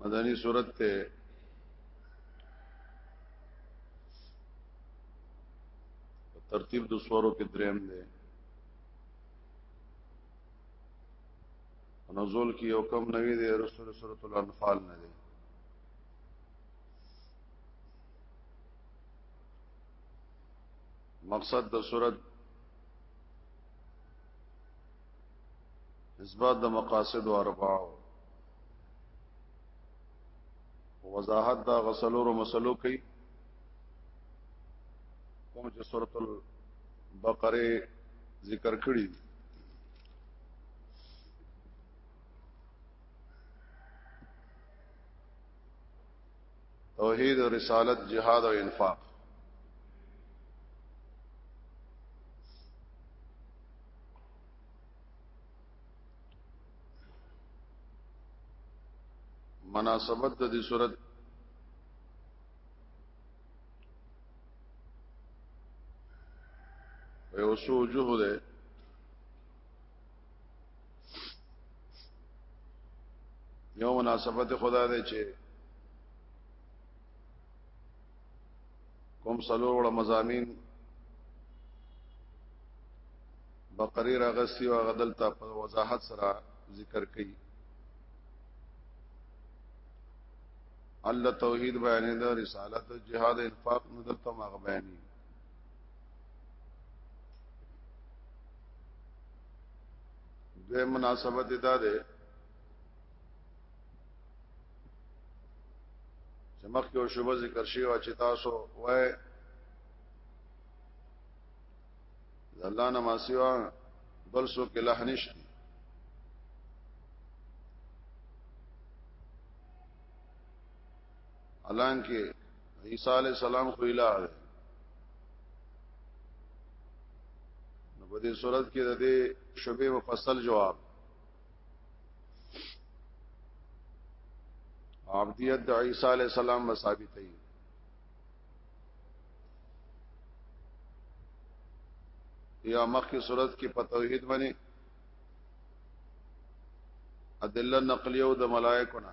مدنی صورت ته ترتیب د سوارو کې دریم دی نزول کې یو کم نوی دی رسول سورۃ الانفال نه دی مقصد د سورۃ اثبات د مقاصد او اربع وضاحت دا غسلور مسلو کوي کوم چې سورۃ البقره ذکر کړی دي توحید او رسالت جهاد او انفاق مناسبت د دې صورت یو سوجو ده یو مناسبت خدا دې چې کوم سلور وړ مزامین بقری راغسی او غدل ته په وضاحت سره ذکر کړي الله توحید بیانې دا رسالت جهاد انفاق نظر تمغ بیانې دوی مناسبت دا ده چې مخکې او شوبه ذکر شي او چې تاسو وای الله نه ما سیوا بل سو کې لح نشته الان کې عیسی علی السلام خو الہ دی نو په دې صورت کې د دې شوبې مفصل جواب عبدیت د عیسی علی السلام ثابت دی یا مخکې صورت کې په توحید باندې ادله نقلیه او د ملائکو نه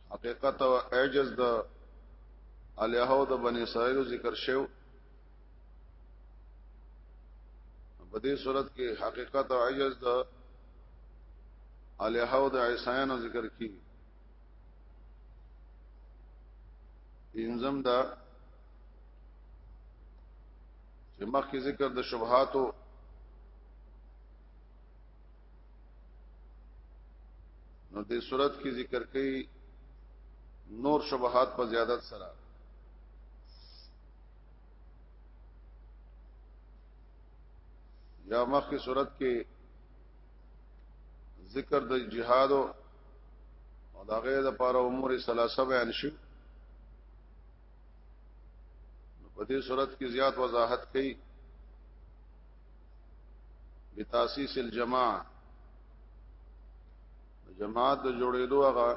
حقیقت او عجز د الیهو د بنی اسرائیل ذکر شوی په دې صورت کې حقیقت او عجز د الیه او د عیسایانو ذکر کی انزم دا چې مخکې ذکر د شبهاتو نو دې صورت کې ذکر کړي نور شبهات په زیادت سره یا مخ کی صورت کې ذکر د جهاد او د هغه د پاره امور ثلاثه بیان شي په دې صورت کې زیات وضاحت کړي بتاسیس الجماعه جماعت د جوړېدو هغه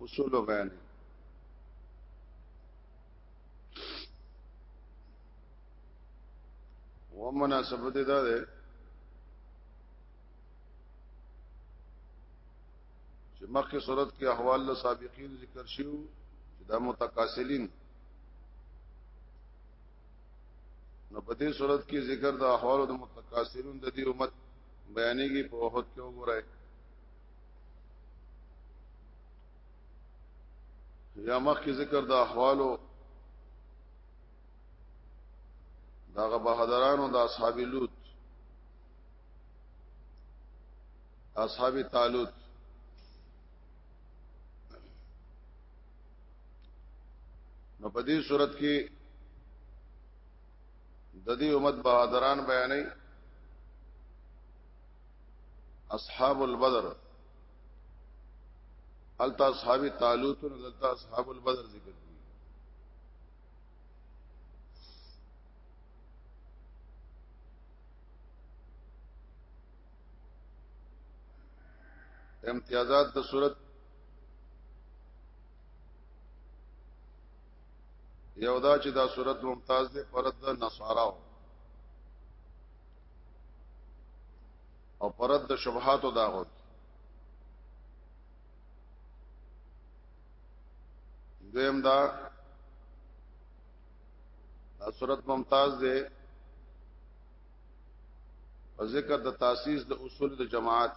اصول بیان و مناسبت دا ده چې مخکې صورت کې احوال له سابقین ذکر شیو چې دا متقاسلین نو په دې صورت کې ذکر د احوال د متکاسرون د دې امت بیانېږي په وخت کې وګورئ یا مخکې ذکر د احوالو داغه بهادرانو د اصحاب لوط اصحاب طالوت نو په دې صورت کې د دې امت بہادران بیانې اصحاب البدر التا اصحاب طالوت او التا اصحاب البدر ذکر دي امتیازات د صورت یو دا چې دا صورت ممتاز دی پرد د نصاراو او پرد د شبهاتو داغو دویم دا دا صورت ممتاز دی په ذکر د تاسیس د اصول د جماعت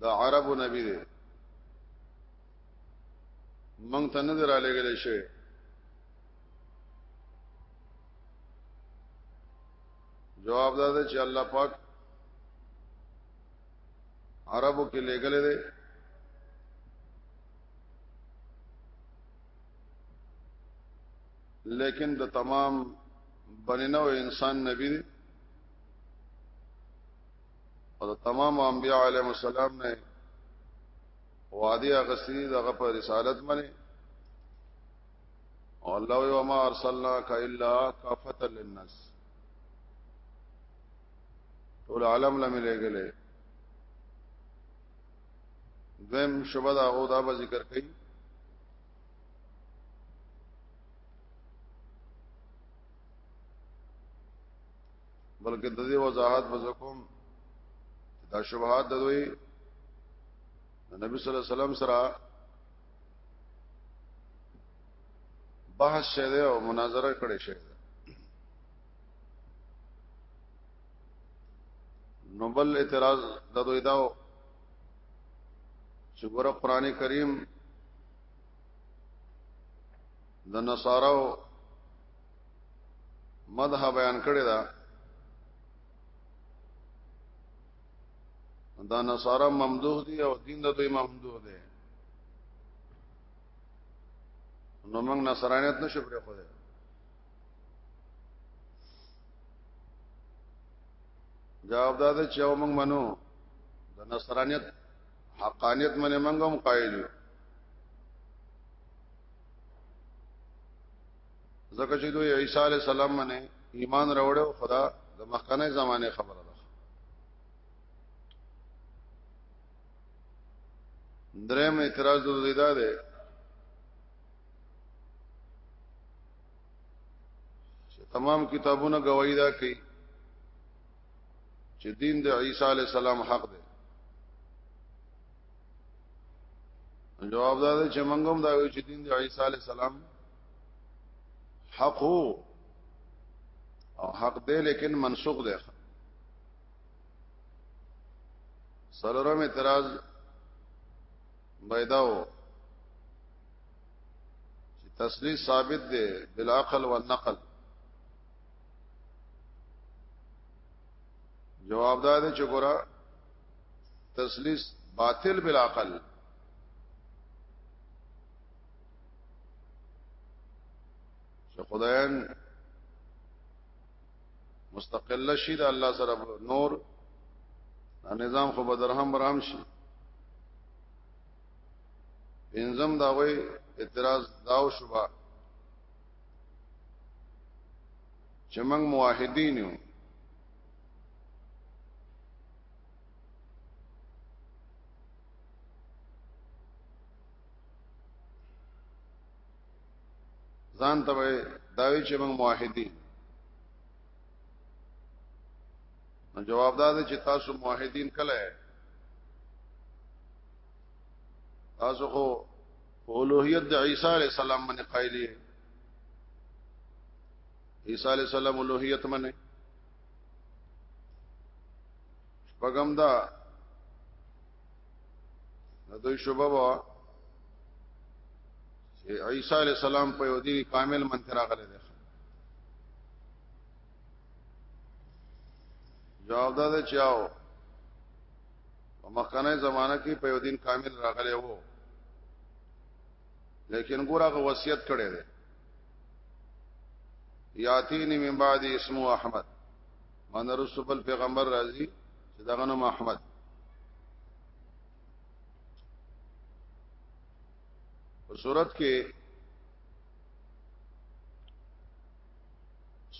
د عربو نبی دی مونږ ته نه دراله غلې شوی جواب دا ده چې الله پاک عربو کې لګلې ده لیکن د تمام بننه او انسان نبی دی او د تمام انبیاء علیهم السلام نه وادي اغستی دغه په رسالت باندې او الله یو ما ارسلناک الا کافه للناس ټول عالم لمه لګلې دویم شوبه دا او دا به ذکر کړي بلکې د دې وضاحت بزکم دا شبهات د دوی نبی صلی الله علیه وسلم سره بحث شه او مناظره کړي شه نو بل اعتراض د دوی دا چې ګوره قران کریم د نصاراو مدح بیان کړی دا دا نصارا ممدوح دی او دین د دوی ممدوح دی نو موږ نصرانیت نشو پرې خو دی جواب دا ده چې او موږ منو د نصرانیت حقانیت منه موږ هم قائل یو ځکه چې دوی عیسی علی السلام باندې ایمان راوړو خدا د مخکنه زمانه خبره ده درم اعتراض د زیدا ده چې تمام کتابونه گواہی ده کوي چې دین د عیسی علی السلام حق ده جواب دا دی چې موږ هم دا وی چې دین د عیسی علی السلام حق او حق دی لیکن منسوخ دی سلورم اعتراض بيداو چې تسلیث ثابت دی بالعقل والنقل جواب دا دی چې ګوره تسلیس باطل بالعقل چې خدایان مستقل شي د الله سره نور نظام خو بدرهم برام شي پنځم دا وای اعتراض داو شوبا چې موږ موحدین یو ځان ته داوی چې موږ موحدین نو جواب دا دی چې تاسو موحدین کله تاسو خو اولوہیت د عیسی علی السلام باندې قائلی عیسی علی السلام الوهیت منه پغم دا دوی شوبه وا چې عیسی علی السلام په یو دین کامل من تر غلې ده جواب دا ده چاو په مخکنه زمانہ کې په یو دین کامل راغلی وو لیکن ګور هغه وصیت کړی دی یاتینی من بعد اسمو احمد من رسول بل پیغمبر راضی چې دغه نوم احمد په صورت کې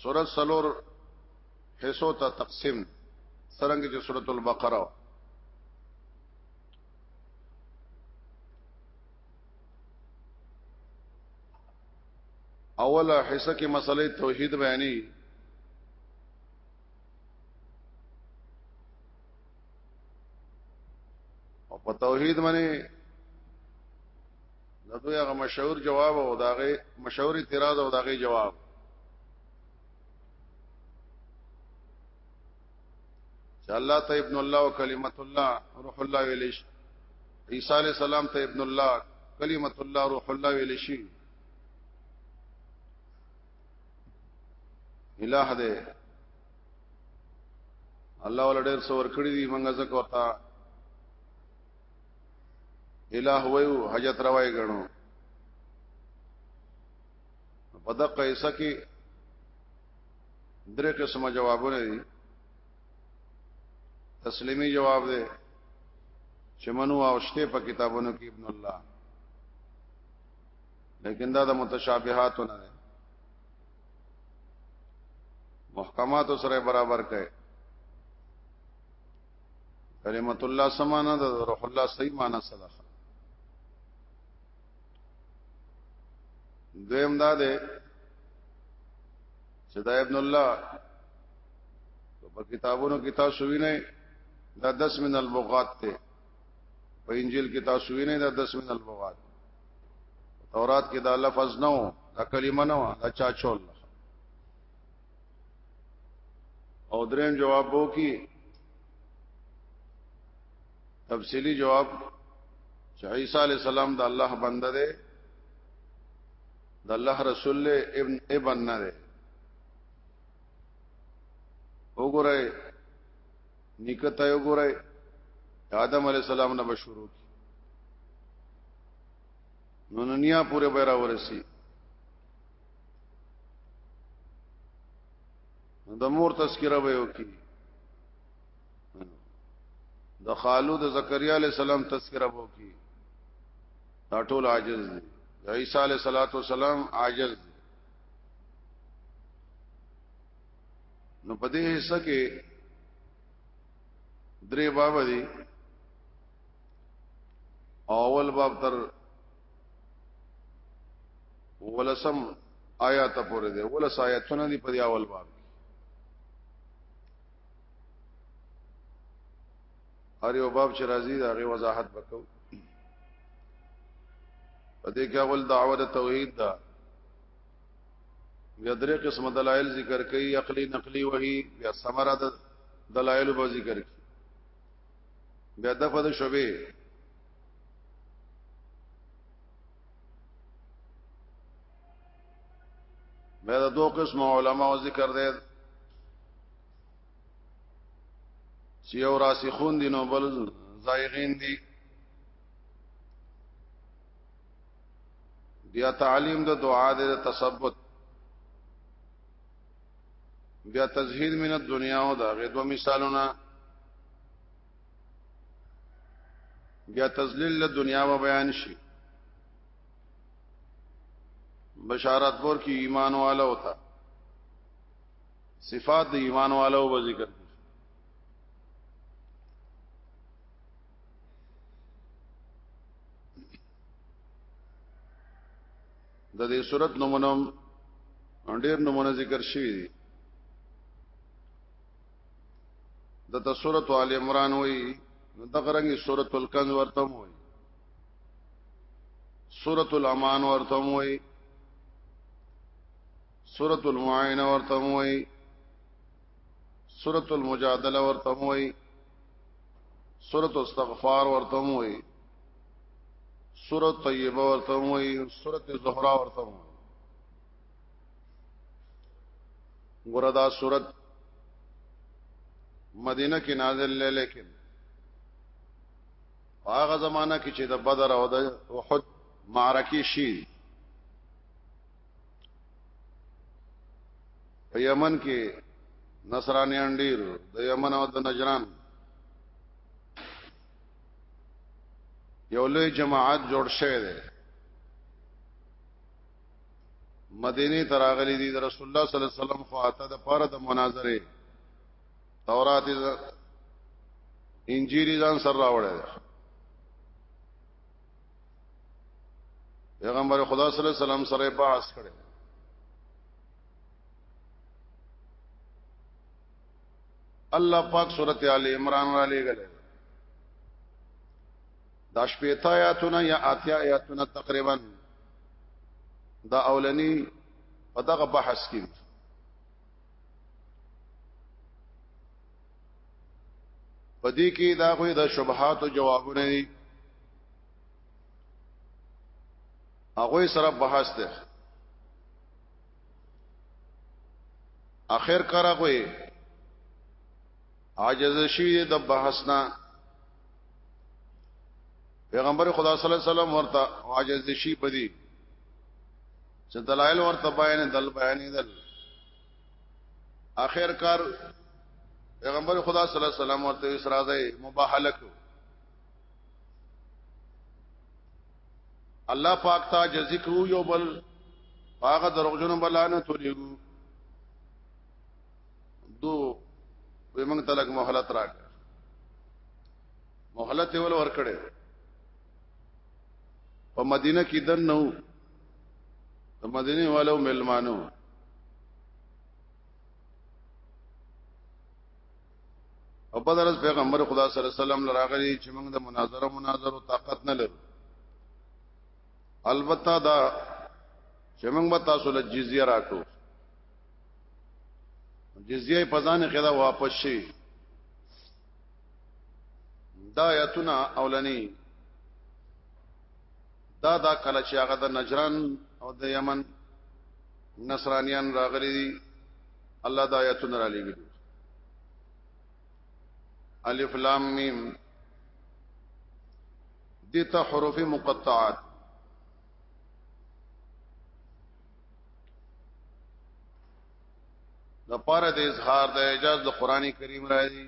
سورۃ سلور حصو ته تقسیم سرنګ چې سورۃ البقره اوله حصہ کې مسلې توحید بیانې او په توحید باندې د دوی هغه مشهور جواب او داغه مشهور اعتراض او داغه جواب چې الله ته ابن الله او کلمت الله روح الله ویل شي عیسی علی السلام ته ابن الله کلمت الله روح الله ویل شي الہ دې الله ول ډېر څور کړی دی منګه زکه وتا الہ وایو حاجت روای غنو په دقه ایسه کې درې قسمه جوابونه دي تسلیمی جواب دی چې منو او شته په کتابونو کې ابن الله لیکن دا د متشابهات نه دی محکمات سره برابر کړي کلمت الله سمانه د روح الله صحیح معنی صدقه دویم دا ده چې دا ابن الله په کتابونو کې تاسو وینئ دا 10 من البغات ته په انجیل کې تاسو وینئ دا 10 من البغات تورات کې دا لفظ نه و دا کلمه نه و دا چا چول او دریم جواب وو کې تفصیلی جواب چې عیسی علی السلام د الله بنده دی د الله رسول له ابن ابن نه دی وګورئ نکته یو ګورئ آدم علی السلام نه بشورو کی نو ننیا پورې به را ورسی د مور تذکرہ به وکي د خالو د زکریا علی السلام تذکرہ وو کی دا ټول عاجز دي د عیسی علی صلوات و سلام عاجز دي نو په دې حصہ کې درې باب دي اول باب تر ولسم آیات پورې دی ولس آیاتونه دی په دی اول باب هر یو باب چې راځي دا غي وضاحت وکاو پدې کې اول دعوه د توحید دا بیا درې قسم دلایل ذکر کوي عقلی نقلی وحی بیا ثمره د دلایل به ذکر کوي بیا د فد شوبې بیا د دوه قسم علماو ذکر دی چې یو راسخون دي نو بل زایغین دي بیا تعلیم د دعا د تثبت بیا تزهید من الدنیا او دا غي دوه مثالونه بیا تذلیل له دنیا و بیان شي بشارت ور کی ایمان والا ہوتا صفات د ایمان والا او ذکر د دې صورت نمونه ډېر نمونه ذکر شوی دی د تسورت ال عمران وای نو دغه رنګي سورۃ الکنز ورته وای سورۃ الامان ورته وای سورۃ المعین ورته وای سورۃ المجادله ورته وای سورۃ استغفار ورته وای سورۃ طیبه ورته وای سورۃ زهرا ورته وای ګوردا سورۃ مدینه کې نازل لیکن هغه زمانہ کې چې د بدر او د احد معرکې شي په یمن کې نصرانیان ډیر د یمن او د نجران یو لوی جماعت جوړ شوی دی مدینه تراغلی دی رسول الله صلی الله علیه وسلم خواته د پاره د مناظره تورات انجیل ځان سر راوړی پیغمبر خدا صلی الله علیه وسلم سره بحث کړي الله پاک سورته ال عمران را لېګل دا شپېتا آیاتونه یا اتیا آیاتونه تقریبا دا اولنی په دغه بحث کې پدې کې دا خو د شبهات او جوابونه دي هغه سره بحث ده اخر کرا کوي عاجز شوی د بحثنا پیغمبر خدا صلی الله علیه وسلم ورته عاجز شي پدی چې دلایل ورته بیان دل بیان دل اخر کار پیغمبر خدا صلی الله علیه وسلم ورته اسرا ده مباهله کو الله پاک تا جزی کو یو بل هغه دروغجن بلانه تولیږي دو وی موږ تلک مهلت راک مهلت ول ور کړې په مدینه کې دن نو د مدینه والو ملمانو او په درس پیغمبر خدا صلی الله علیه وسلم لراغلی چې موږ د مناظره مناظره طاقت نه لرو البته دا چې موږ به تاسو له جزیه راکو جزیه په ځان کې دا واپس شي دا آیتونه اولنی دا دا کله چې هغه د نجران او د یمن نصرانیان راغلي دي الله دا آیتونه را لېږي الف لام میم دته حروف مقطعات د پاره د اظهار د اعجاز د قران کریم راځي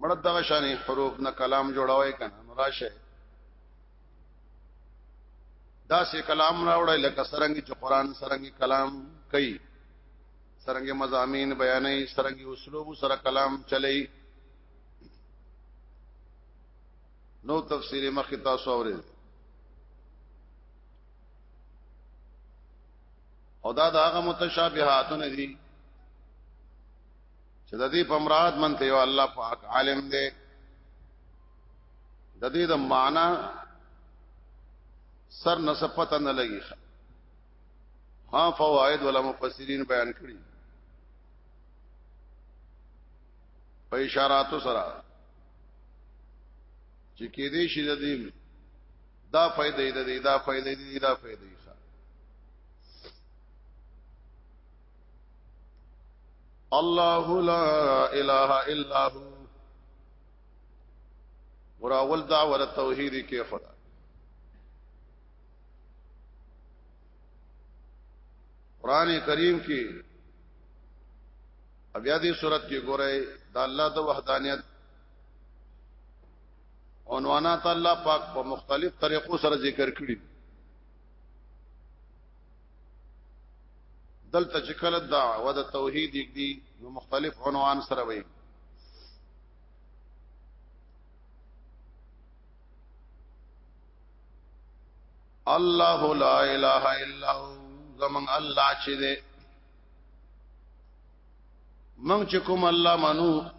مړ دغه شان حروف نه کلام جوړوي کنه راشه دا سه کلام راوړی لکه سرنګ چې قران سرنګ کلام کوي سرنګ مزامین بیانې سرنګ اسلوب سره کلام چلی نو تفسیر مخ تاسو اورئ او دا د هغه متشابهاتونه دي چې د دې په مراد منته یو الله پاک عالم دی د دې د معنا سر نسبت نه لګي ها فواید ولا مفسرین بیان کړی په اشاراتو سره چې کې دې شي د دې دا فائدې د دې دا فائدې د دې دا فائدې ښه الله لا اله الا هو وراول دعوه توحید کې خدا قران کریم کې بیا دې صورت کې ګورئ دا الله د وحدانیت عنوانات الله پاک په مختلف طریقو سره ذکر کړی دلته چې کله دعوه د توحید دی نو مختلف عنوان سره وي الله لا اله الا هو زمون الله چې دې مونږ چې کوم الله منو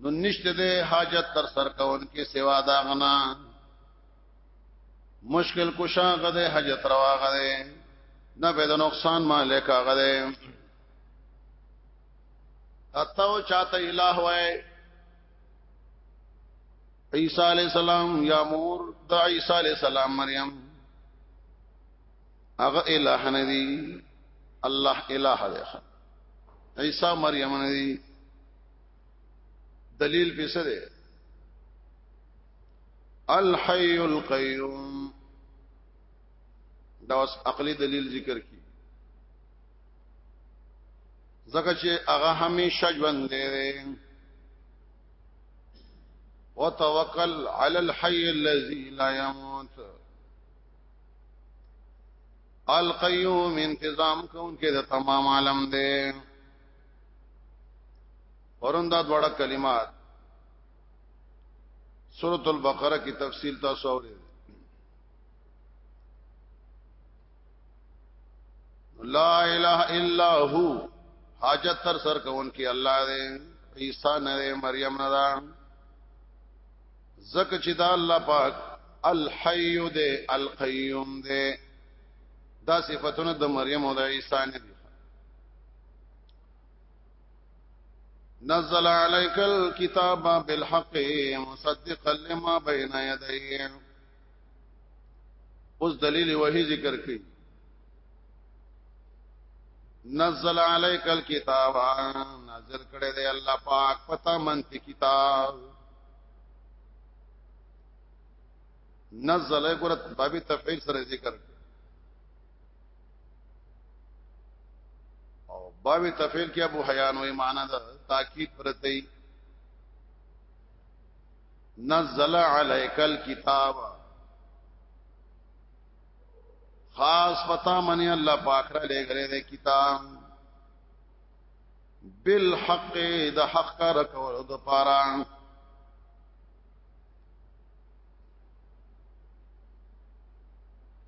نو نشته د حاجت تر سر کون کې سوا دا غنا مشکل کشا غده حاجت روا غده نه به د نقصان مالک غده اتاو چاته الہ وای عیسی علی السلام یا مور د عیسی علی السلام مریم هغه الہ نه دی الله الہ دی عیسی مریم نه دی دلیل په څه دی الحي القيوم دا اوس عقلي دلیل ذکر کی زکه چې هغه همیشه ژوند دی وتوکل علی الحي الذي لا يموت القيوم انتظام کوونکې د تمام عالم دی ورندا دواړه کلمات سورۃ البقره کی تفصیل تاسو اورئ لا اله الا هو حاجت تر سر کون کی الله دې عیسی نه مریم نه دا زکه چې دا الله پاک الحی دې القیوم دې دا صفاتونه د مریم او د عیسی نه دي نزل عليك الكتاب بالحق مصدقا لما بين يديه اوس دلیل وحی ذکر کړي نزل عليك الكتاب نازل کړي دی الله پاک پتا منتی کتاب نزل قرت باب تفعیل سره ذکر کړي او باب تفعیل کې ابو حیان وې معنا دا تاکید پرته نزل عليك الكتاب خاص پتا منی الله پاک را لګره دې کتاب بالحق د حق کار کول د پاره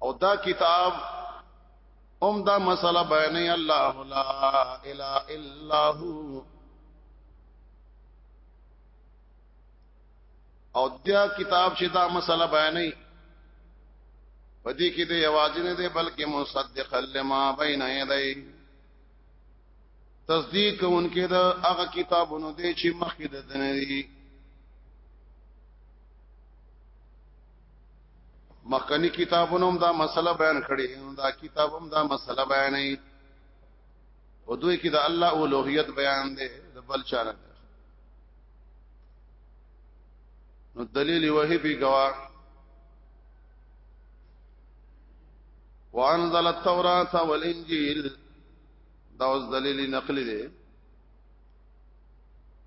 او دا کتاب هم دا مسله بیانې الله لا اله الا هو او دا کتاب چې دا مسله بیانې پدې کې د یوازې نه دی بلکې مصدق لما بین یدی تصدیق انکه دا هغه کتابونو دی چې مخکې د دنری مخکنی کتابونو هم دا مسله بیان کړي دا کتاب هم دا مسله بیان نه او دوی کې دا الله اولوہیت بیان دی د بل چاره نو دلیل وحی بی گواه وانزل التوراة والانجيل دا اوس دلیل نقلی دی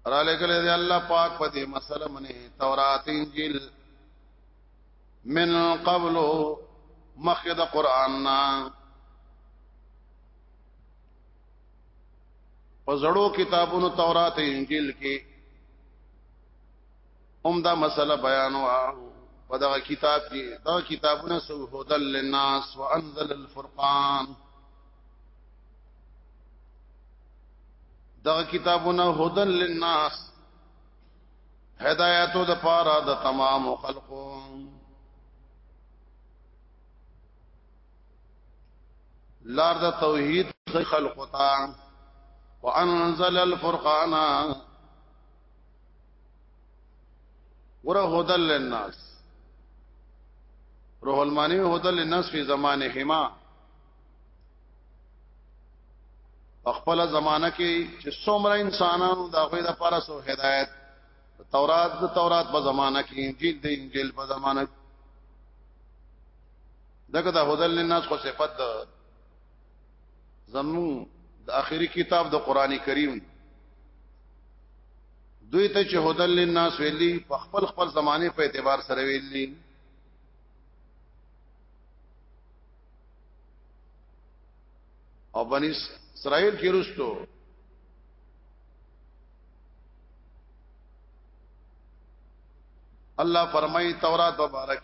را لګل دی الله پاک په دې مسله منه تورات انجیل من قبل مخد قران نا په زړو کتابونو تورات انجیل کې هم دا مسله بیان وا په دغه کتاب کې دا کتابونه سو هدل للناس وانزل الفرقان دغه کتابونه هدل للناس هدایتو د پاره د تمام خلقو لار د توحید خلقو ته وانزل الفرقان ګره هدل للناس روح المانی هدل للناس فی زمانهما خپل زمانہ کې چې څومره انسانانو دا غوې د پاره سو هدایت تورات د تورات په زمانہ کې انجیل د انجیل په زمانہ دغه د هدل للناس خو صفت زمو د اخري کتاب د قران کریم دوی ته چې هدل للناس ویلي په خپل خپل زمانه په اعتبار سره ویلي او بنی اسرائیل کې رستو الله فرمایي تورات مبارک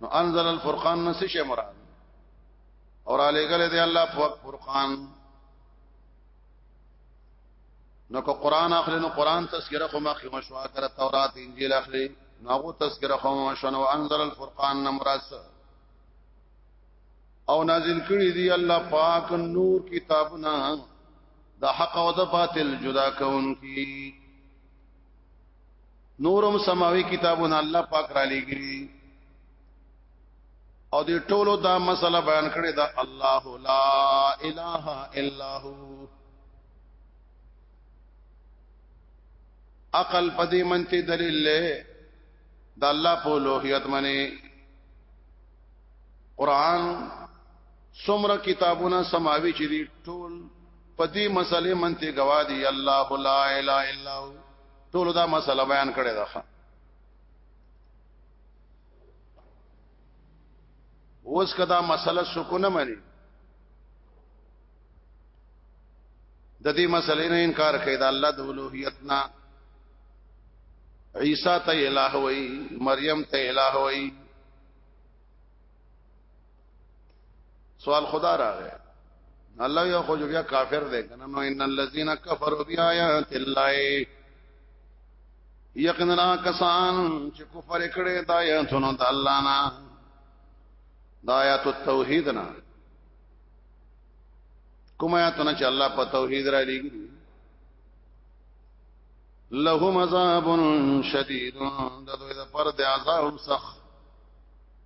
نو انزل الفرقان نو څه مراد اور علی گله دی الله په فرقان نو که قران اخلي نو قران تذکرہ خو ما خو مشوا کر تورات انجیل اخلي نو هغه تذکرہ خو ما شنو انزل الفرقان نمراس او نازل کړی دی الله پاک نور کتابنا د حق او د باطل جدا کون کی نورم سماوي کتابونه الله پاک را لېږي او دې ټولو دا مسله بیان کړې دا الله لا اله الا هو عقل پدې منته دلیل له دا الله په لوهیت منی قران څومره کتابونه سماوي چې دي ټول پدی مسلې منته گوادی الله لا اله الا هو ټول دا مسله بیان کړی دا اوس کدا مسله سکو نه مانی د دې مسلې نه انکار کوي دا الله د اولوہیت نه عیسی ته الہ وای مریم ته الہ وای سوال خدا راغی الله یو خو بیا کافر دی کنه نو ان الذين كفروا بآيات الله یقینا کسان چې کفر کړي د آیاتونو د الله نه د آیات التوحید نه کوم آیاتونه چې الله په توحید را لګي لهم عذاب شدید د دوی د پر د عذاب سخت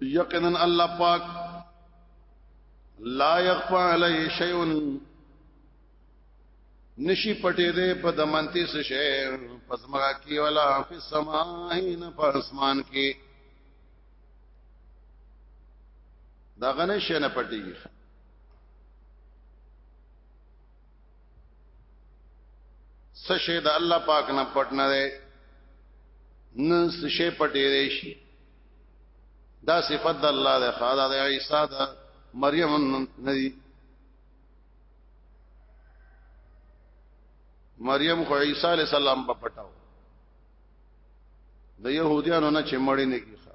یقینا الله پاک لا يخفى عليه شيء نشي پټې دې په دمنتي څه شي پسمرا کې ولا فی السماء نه په اسمان کې دا غنه شي نه پټيږي سشه د الله پاک نه پټ نه دی نه سشه پټې دی شي دا صفت د الله د خدا د عیسی د مریم نه دی مریم خو عیسی علی السلام په پټاو د يهوديانو نه چې مړی نه کیخه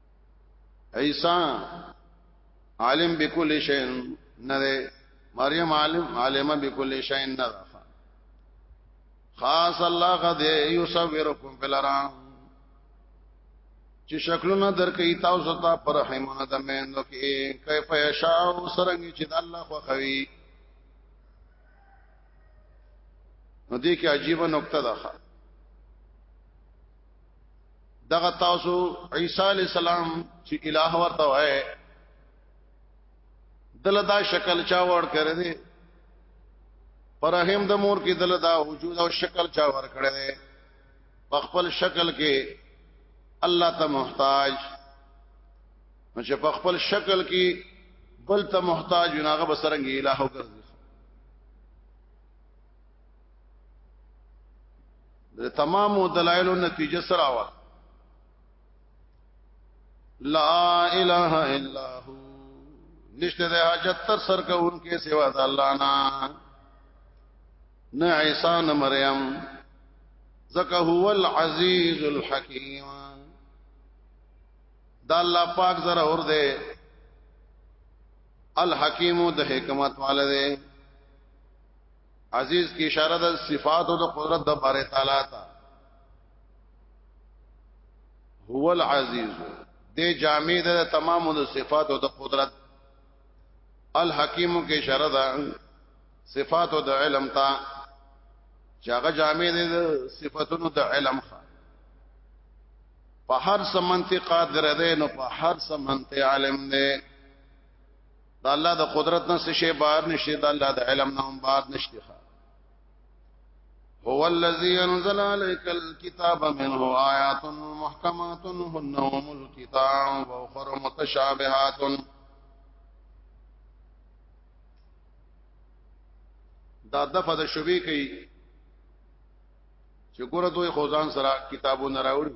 عیسی عالم بكل شيء نه ده مریم عالم عالمه بكل شيء نه ده خاص الله قد يصوركم في الارام چې شکلونه درکې تاسو ته پر رحمونه د مېندو کې کیف یشاء سرنګ چې د الله خو خوي نو دې کې عجیب نقطه ده دغه تاسو عیسی علی السلام چې الہ ورته وای دل دا شکل چا ور کړی دی پرهم د مور کې دل دا وجود او شکل چا ور کړی دی په خپل شکل کې الله ته محتاج نو چې په خپل شکل کې بل ته محتاج نه هغه بسرنګ الہ وګرځي د تمام دلایل او نتیجه سره وا لا اله الا هو نشته د حاجت تر سر کوونکې سوا د الله نه نه عیسی نه مریم زکه هو العزیز الحکیم دا الله پاک زره اور دے الحکیم د حکمت والے عزیز کی اشاره د صفات او د قدرت د باره تعالی ته هو العزیز د جامع د تمام د صفات او د قدرت الحکیم کی اشاره ده صفات او د علم ته چاغه جامع د صفاتونو د علم خ په هر سمنتی قادر ده نو په هر سمنتی عالم ده د الله د قدرت نه څه شی بار نشته د الله د علم نه هم بار نشته هو الذي انزل عليك الكتاب منه آيات محكمات هن أم الكتاب وأخر متشابهات دا دفع د شبې کوي چې ګوره دوی خوزان سره کتابونه راوړي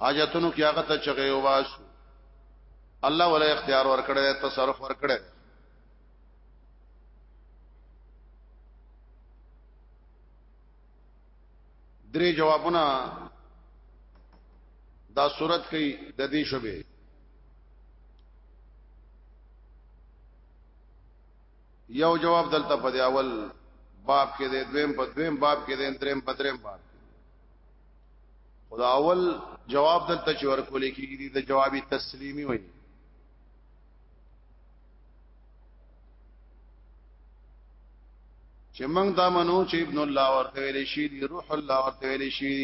حاجتونو کې هغه ته چغې واسو الله ولا اختیار ورکړي تصرف ورکړي درې جوابونه دا صورت کې د دې شوبې یو جواب دلته په اول باب کې دی دویم په دویم باب کې دی دریم په دریم باب خدا اول جواب دلته چې ورکول کېږي د جوابي تسلیمي وي چې موږ دا منو چې ابن الله ورته ویل شي دی روح الله ورته ویل شي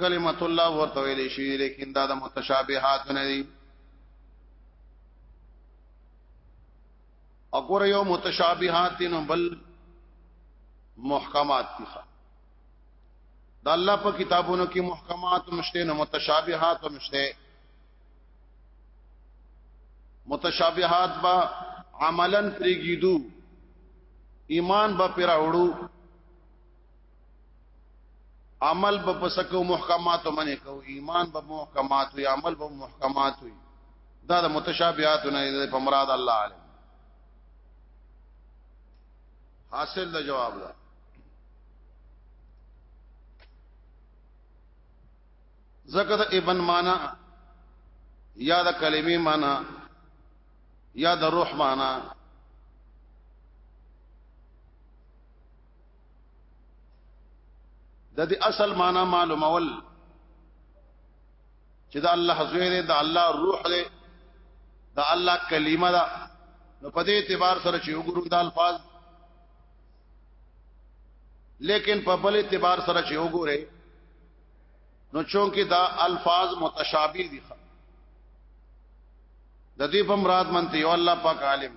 کلمت الله ورته ویل شي لیکن دا د متشابهات نه دي اګور یو متشابهات نو بل محکمات دي دا الله په کتابونو کې محکمات مشته نو متشابهات مشته متشابهات با عملا پریګیدو ایمان با پیراوړو عمل به پسکو محکمات منه کو ایمان به محکمات وي عمل به محکمات وي دا د متشابهات نه په مراد الله علی حاصل د جواب ده زکه د ابن معنا یا د کلمې معنا یا د روح معنا د دې اصل معنا معلومول چې دا الله زوی دی دا الله روح دی دا الله کلمه ده نو په دې اعتبار سره چې وګورو دا الفاظ لیکن په بل اعتبار سره چې وګوره نو چونکه دا الفاظ متشابه دي د دې په مراد منته یو الله پاک عالم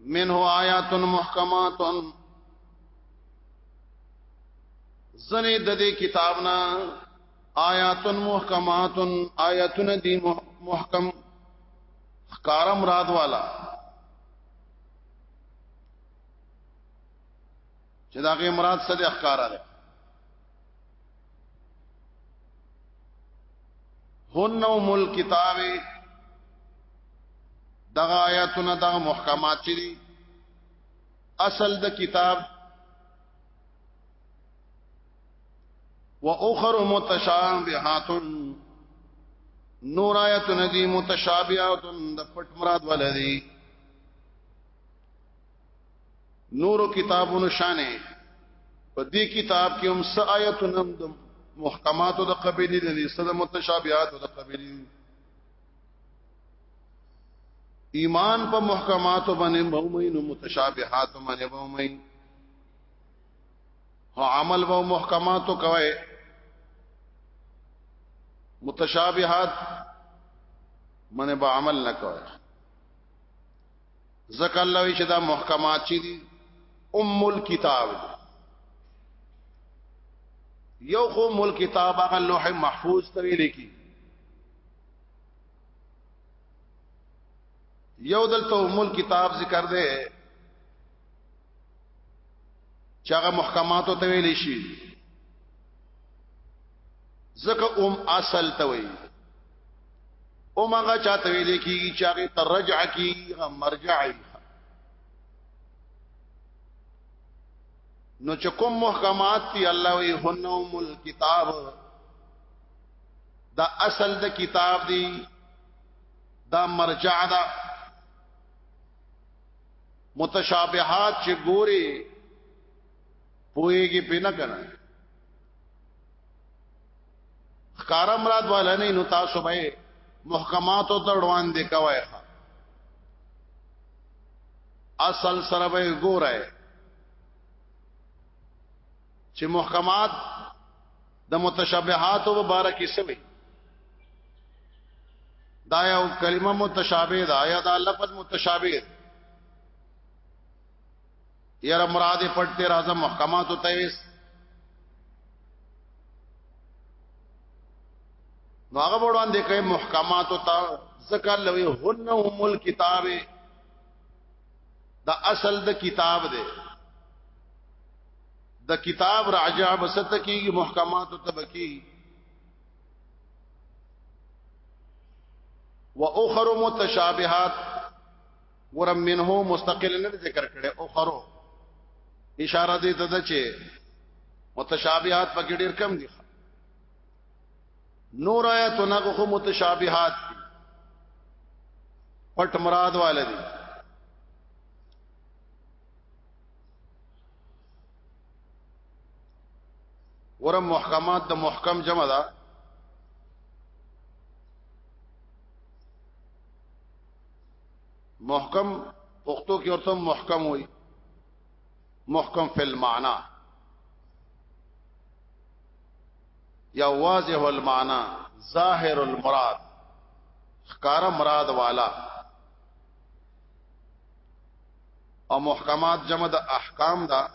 منه آیات محکمات زنه د دې کتاب نه آیات محکمات آیاتن دی محکم خکارم راد والا چې دا غي مراد څه د احکار ده هن ام الكتاب دغه آیاتونه دغه محکمات چې دي اصل د کتاب واخر متشابهات نور آیاتونه دي متشابهات د پټ مراد ولدي نورو کتابونو شانه په دې کتاب کې هم س آیتونه د محکماتو د قبيله د لسته د متشابهات د قبيله ایمان په محکماتو باندې بومي نو متشابهات باندې بومي هو عمل وو محکماتو کوي متشابهات منه به عمل نه کوي ځکه الله وی چې دا محکمات چې دي ام الكتاب یو خو مل کتاب هغه لوح محفوظ ته ویل کی یو دلته مل کتاب ذکر دی چې هغه محکماتو ته ویل شي ځکه ام اصل ته ویل او مغه چاته ویل کیږي چې هغه ترجع کی مرجع نو چې کوم محکمات دی الله وی هنوم الكتاب دا اصل د کتاب دی دا مرجع دا متشابهات چې ګوري پويږي پینه کنه خکارا مراد والا نه نو تاسو به محکمات او تړوان دی کوي اصل سره به ګورای چې محکمات د متشابهات او مبارک سوي دا یو کلمه متشابه ده یا دا لفظ متشابه ده یره مراد پټ ته راځه محکماتو ته وس نو هغه وړاند دې کوي محکماتو ته ذکر لوي هن هم الكتاب دا اصل د کتاب دی د کتاب راجع بسط کیږي محکماتو ته بکی واخر متشابهات ورم منه مستقل نه ذکر کړي او خرو اشاره دې ته ده چې متشابهات پکې ډېر کم دي نور آیاتونه خو متشابهات دي پټ مراد والے دي ورم محکمات د محکم جمع ده محکم پښتو کې ورته محکم وي محکم فی المعنى یا واضح المعنى ظاهر المراد خکار مراد والا او محکمات جمع د احکام دا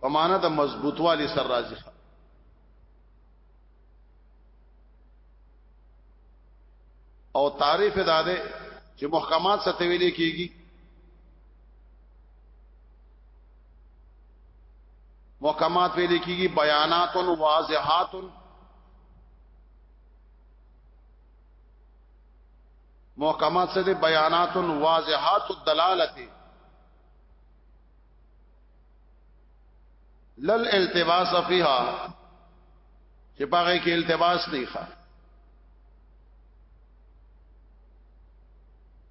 په معنا د مضبوطوالي سر راځي او تعریف دا ده چې محکمات څه ته ویل کېږي محکمات ویل کېږي بیانات واضحات محکمات څه دي بیانات واضحات الدلاله لل التباس فيها چې پاره کې التباس نه ښه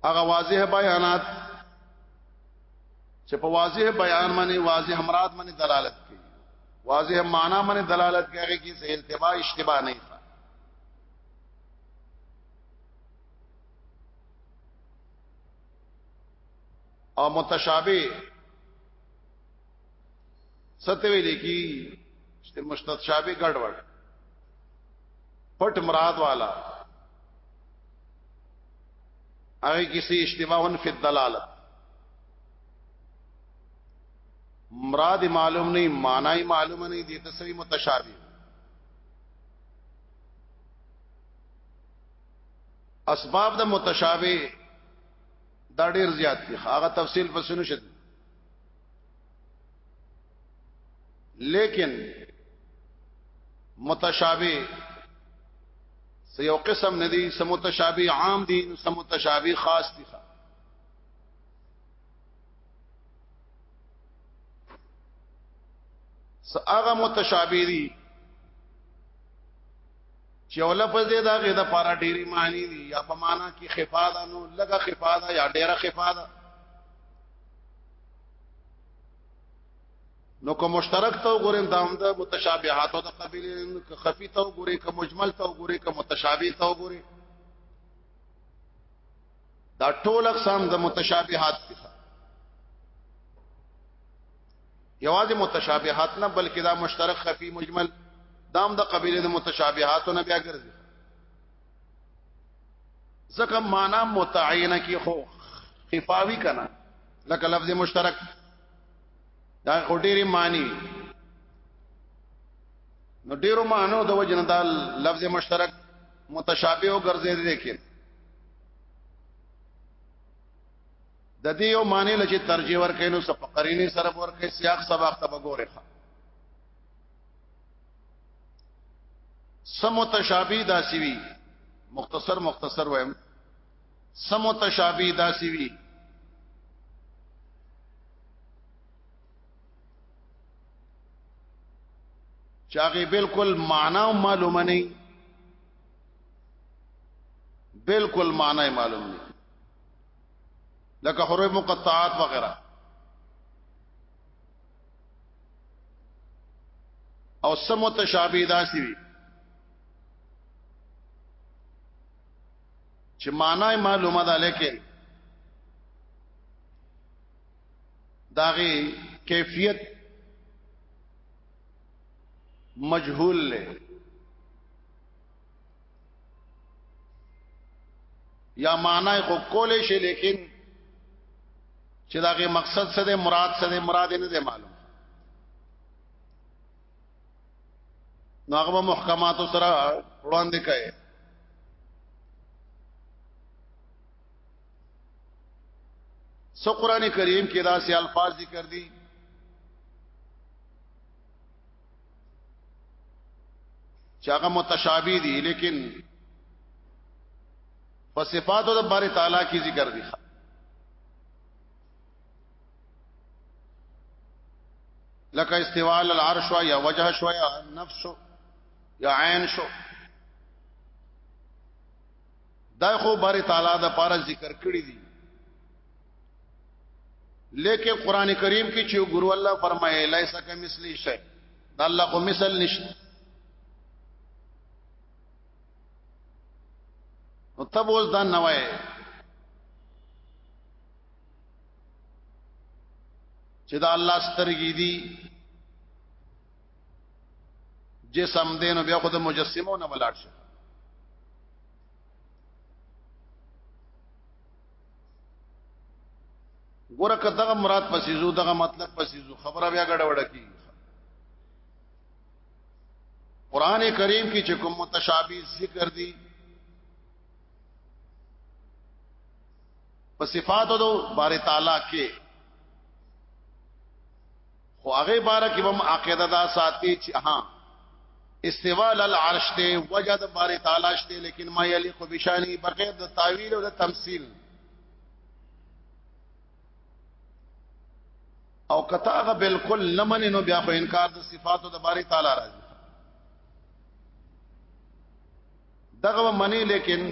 هغه واضح بیانات چې په واضح بیان باندې واضح مراد باندې دلالت کوي واضح معنا باندې دلالت کوي کې څه التباس اشتباه نه ښه او متشابه سته ویلې کی چې مشتت شابه ګډوډ پټ مراد والا هغه کسی اشتباهن فی الدلاله مراد معلوم نه معنی معلوم نه دي ته صحیح متشابه اسباب د متشابه دا ډیر زیات دی هغه تفصیل پس نه شته لیکن متشابه سیو قسم ندی سمتشابه عام دی سمتشابه خاص دی خوا. هغه متشابه دي چې یو لفظ دی دا غي د پاره ډېری معنی دي یا په معنا کې خفاده نو لګه خفاده یا ډېره خفاده نو کوم مشترک ته وګورم دا هم د متشابهات او د قبيله خفي ته وګوري کوم مجمل ته وګوري کوم متشابه ته وګوري دا ټول اقسام د متشابهات دي یوازې متشابهات نه بلکې دا مشترک خفي مجمل دام د دا قبيله د متشابهات نه بیا ګرځي ځکه معنا متعینه کې خو خفاوی کنا لکه لفظ مشترک دا خټيري معنی نو ډیرو معنو د وجنه دا لفظ مشترک متشابه او ګرځي دي کې د دې یو معنی لچې ترجیح ورکې نو سپقرینی سره ورکې سیاق سبق ته وګوره سمتشابه داسی وی مختصر مختصر وایم سمتشابه داسی وی چاغي بالکل معنا او معلومه نه بالکل معنا معلوم نه لکه حروف مقطعات وغیرہ او سم متشابه داسي وي چې معنی معلومه ده لیکن داغي کیفیت مجهول له یا معنی خو کولې شي لیکن چې داغه مقصد څه دی مراد څه دی مراد نه دی معلوم نو هغه محکمات سره وړاندې کړي سو قران کریم کې دا سي الفاظ ذکر دي چې هغه متشابه دي لیکن په صفاتو د باري تعالی کې ذکر دي لکه استواء العرش یا وجه شو یا نفس شو یا عین شو دا خو باري تعالی د پاره ذکر کړی دي لیکن قران کریم کې چې ګورو الله فرمایي لیس کمثلی شی دا الله کو مثل نشته نو تب اوس دا نه وای چې دا الله سترګې دي جسم دې نو بیا خود مجسمو نه ولاړ شي ګوره که دغه مراد پسې زو دغه مطلب پسې زو خبره بیا ګډه وډه کی قران کریم کې چې کوم متشابه ذکر دي په صفاتو دو بار تعالی کې خو هغه باره کې هم عقیده دا ساتي چې ها استوا للعرش ته وجد بار تعالی شته لیکن ما یلیق بشانی بغیر د تعویل او د تمثيل او کتاغه بالکل لمن نو بیا خو انکار د صفاتو د باری تعالی راځي دغه منی لیکن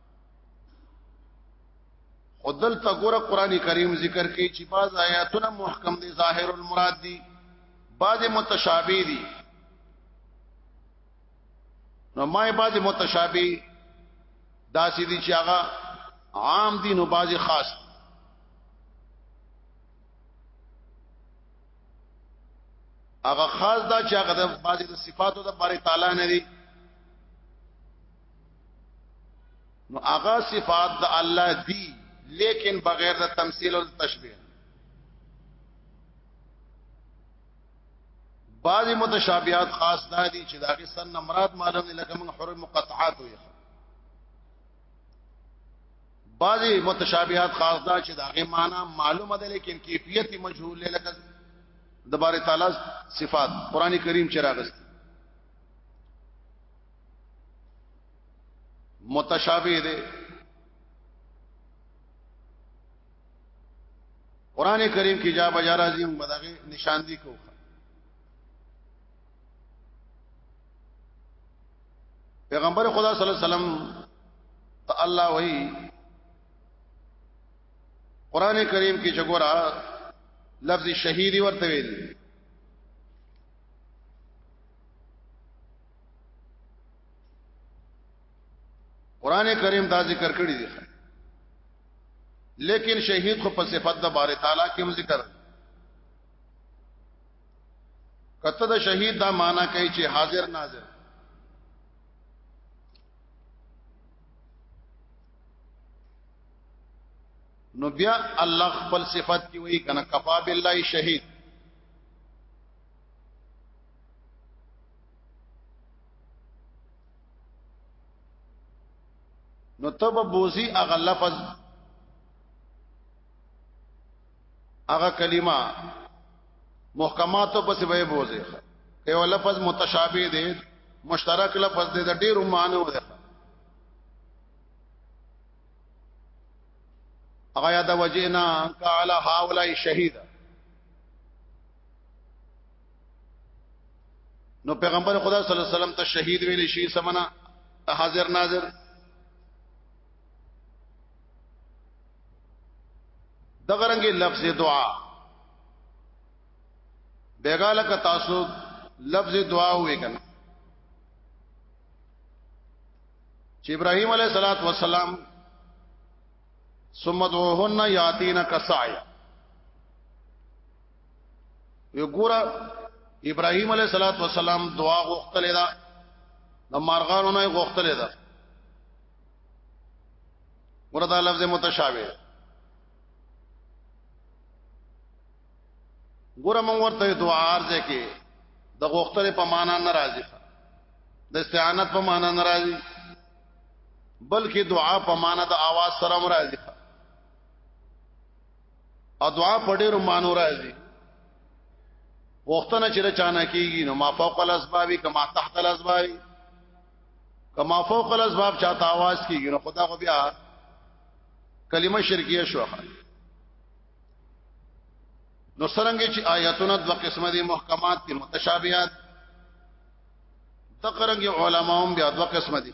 خدل تا ګوره قران کریم ذکر کوي چې بعض آیاتونه محکم دي ظاهر المراد دي بعض متشابه دي نو ما بعض متشابه داسې دي چې هغه عام دي نو بعض خاص دي هغه خاص دا چې هغه د بعضې د صفاتو د باره تعالی نه دي نو هغه صفات د الله دی لیکن بغیر د تمثيل او تشبيه بعضی متشابهات خاص دا دي چې داغه سن مراد معلوم نه لکه موږ حرم مقطعات وي بعضی متشابهات خاص دا چې داغه معنا معلومه ده لیکن کیفیت مجهول لکه د بار تعالی صفات قران کریم چې راغست متشابه دی قران کریم کې جا بجا راځي موږ دغه نشان دي کوو پیغمبر خدا صلی الله علیه وسلم ته الله وحی قران کریم کې چګورا لفظ شهید ورته ویل قران کریم دا ذکر کړی دی لیکن شهید خو په صفت د بار تعالی کې ذکر کته د شهید دا معنی کوي چې حاضر ناظر نو بیا الله خپل صفات کی وی کنه کفا بالله شهید نو تب بوزي اغه لفظ اغه کلمه محکماتو پس به بوزي یو لفظ متشابه دی مشترک لفظ دی د ډیرو معنی دی اغه یاد وجینا قال هاولای شهید نو پیغمبر خدا صلی الله علیه وسلم ته شهید ویل شي سمنا حاضر ناظر دغه رنګ لفظ دعا بیګاله ک تاسو لفظ دعا وې کنه چې ابراهيم عليه صلوات و سلام ثم دعوهن ياتين كسعي وی ګوره ابراهيم عليه صلوات و سلام دعا غوښتلې ده د مارغانو نه غوښتلې ده ورته لفظ متشابه ګوره مونږ ورته دعا ارزه کې د غوښتلې په معنا ناراضي د استعانت په معنا ناراضي بلکې دعا په معنا د आवाज سره مرادي او دعا په ډېرو مانو راځي وختونه چې چانه کیږي نو ما فوق الاسباب کما تحت الاسباب کما فوق الاسباب چاته आवाज کیږي نو خدا خو بیا کلمه شرکیه شو نو سرنګ چې آیاتونه د قسمه دي محکمات دي متشابهات تقرنګ علماء هم بیا د قسمه دي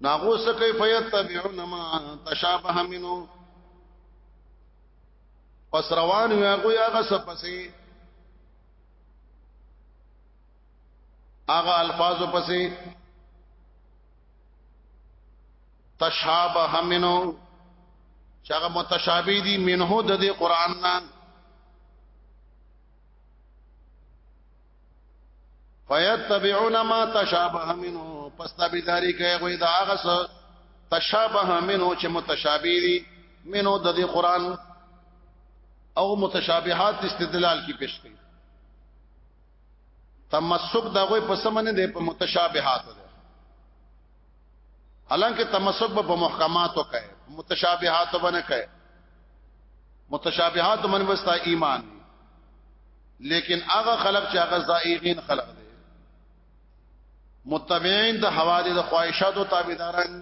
ناغو سکه فیتبعون ما تشابه منو پس روان وی هغه هغه سپسې هغه الفاظ پسې تشابه منو چې هغه متشابه دي منه د دې قران نه فیتبعون ما تشابه منه پس تابعداري کوي غوي دا هغه څه تشابه منه چې متشابه دي منه د دې قران او متشابهات استدلال کی پیش کړي تمسک دا غوي په سمنه دي په متشابهات ده حالانکه تمسک په محکماتو کوي متشابهات باندې کوي متشابهات باندې وستا ایمان لیکن هغه خلق چې هغه زائغین خلق دي متبعين د حوادث د خواهشاتو تابعداران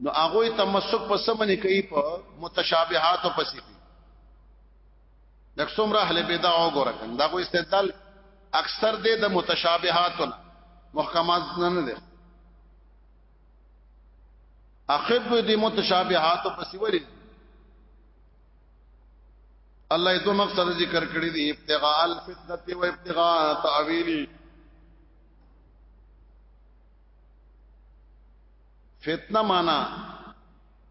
نو هغه تمسک په سمنه کوي په متشابهات پسې د څومره اهل بدع وګوره کنه دا خو استدلال اکثر دې د متشابهات محکمات نه دي اخب دې متشابهات په سیوري الله دې مقصد ذکر کړی دی ابتغاء الفتنه و ابتغاء تعویلی فتنه معنا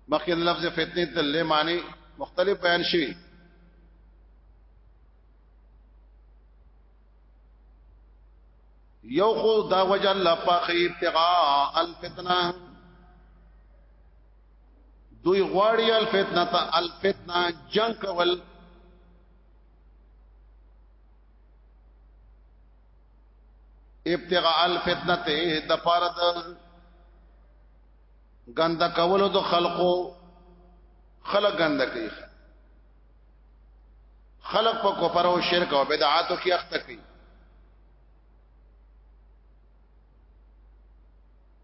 مخکې لفظ فتنه تل معنی مختلف بیان شوی یو خو دا وجه الله پاک ابتغاء الفتنه دوی غواړي الفتنه ته الفتنه جنگ کول ابتغاء الفتنه ته د پاره د ګنده کولو د خلقو خلق ګنده کوي خلق په کفر او شرک او بدعاتو کې اخته کوي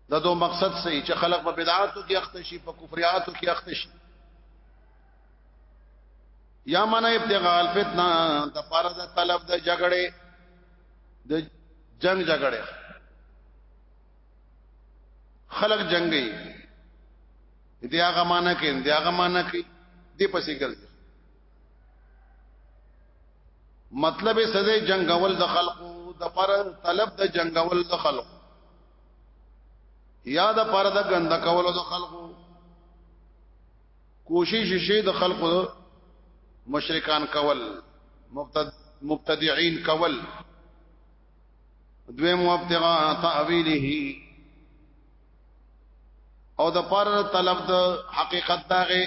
دا دو مقصد سي چې خلق په بدعاتو کې اخته شي په کفریاتو کې اخته شي یا من ابتغال فتنه د پاره د طلب د جګړې د جنگ جګړې خلق جنگي دې هغه معنا کې دې هغه معنا کې دې پسې ګرځي مطلب سزا جنگول د خلقو د پر طلب د جنگول د خلقو یا د پر د غند کولو د خلقو کوشش شي د خلقو مشرکان کول مبتدعين کول دویم وابتغاء تاویله او د پر طلب د حقیقت داغه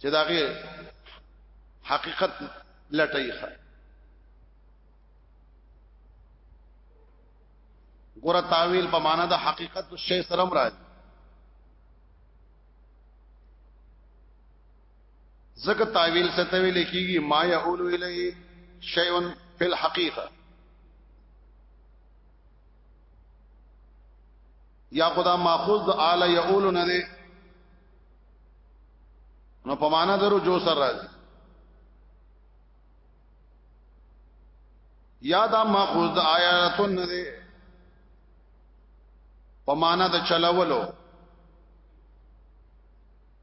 چې داغه حقیقت لټای ښه ګوره تعویل په معنا د حقیقت شی سرم راځي زکه تعویل ستوي لیکيږي ما يقول الیه شیء فی الحقیقه یا خدا ماخوذ د اعلی یقول نه دی نو په معنا درو جو سر راځي یا دا ماخوذ د آیات نه دی په معنا د چلولو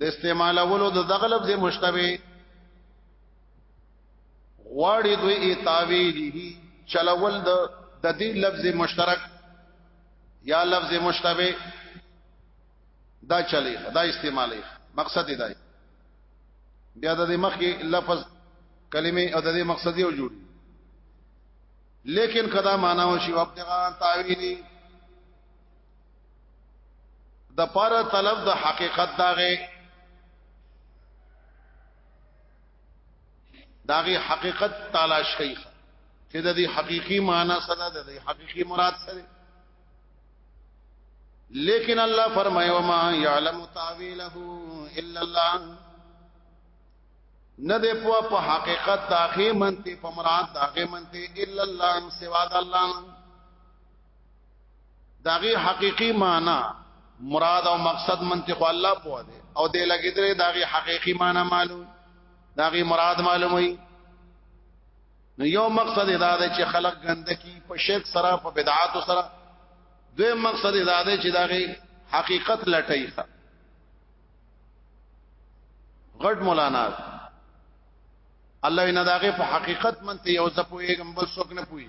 د استعمالولو د دغلب د مشتبه غواړي دوی تعویله چلول د د دې لفظ مشترک یا لفظ مشتبه دا چلی دا استعمالي مقصد دی بیا د دې مخکې لفظ کلمه او د دې مقصد یو جوړ لیکن کدا معنا او شی وقت غان تعویلی د پاره طلب د حقیقت داغه داغه حقیقت تلاش کوي چې د دې حقيقي معنی سره د دې حقيقي مراد سره لیکن الله فرمایي او ما يعلم تاويله الا الله نه دې په په حقیقت داغه منته په مراد داغه منته الا الله سوا د الله داغي حقيقي معنی مراد او مقصد منطق الله په دی او دې لګیدره داغي حقيقي معنی معلوم داغي مراد معلومي نو یو مقصد دا دی چې خلق ګندکی په شرک سره په بدعات سره دوی مقصد دا دی چې داغي حقیقت لټای ښه غټ مولانا الله ان داغه په حقیقت منته یو ځپوي ګمبل څوک نه پوي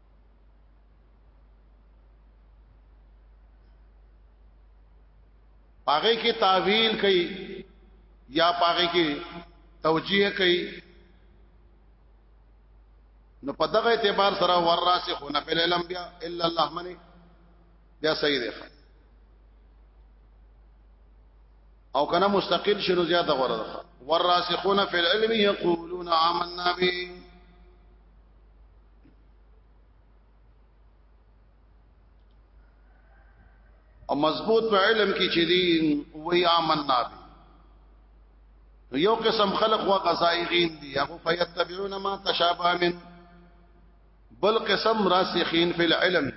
پاغه کې تعویل کوي یا پاغه کې توجیه کوي نو په دغه اعتبار سره وراسخون فی العلم بیا الا الله منی بیا صحیح دی او کنه مستقل شنو زیاته غره ده وراسخون فی العلم یقولون آمنا به او مضبوط په علم کې چې دي وی آمنا به نو یو قسم خلق وا قزایغین دي هغه فیتبعون ما تشابه من بل قسم راسخین فی العلم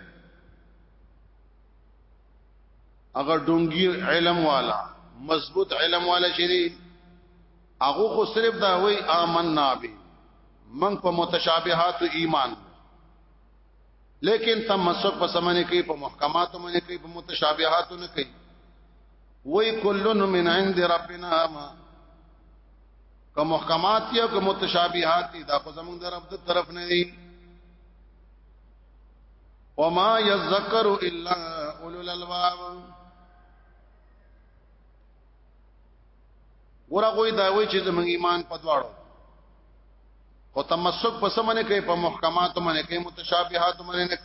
اگر ډونګي علم والا مضبوط علم والا شری هغه خو صرف دا وای آمنا به من په متشابهات ایمان لیکن تمسک په سمنه کې په محکماتو باندې کې په متشابهاتو نه کوي وای کلن من عند ربنا ما که محکمات یا که متشابهات دي دا خو زمونږ د رب د طرف نه دي وما يذكر الا اولو الالباب ګوره کوئی دا وی چې زموږ ایمان په دواړو او تمسک په سمنه کوي په محکمات باندې کوي متشابهات باندې نه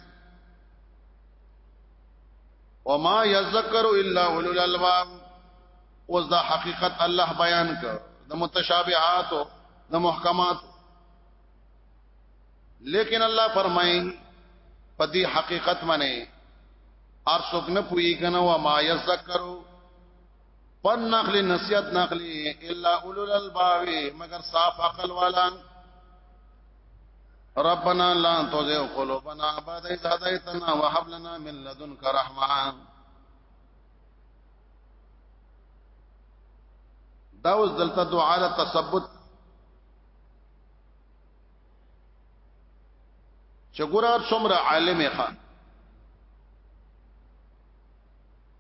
وما يذكر الا اولو الالباب اوس دا حقیقت الله بیان کړ د متشابهات او د محکمات لیکن الله فرمایي په دې حقیقت باندې ارسوک نه پوي کنه وما يذكر پر نقل نصیحت نقلی الا اولو الالباب مگر صاف عقل والا ربنا لا تزغ قلوبنا بعد إذ هديتنا وهب لنا من لدنك رحمه دا اوس دلته دعا د تثبت چګورار څومره عالم ښه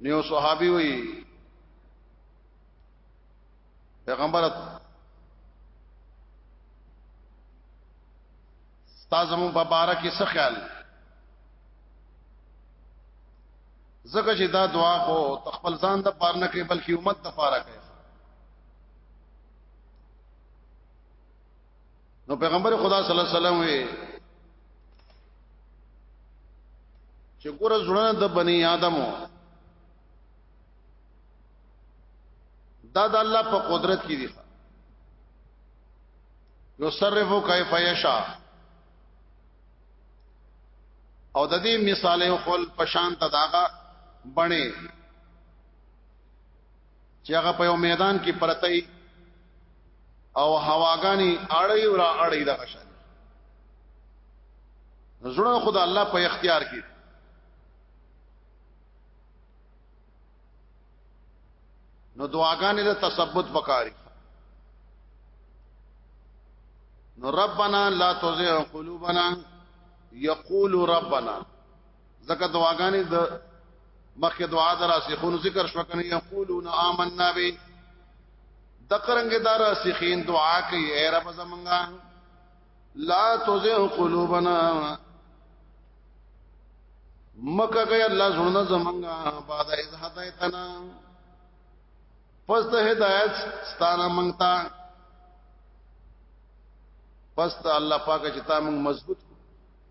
نیو صحابي وي پیغمبر تاسو مون په بار کې څه خیال زکه چې دا دعا خو تخپل ځان د پار نه کوي بلکې امت د پاره کوي نو پیغمبر خدا صلی الله علیه وسلم وی چې ګور زړه د بنی آدمو دا د الله په قدرت کې دي یو صرفو کیف یشا او د دې مثال یو خپل پشان تداغه بڼه چې هغه په یو میدان کې پرته ای او هواګانی اړی او را اړی د غشن زړه خدا الله په اختیار کې نو دعاګانې د تثبت وکاري نو ربنا لا تزغ قلوبنا یقول ربنا زکه دعاګانې د مخه دعا دراسخون ذکر شو کنه یقولون آمنا به دقرنګ دار سخین دعا کوي اے رب زمونږه لا تزغ قلوبنا مکه کوي الله زړه زمونږه بعد از هدایتنا پس د هدایت ستانه مونږتا پس ته الله پاک چې تا مونږ مضبوط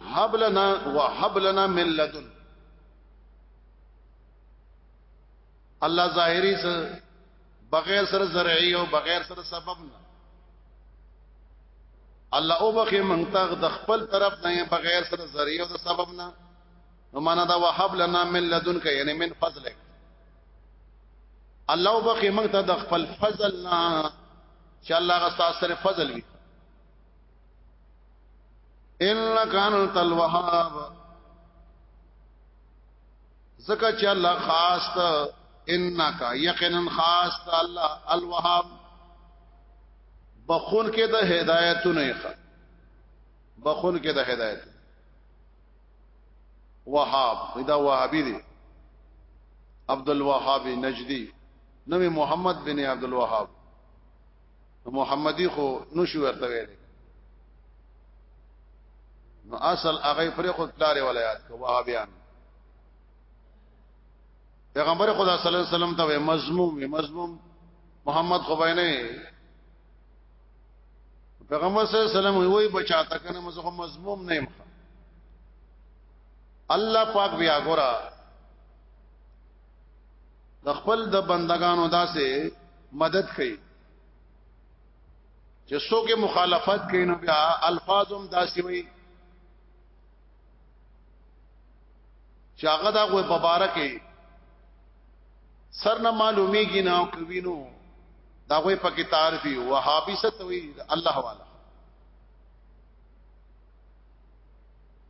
هب لنا وهب لنا من لدن الله ظاهری سره بغیر سره زرعی او بغیر سره سبب نه الله او بخې منتغ د خپل طرف نه بغیر سره زرعی او د سبب نه نو معنا دا وهب لنا من لدن کې یعنی من فضلک الله وبخي موږ ته د خپل فضل نه چې الله غستا سره فضل وي انک انت الوهاب زکه چې الله خاص ته انک یقینا خاص ته الله الوهاب بخون کې د هدایتونه ښه بخون کې د هدایت وهاب دا وهابي دی عبد الوهاب نجدي نو محمد بن عبد الوهاب محمدي خو نو شو ورته ویل نو اصل هغه پر خود پلار ولایات کو وهابیان پیغمبر خدا صلی الله علیه وسلم ته مضموم مضموم محمد خو باندې پیغمبر صلی الله علیه وسلم وی بچاته کنه مزه مضموم نه مخه الله پاک بیا ګورا د خپل د بندگانو داسې مدد کوي چې څوک مخالفت کوي نو بیا الفاظم داسې وي چې هغه دا غو مبارکه سر نه معلومیږي نه کوي نو دا غو په کې تعریف وي وهابي ستوي الله والا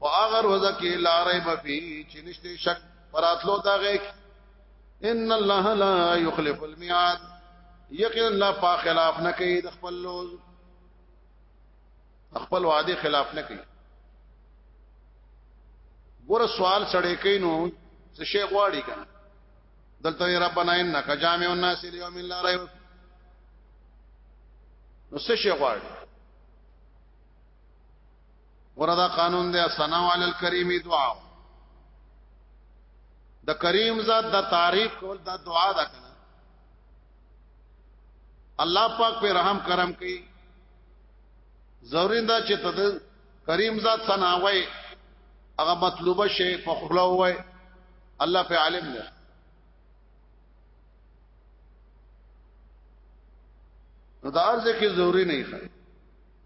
په هغه ورځ کې لارې مفي چې نشته شک پراتلو دا غي ان الله لا يخلف الميعاد یقینا الله په خلاف نه کوي د خپل لوز خپل وعده خلاف نه کوي ګور سوال سړې کوي نو څه شی غواړي کنه دلته ربنا انک جامع الناس ليوم لا ريب نو څه شی غواړي وردا قانون دی ثنا علی الکریم دعا د کریم ذات د تعریف کول د دعا ده کنه الله پاک په رحم کرم کوي ضروري دا چې ته کریم ذات ثنا وای هغه مطلوبه شی په خپل وای الله په عالم ده نو دا ارزه کې ضروری نه ښه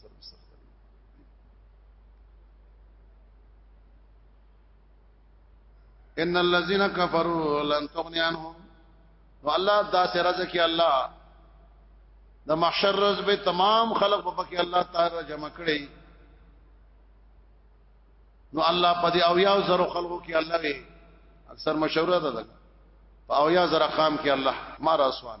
سر به سخته وي ان الذين كفروا لن تغني عنهم والله دا سرزه کې الله د محشر روز به تمام خلق په کې الله تعالی جمع کړي نو الله په دې او یا زرو خلقو کې الله وي اکثر مشوره ده په او یا زرا قام کې الله ما رسوان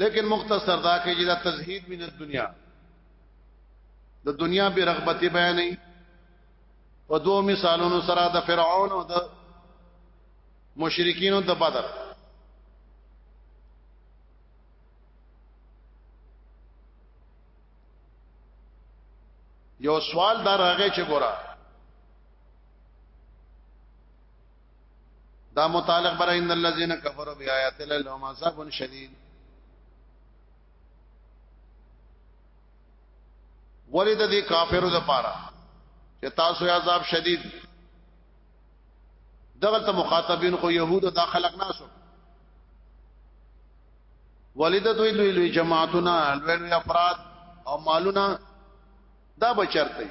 لیکن مختصر دا کې چې دا تزهید من الدنیا د دنیا به رغبت بیانې په دوه مثالونو سره د فرعون او د مشرکینو د بدر یو سوال دا راغی چې ګورا دا متعلق بر ان الذين كفروا بآيات الله لهم عذاب شديد ولید دې کافرو د پاره چې تاسو عذاب شدید دغه ته مخاطبین خو يهود او دا خلق ناسو ولید دوی لوی لوی جماعتونه لوی لوی افراد او مالونه دا بچرته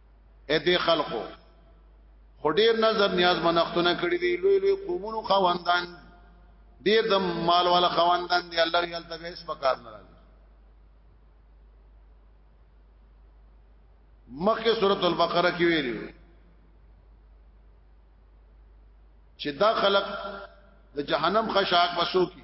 اې دې خلقو خډیر نظر نیاز منختونه کړی دی لوی لوی قومونو خواندان ډیر د مال والا خواندان دی الله یې تل بیس پکار نه راځي مخکې سورۃ البقره کې ویلو چې دا خلق د جهنم خشاک بسو کی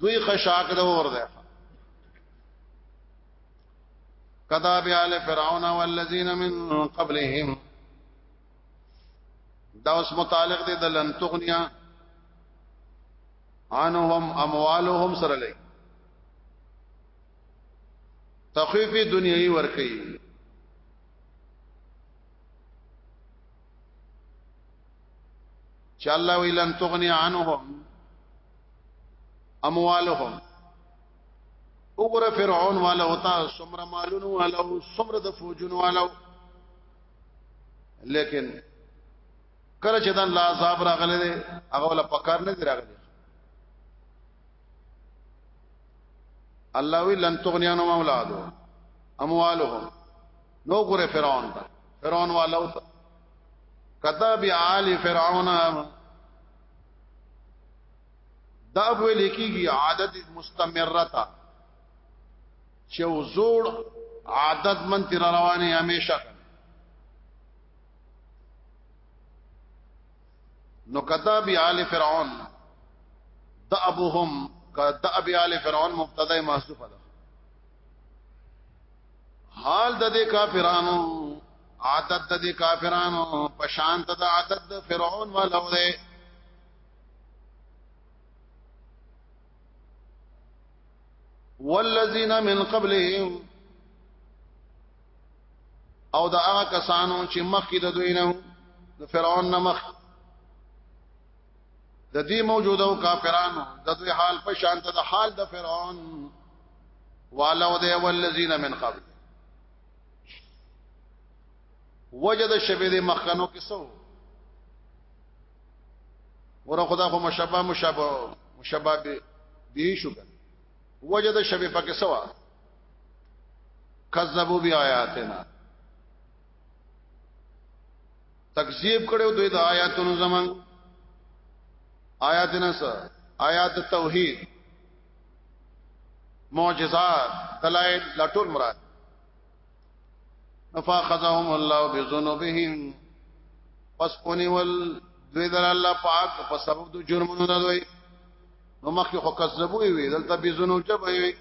دوی خشاک د اور ده کدا بیا له فرعون والذین من قبلهم دا اوس متعلق دي د لن تغنیا عنهم اموالهم سره لګي تخفیف دنیوي ورکي چې الله ویلن تغنی عنهم اموالهم وګوره فرعون والا ہوتا سمره مالونو والا او سمره د فوجونو والا لیکن کله چې د الله عذاب راغله دي هغه ولا پکار نه دی راغلی الله وی لن تغنیانو اولادو اموالهم نو ګره فرعون ته فرعون والا او کذب آل فرعون دا به لیکيږي عادت مستمرتا چې زوړ عادت من تیر روانه همیشه نو کتاب آل فرعون دا ابوهم کدا ابي آل فرعون مبتدا محذوف ده حال د دې کافرانو عادت د کافرانو په شان ته د عادت د فرعون ولو ده والذین من قبلهم او دا هغه کسانو چې مخکې د دوی نه د فرعون نه مخ د دې موجودو کافرانو د دوی حال په شان ته د حال د فرعون والو ده والذین من قبل وجه د شبه د مخکنو کې سو ور خدا خو مشابه مشابه مشابه به به شو وجه د شبه پکې سوا کذبوا بیااتنا تکذیب کړو دوی د آیاتونو زمان آیاتنا سره آیات توحید معجزات دلائل لټول مراد فاخذهم الله بذنوبهم پس اونی ول دوی در الله پاک په سبب د جرمونو نه دوی نو مخکې خو کذبو وي دلته به زنو جب وي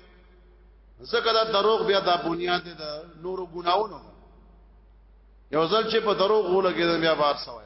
زکه دا دروغ بیا دا بنیاد ده نورو ګناونو یو ځل چې په دروغ ولګیدل بیا بار سوای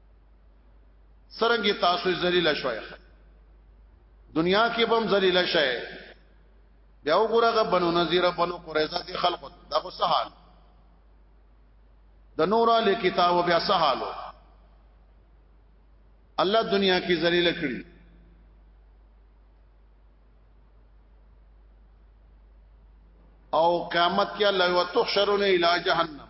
سرنګي تاسو ذلیل شوي دنیا کې بم ذلیل شي بیا وګورغه بنو نذیر بنو قریظه دي خلق دا خو سهال د نور ال کتاب بیا سهالو الله دنیا کې ذلیل کړی او قیامت کې الله وتحشرون الی جهنم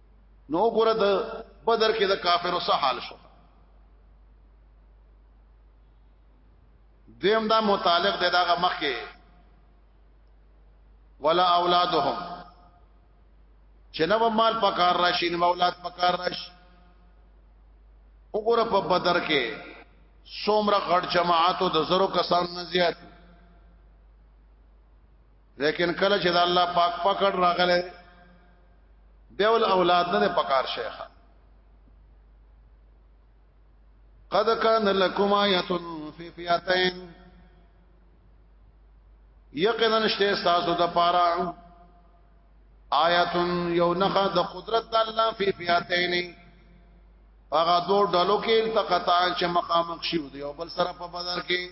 نو ګره د بدر کې د کافرو سره حال شو دیم دا متعلق دی داغه مخ کې ولا اولادهم چې نو مال پکار راشي نو اولاد پکار راشي وګوره په بدر کې څومره غړ جماعتو د زرو کسان نه زیات لیکن کله چې د الله پاک پکړ راغله بیا ول اولاد نه پکار شیخه قد کان لکم آیت فی فیاتین یقینا شته تاسو د پاره آیت یو نخا د قدرت الله فی فیاتین هغه دو ډلو کې التقطا چې مخامخ شي دی او بل سره په بدر کې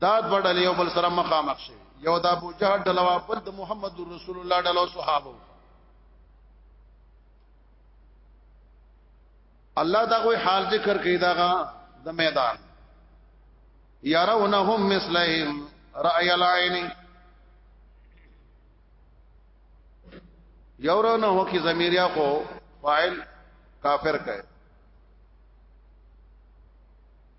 دا دوه ډلې یو بل سره مخامخ شي یو د ابو جهل ډلوا بل د محمد رسول الله ډلوا صحابه الله دا کوئی حال ذکر کوي داغه د میدان يرونهم مثلهم رأي العين يرونه کی ضمیریا کو فاعل کافر کئ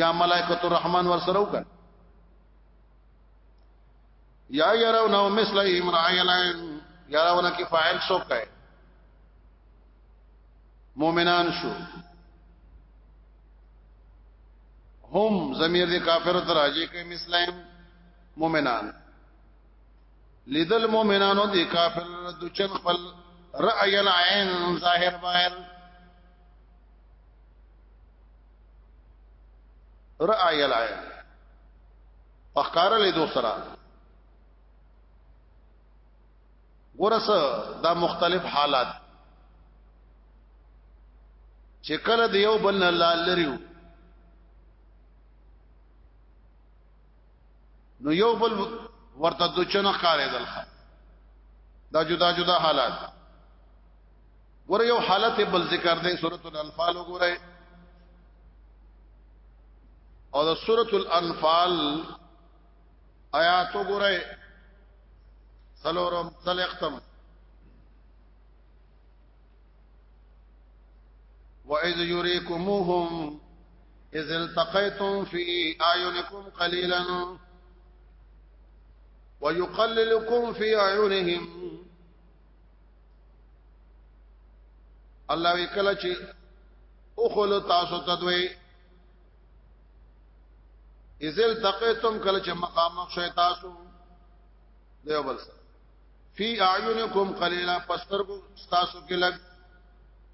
یا ملائکۃ الرحمن ور سره وکړه یا يرونه مثل امرای العين یراونه کی فاعل سو کای مؤمنان شو هم ضمیر دی کافر تر راځي کوي مثلهم مؤمنان لیدل مؤمنانو دی کافر د چن خپل رأی العين ظاهر باهر رأي العين فقار له دو سره ورس دا مختلف حالات چې کله د یو بل الله لريو نو یو بل ورته د چنه خارې دلخه دا جدا جدا حالات ور یو حالت بل ذکر دی سورۃ الانفال وګورئ او د سورۃ الانفال آیات وګورئ سلورم ختم وَإِذْ يُرِيكُمُوهُمْ إِذِ الْتَقَيْتُمْ فِي أَعْيُنِكُمْ قَلِيلًا وَيُقَلِّلُكُمْ فِي أَعْيُنِهِمْ الله وکړه چې او خلو تاسو تدوي ازل تقیتم کله چې مقام شوي تاسو دیو بل سره فی اعینکم قلیلا پسترګو تاسو کې لګ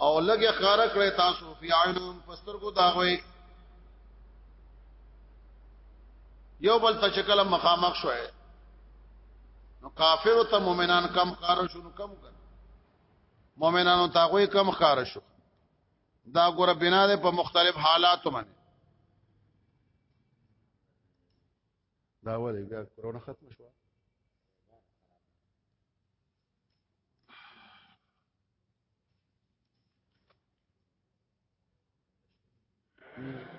او لګه خار کړی تاسو فی اعینکم پسترګو دا وای یو بل ته شکل مخامخ شوي نو کافر ته مؤمنان کم خار شو نو کم کړ مؤمنانو ته غوي کم خار شو دا ګوره بنا ده په مختلف حالاتو باندې دا ولې بیا کرونا ختم شو Mm-hmm.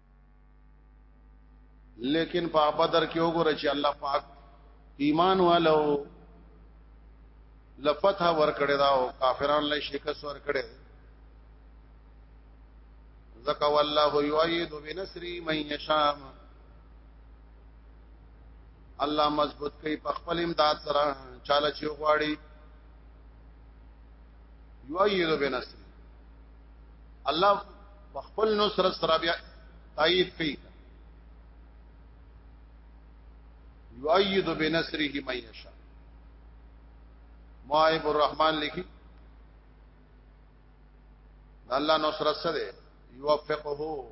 لیکن په بدر کې وګوره چې الله پاک ایمان والو لفتح ور کړی دا او کافرانو له شکست ور کړی زکا والله یؤید بنصری من یشاء الله مضبوط کوي په خپل امداد سره چاله چې غواړي یؤید بنصری الله خپل نصرت سره بیا تایید کوي یؤید بنصره من یشاء مائب الرحمن لیکي الله نصرت سره یوفقه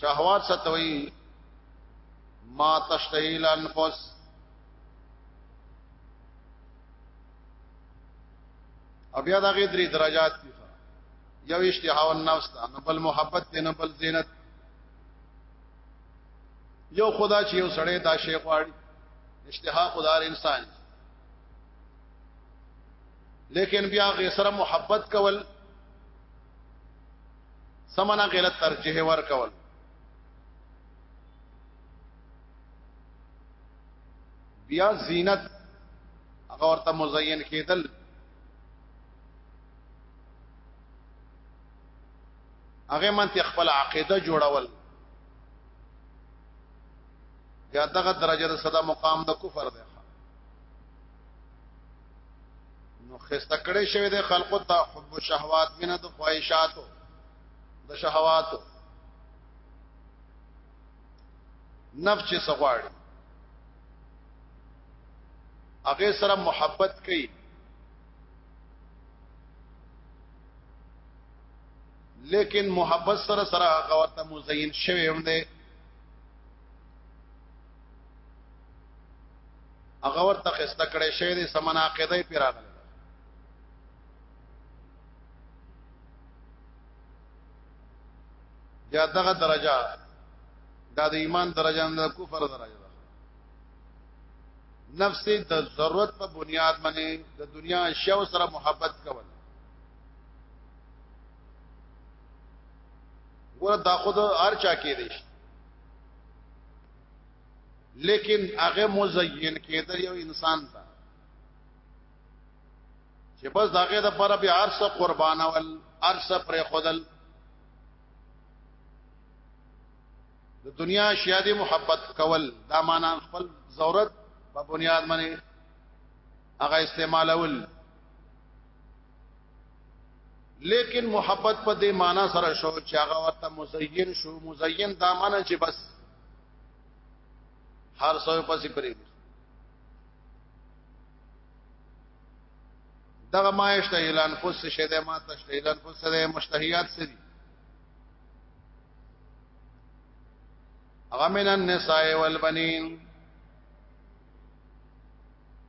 شهوات ستوي ما تشتهي الانفس او بیا دا غي درې درجات دي یو اشتها او نفس دا نه بل محبت دی نه بل زینت یو خدا چې یو سړی دا شی غواړي اشتها خدار انسان لیکن بیا غي سره محبت کول سمنا غیرت ترجیح ورکول بیا زینت هغه ورته مزین کېدل هغه منته خپل عقیده جوړول یا دغه درجه د صدا مقام د کفر ده نو خسته کړي شوی د خلقو ته حب شهوات مینه د خواهشاتو د شهواتو نفس چې سغواړي هغه سره محبت کوي لیکن محبت سره سره هغه ورته مزین شوی هم دی هغه ورته خسته کړي شی دي سمنا عقیده پیراغله یا دغه درجه دا د ایمان درجه نه کفر درجه ده نفس د ضرورت په بنیاد باندې د دنیا شیو سره محبت کول ګور دا خود هر چا کې دي لیکن هغه مزین کېدل یو انسان ته چې بس داګه د پر به ارس قربانول ارس پر خودل د دنیا شیادی محبت کول دا معنا خپل ضرورت په بنیاد باندې هغه استعمالول لیکن محبت په دې معنی سره شو چې هغه ورته مزین شو مزین دا معنی چې بس هر څو پسې پرې دغه ما اشته اعلان فس شه ده ما تشته اعلان فس ده مشتهیات سری هغه من النساء والبنین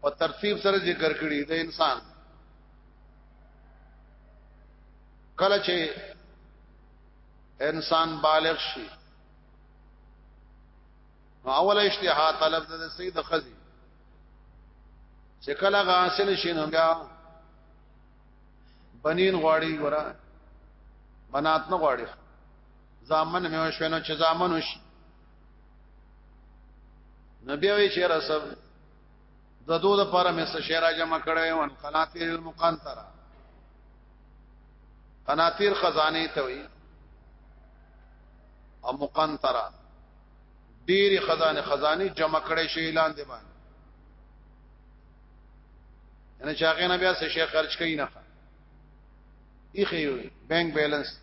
په ترتیب سره ذکر کړي د انسان کله چې انسان بالغ شي نو اول اشتها طلب د سید خزي چې کله غاسل شي نو بیا بنین غواړي ورا بنات نه غواړي ځامن مې وشو نو چې ځامن وشي نبی وی چې رسب د دوه لپاره مې څه شعر جمع کړي او قناطیر المقنطره قناطیر خزانه ته وي او مقنطره ډېری خزانه خزانه جمع کړي شي اعلان دی باندې یعنی چې هغه نه بیا څه شي خرج کوي نه یې خېوي بانک بیلانس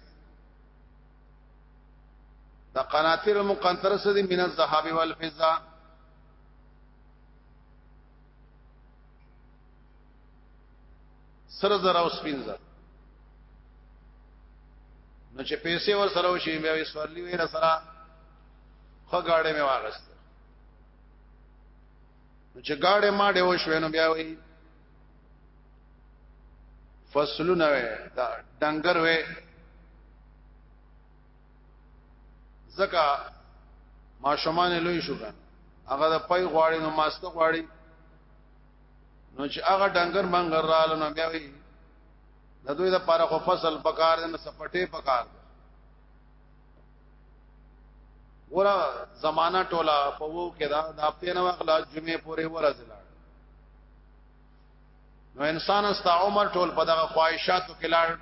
دا قناطر المقنطره څه دي من الذهب والفضه سره زر او سپین زر نو چې پیسې ور سره وشي بیا یې سوالي ویره سره خو گاډې مې واغست نو چې گاډې ماډې وشوې نو بیا وایي فصلونه وې دا ډنګر وې زکه ماشومان لوی شو کنه هغه د پای غواړي نو ماسته غواړي نو چې هغه ډنګر منګر رال نو بیا وی د دوی د پاره خو فصل پکار دي نو سپټې پکار دي ورا زمانہ ټولا په وو کې دا د هفته نو اخلا جمعې پورې ورځ لاړ نو انسان است عمر ټول په دغه خواهشاتو کې لاړ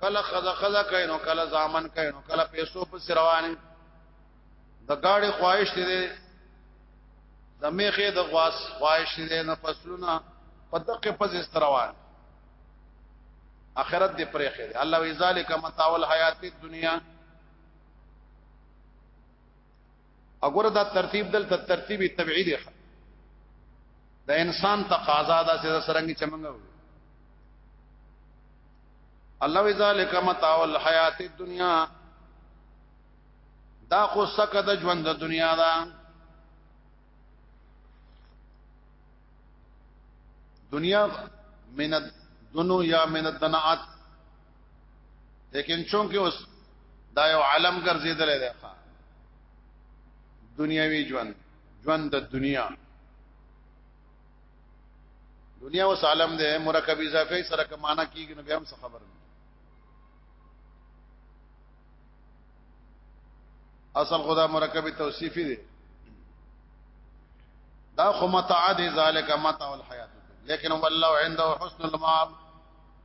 کله خزه خزه کوي نو کله ځامن کوي نو کله پیسو په رواني د گاډي خواهش دي د میخه د غواس خواهش دي نه فصلونه په دقه پز استروان اخرت دې پرې خېره الله وی ذالک متاول حیات الدنیا وګوره دا ترتیب دلته ترتیب طبيعي دی د انسان تقاضا دا چې سرنګي چمنګو الله وذالک متاع الحیات الدنیا دا خو سکه د ژوند د دنیا دا دنیا من الدنو یا من الدنات لیکن چونکه اوس دا یو عالم ګرځیدل دی ښا دنیوي ژوند ژوند د دنیا دنیا اوس عالم دی مرکب اضافه سره کمانه کیږي نو بیا هم څه خبر نه اصل خدا مرکب توصیفی دی دا خو متاع دی ذالک متاع الحیات لیکن والله عنده حسن المعاب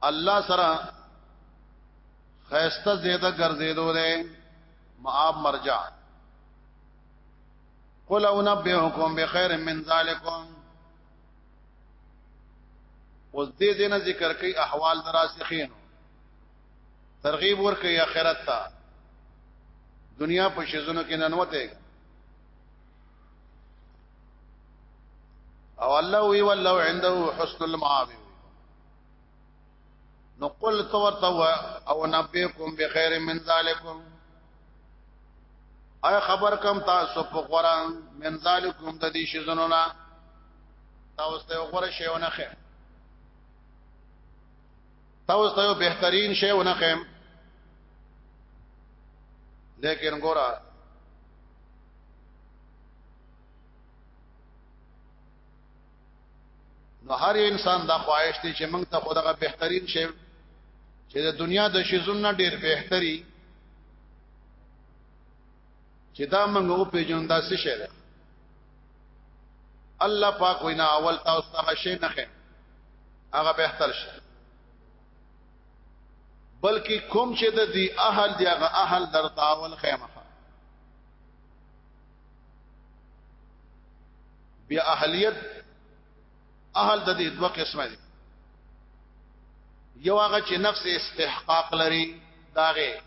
الله سره خیسته زیده ګرځیدو ده معاب مرجع قل او نبئکم بخیر من ذالکم اوس دې دینه ذکر کوي احوال دراسخین ترغیب ورکي اخرت ته دنیا په شزونو کې ننوته او الله وی والله عنده حسن المعاب نو قل تو تو او نبيكم بخير من ذالکم اي خبر کم تاسو په قران من ذالکم د دې شزونو نه تاسو ته غوړه شیونه خه تاسو ته بهترین شیونه خه لیکن ګورا نو هر انسان دا خواهش دی چې موږ ته خدغه بهترین شی چې د دنیا د شیزونه ډیر بهتري چې دا موږ او پیژنو دا څه شی ده الله پاک وینا اول تاسو ته شی نه خې هغه بهتر شی بلکې کوم چې د دې اهل دی هغه اهل درته اول خیمه بیا اهلیت اهل د دې دوه قسمه دي یو هغه چې نفس استحقاق لري داغه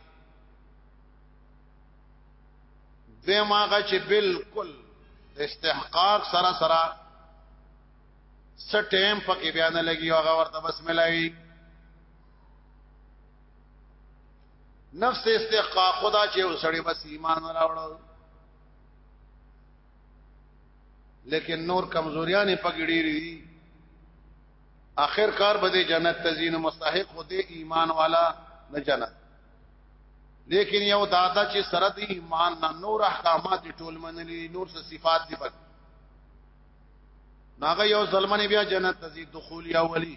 دیم هغه چې بالکل استحقاق سره سره سټیم پکې بیان لګي او هغه ورته بس ملایي نفس استحقاق خدا چې وسړي بس ایمان راوړل لیکن نور کمزوریاں نے پکڑی رہی آخر کار بدے جنت تزین مستحق خود ایمان والا نہ جنت لیکن یو دادا چې سره دی ایمان نه نور احکامات ټول منلی نور څه صفات دی پک ناغه یو ظلمنه بیا جنت تزي دخول یا ولی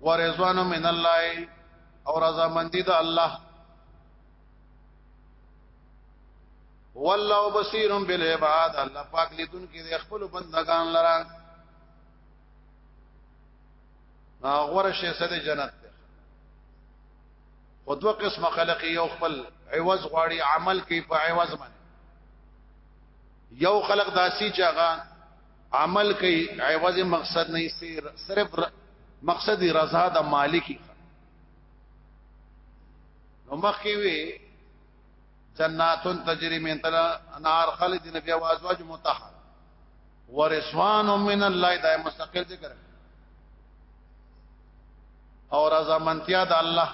ورزوان من الله او رضا مندی د الله والله بصیر بالعباد الله پاک لیدون کې د خپل بندگان لرا غور شي سده جنت خو دو قسم خلق یو خپل عوض غواړي عمل کوي په عوض باندې یو خلق داسي چاغه عمل کوي عوض مقصد نه سیر صرف مقصد رضا د مالک نو مخکې وي جنات تجري من تل انار خالدین فی وازواج مطهر ورسوان من الله دا مستقل ذکر او رضا منتیا د الله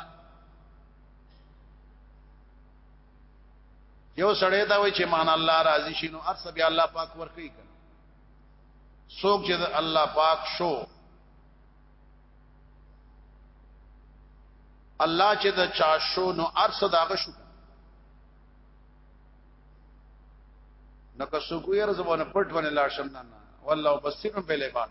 یو سړی دا وای چې مان الله راضي شینو ارس بیا الله پاک ورکی کړ څوک چې الله پاک شو الله چې د چا شو نو ارس داغه شو نو که څوک یې رزونه پټ ونه لاړ شم نه والله بصیر په لباس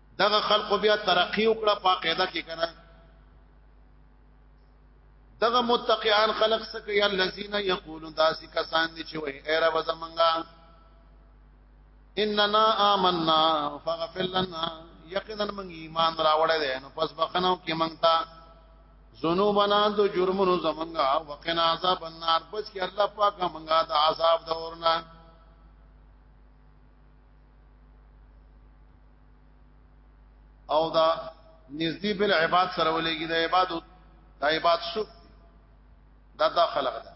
دغه خلق بیا ترقی وکړه په قاعده کې کنه دغه متقیان خلق سکه یا الذین یقولون داسی کسان دي چې وای ایرا وزمنګا اننا آمنا فغفر لنا یقینا من ایمان راوړل دي نو پس بخنو کې منګتا ذنوبنا دو جرمونو زمنګا وقنا عذاب النار بس کې الله پاک منګا د عذاب دورنا او دا نزدې بل عبادت سره ولېږي د عبادت د عبادت شو دا دا خلق ده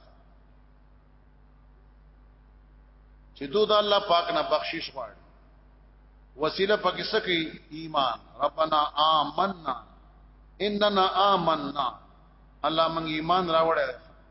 چې دوی د الله پاک نه بخشش غواړي وسیله پکې سکی ایمان ربنا آمنا اننا آمنا الله موږ ایمان راوړل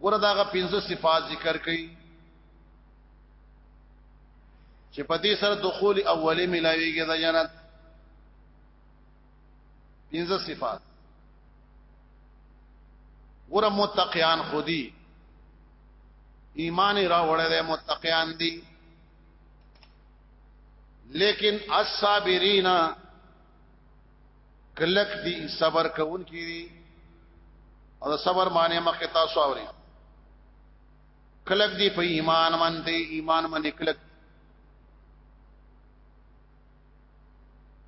ګوره داغه پنځه صفات ذکر کړي چې په دې سره دخول اولی ملاويږي د جنت پنځه صفات ګوره متقیان خودي ایمان را وړه ده متقیان دي لیکن الصابرین کلک دي صبر کوون کی دي او صبر معنی مخه تاسو اوري کلک دي په ایمان باندې ایمان باندې کلک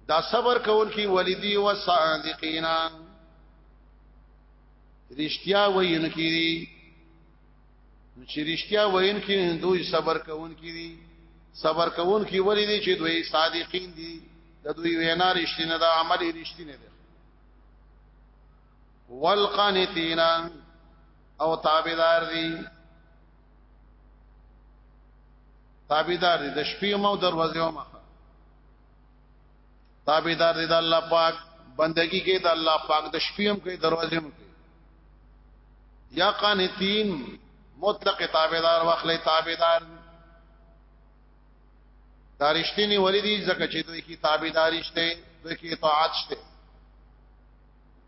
دا صبر کوون کی ولدی و صادقینا رشتیا وین کی دي چې رشتیا وین کی دوی صبر کوون کی دي صبر کوون کی ولې دي چې دوی صادقین دي د دوی وینا رښتینه ده عمل یې رښتینه ده والقانتین او تابعدار دي تابعدار دي د شپې مو دروازې او مخه تابعدار دي د الله پاک بندگی کې د الله پاک د شپې هم کې دروازې هم کې یا قانتین مطلق تابعدار واخلې تابعدار دا رښتینی ولی دي ځکه چې دوی کی تابعداري شته دوی کی اطاعت شته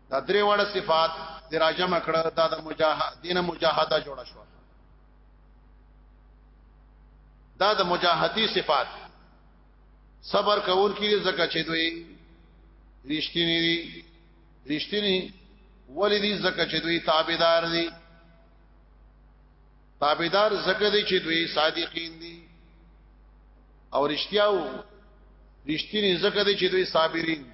دا درې وړه صفات د راجم کړه دا د مجاهد دین مجاهده جوړ شو دا د مجاهدی صفات صبر کول کی ځکه چې دوی رښتینی دي رښتینی ولی دي ځکه چې دوی تابعدار دي تابعدار زکه دي چې دوی صادقین دي او رښتیاو رښتینی زکه دي چې دوی صابرین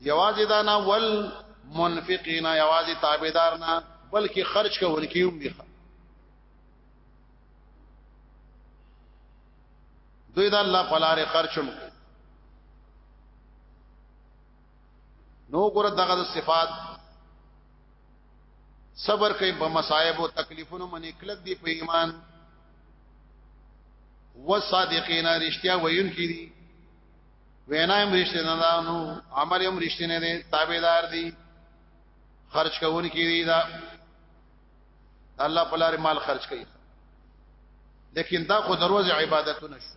یوازې دا نه ول منفقین یوازې تابعدار نه بلکې خرج کوونکی هم دي دوی دا الله فلاره خرچم نو ګره دغه صفات صبر کوي په مصائب او تکلیفونو باندې کلک دی په ایمان وصادقین رشتیا وین کی دي وینا هم رشتیا نه ده نو عمل هم رشتیا نه دي تابعدار دي خرج کوون کی دي دا الله په لار مال خرج کوي لیکن دا خو دروازه عبادتونه شو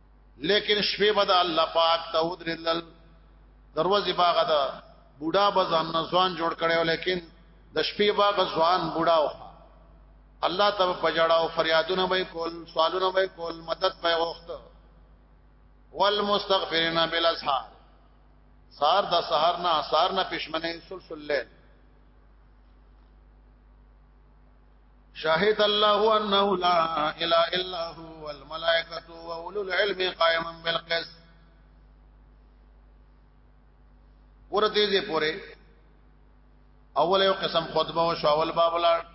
لیکن شپې به د الله پاک ته ودرېدل دروازې باغ ده بوډا به ځان نه ځوان جوړ کړو لیکن د شپې باغ ځوان بوډا و الله ته په جړه او فریادونه به کول سوالونه به کول مدد به وخت والمستغفرین بالاسحار سار د سحر نه سار نه پښمنه سلسله شاهد الله انه لا اله الا هو والملائکه واولو العلم قائما بالقسط ورته دې پوره اول یو قسم خطبه او شاول باب لاړ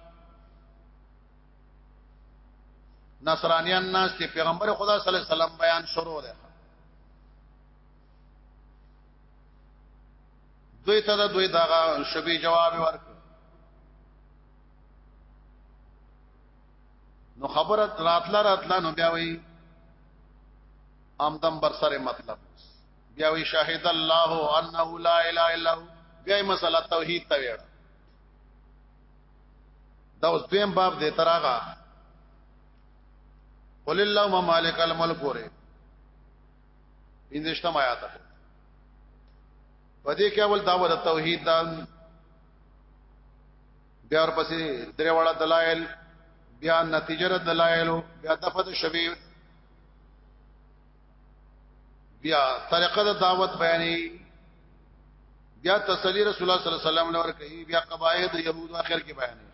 نصرانیان ناس ته پیغمبر خدا صلی الله علیه وسلم بیان شروع ده دوی ته دوی دا شبي جواب ورک نو خبره راتله راتله نو بیا وی امدم بر سره مطلب بیا وی شاهد الله انه لا اله الا هو بیا مسله توحید ته ویړه دا اوس دویم باب دی تراغه قل اللهم مالک الملک وره پینځشتم آیات په دې کې اول داوه د توحید دا بیا ورپسې درې وړه دلایل بیا نتیجه د دلایل بیا د فد شبی بیا طریقه د دعوت بیانې بیا تسلی رسول الله صلی الله علیه وسلم لور کوي بیا قواعد یهود اخر کې بیانې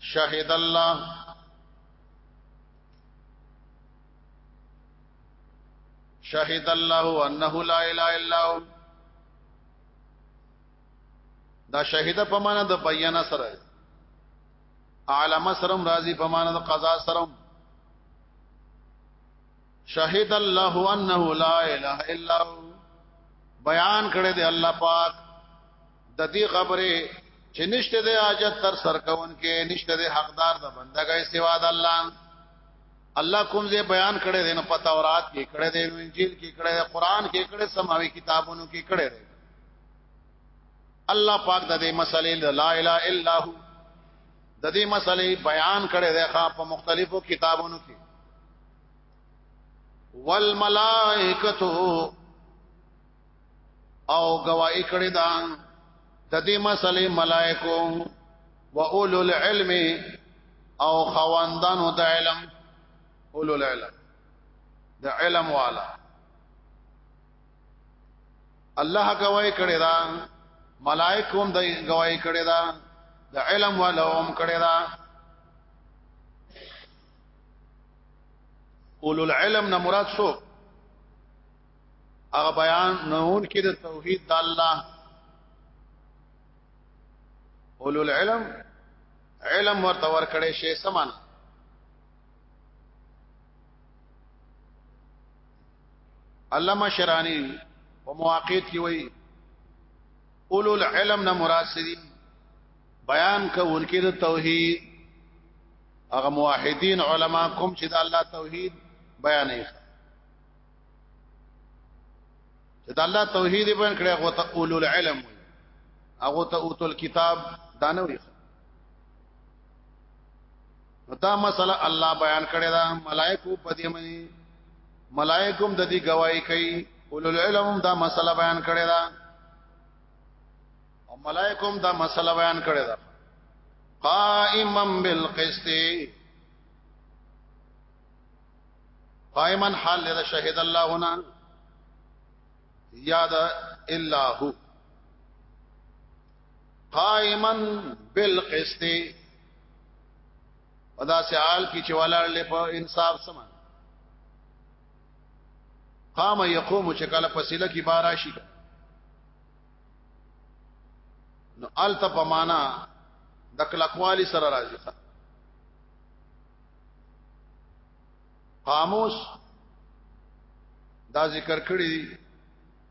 شهید الله شهید الله انه لا اله الا هو دا شهیده په معنا د بیان سره عالم سرم راضی په معنا د قضا سرم شهید الله انه لا اله الا هو بیان کړی دی الله پاک د دې خبره چې نشته د حاجت تر سرکون کې نشته د حقدار د بندګۍ سوا د الله الله کوم دې بیان کړی دی نو پتا اورات کې کړی دی انجیل کې کړی دی قران کې کړی سماوي کتابونو کې کړی دی الله پاک د دې مسلې لا اله الا هو د دې مسلې بیان کړي دی ښا په مختلفو کتابونو کې والملائکه او گواہی کړي دا د دې مسلې ملائکو و اولو العلم او خواندانو د علم اولو العلم د علم والا الله گواہی کړی دا ملائکه هم د گواہی کړی دا د علم والو هم کړی دا اولو العلم نه مراد شو هغه بیان نهون کې د توحید د الله اولو العلم علم ورته ور کړی شی سمانه علامه شرانی په مواقیت کې وایي اولو العلم نه مراد سدي بیان کوونکې د توحید هغه موحدین علما کوم چې د الله توحید بیانې چې د الله توحید بیان کړي هغه ته اولو العلم هغه ته اوتل کتاب دانوي دا مسله الله بیان کړی دا ملائکو په دې منی ملائکم د دې گواہی کوي اولو العلم دا مسله بیان کړی دا او ملائکم دا مسله بیان کړی دا قائما بالقسط قائما حال له شهید الله هنا یاد الا هو قائما بالقسط ودا سه حال کی چې ولاړ لې په انصاف سمان قام یقوم چې کله فصله کی باراشي نو الته په معنا د کلکوالی سره راځي قاموس دا ذکر کړی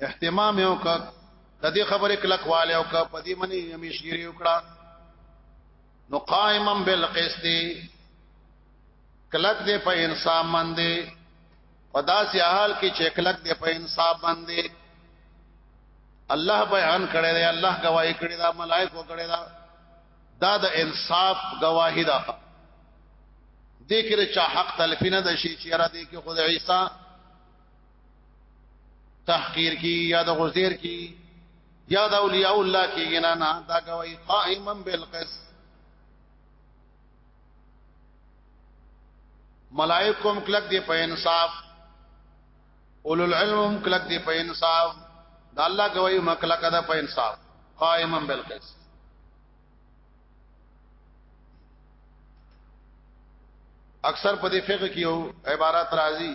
اهتمام یو ک د دې خبرې کلکواله او ک په دې منی همیشګری وکړه نو قائما بالقسط کلک دې په انصاف باندې پدا سي حال کې چې کلک دې په انصاف باندې الله بیان کړی دی الله گواہی کړی دا ملائکه کړی دا دا د انصاف گواہی ده دې کې چې حق تلفینه د شي چې را دې کې خدای عیسی تحقیر کی یا د غزیر کی یا د اولیاء الله کی نه نه دا کوي قائما بالقسط ملائکم کلک دی په انصاف اولو العلم کلک دی په انصاف د الله کوي مکلک ده په انصاف قائما بالقسط اکثر په دې فقہ کې یو عبارت راځي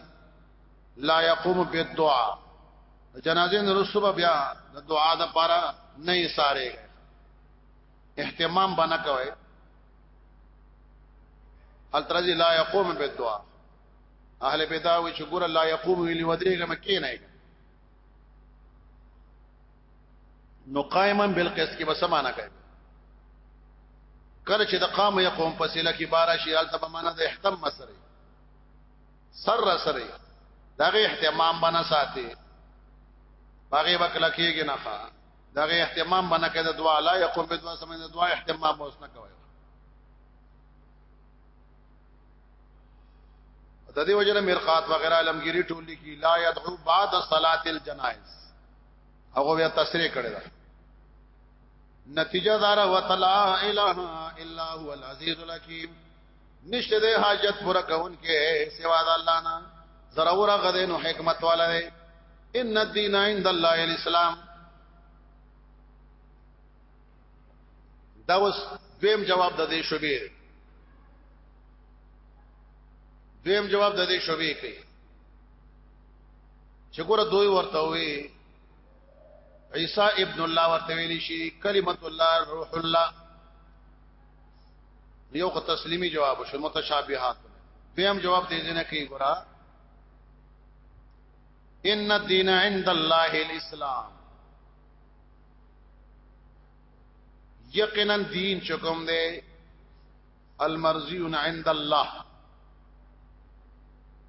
لا يقوم بالدعاء جنازې نه رسوب بیا د دعا د پاره نه یې ساره اهتمام بنا کوي الترجی لا يقوم بالدعاء اهل بدع وی چې ګور لا يقوم ویلی ودرېګه مکه نه نو قائما بالقسط کې بس معنا کوي کله چې د قام يقوم په سله کې بارا شي الته به معنا د احتم مسره سر سره دغه اهتمام بنا ساتي باغې وکړه کېږي نه ښا دغه اهتمام بنا کړه د دعا لا يقوم بدوا سمې د دعا اهتمام اوس نه کوي د دې وجنه مرقات وغیرہ علمگیری ټول لیکي لا يدعو بعد صلاه الجنائز هغه بیا تشریح کړی دا نتیجه دار وتلا اله الا هو العزیز الحکیم نشته د حاجت پورا کون کې سوا د الله نه ضرور غد نو حکمت والا دی ان الدين عند الله الاسلام دا اوس دویم جواب د دې شوبې دویم جواب د دې شوبې کوي چې ګوره دوی ورته وي عیسی ابن الله ورته ویلی شي کلمت الله روح الله یو خو تسلیمی جواب شو متشابهات به هم جواب دې نه کوي ګورا ان الدين عند الله الاسلام یقینا دین چکم دے المرضیون عند الله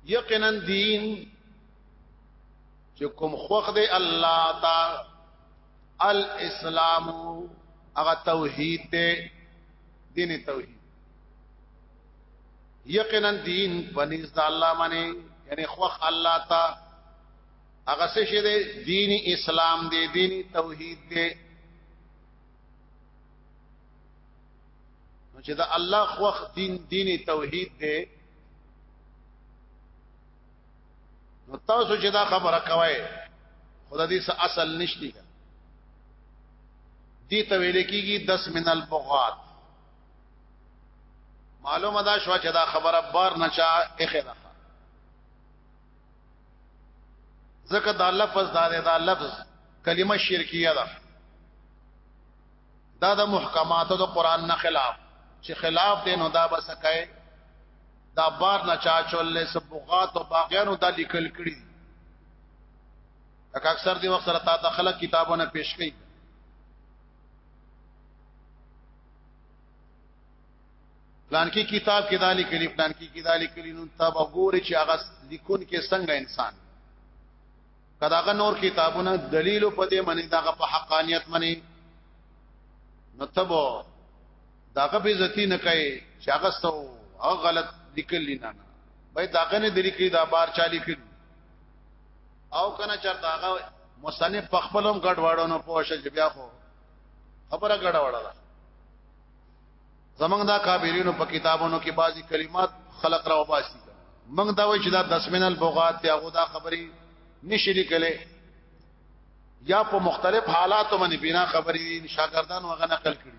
یقینا دین چې کوم خوخ دی الله تا الاسلام هغه توحید دی دین توحید یقینا دین پنځ د الله باندې یعنی خوخ الله تا هغه څه شه دی دین اسلام دی دین توحید دی نو چې دا الله خوخ دین دین توحید دی نو تاسو چې دا خبره کوي خدای دې څه اصل نشتی دي ته ویل کېږي 10 من البغات معلومه دا شو چې دا خبره بار نه چا اخره ځکه دا لفظ دا دی دا لفظ کلمه شرکیه ده دا د محکماتو د قران نه خلاف چې خلاف دین او دا بسکای دا بار نه چا چولې سبغات او باغیانو دا لیکل کړی اکه اکثر دی وخت سره تا ته خلک کتابونه پیش کړي پلان کې کتاب کې دالی کلی پلان کې کې دالی کلی نو تاب وګوري چې هغه لیکون کې څنګه انسان کداغه نور کتابونه دلیل په دې منی داغه په حقانیت منی نو تبو داغه به عزت نه کوي چې هغه سو او غلط لیکل نه نه به داغه نه دلی کې دا بار چالي کړ او کنه چرته هغه مصنف په خپلم ګډ واړو نو پوښه چې بیا خو خبره ګډ واړه ده زمنګ دا کابرینو په کتابونو کې بعضی کلمات خلق را وباسي منګ دا وای چې دا دسمن البغات یا غدا خبري نشلی کله یا په مختلف حالاتو باندې بنا خبري شاګردان وغه نقل کړي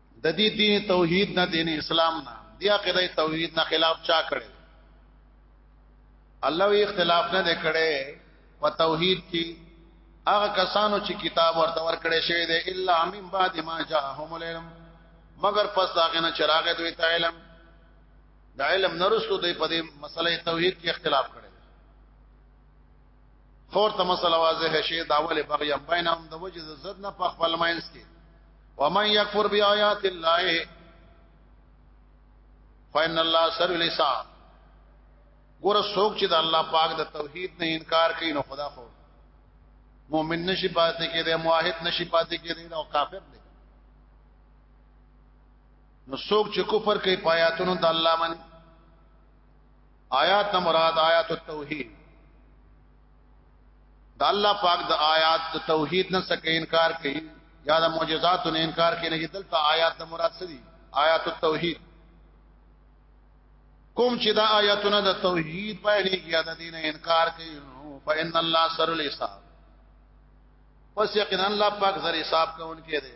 د دې دین توحید نه دین اسلام نه دی عقیده توحید نه خلاف چا کړي الله وی اختلاف نه کړي په توحید کې هغه کسانو چې کتاب ورته ورکړي شوی دی الا من بعد ما جاءهم العلم مگر پس داغه نه چراغ دوی ته علم د علم نرسو دوی په دې مسله توحید کې اختلاف کړي خور ته مسله واضح شي دا ولې بغي بینهم د وجه زد نه په خپل مینس کې ومن یکفر بیاات الله فإن الله سر الحساب ګور څوک چې د الله پاک د توحید نه انکار کوي نو خدا خو مؤمن نشي پاتې کېږي موحد نشي پاتې کېږي او کافر دی نو څوک چې کفر کوي پایاتونو د الله باندې آیات نه مراد آیات التوحید د الله پاک د آیات د توحید نه سکه انکار کوي یا د معجزات نه انکار کوي نه دلته آیات نه مراد څه دي آیات التوحید کوم چې دا آیاتونه د توحید باندې یا د دین انکار کوي فإن الله سر الحساب پس یقینا الله پاک زری حساب کوونکی دی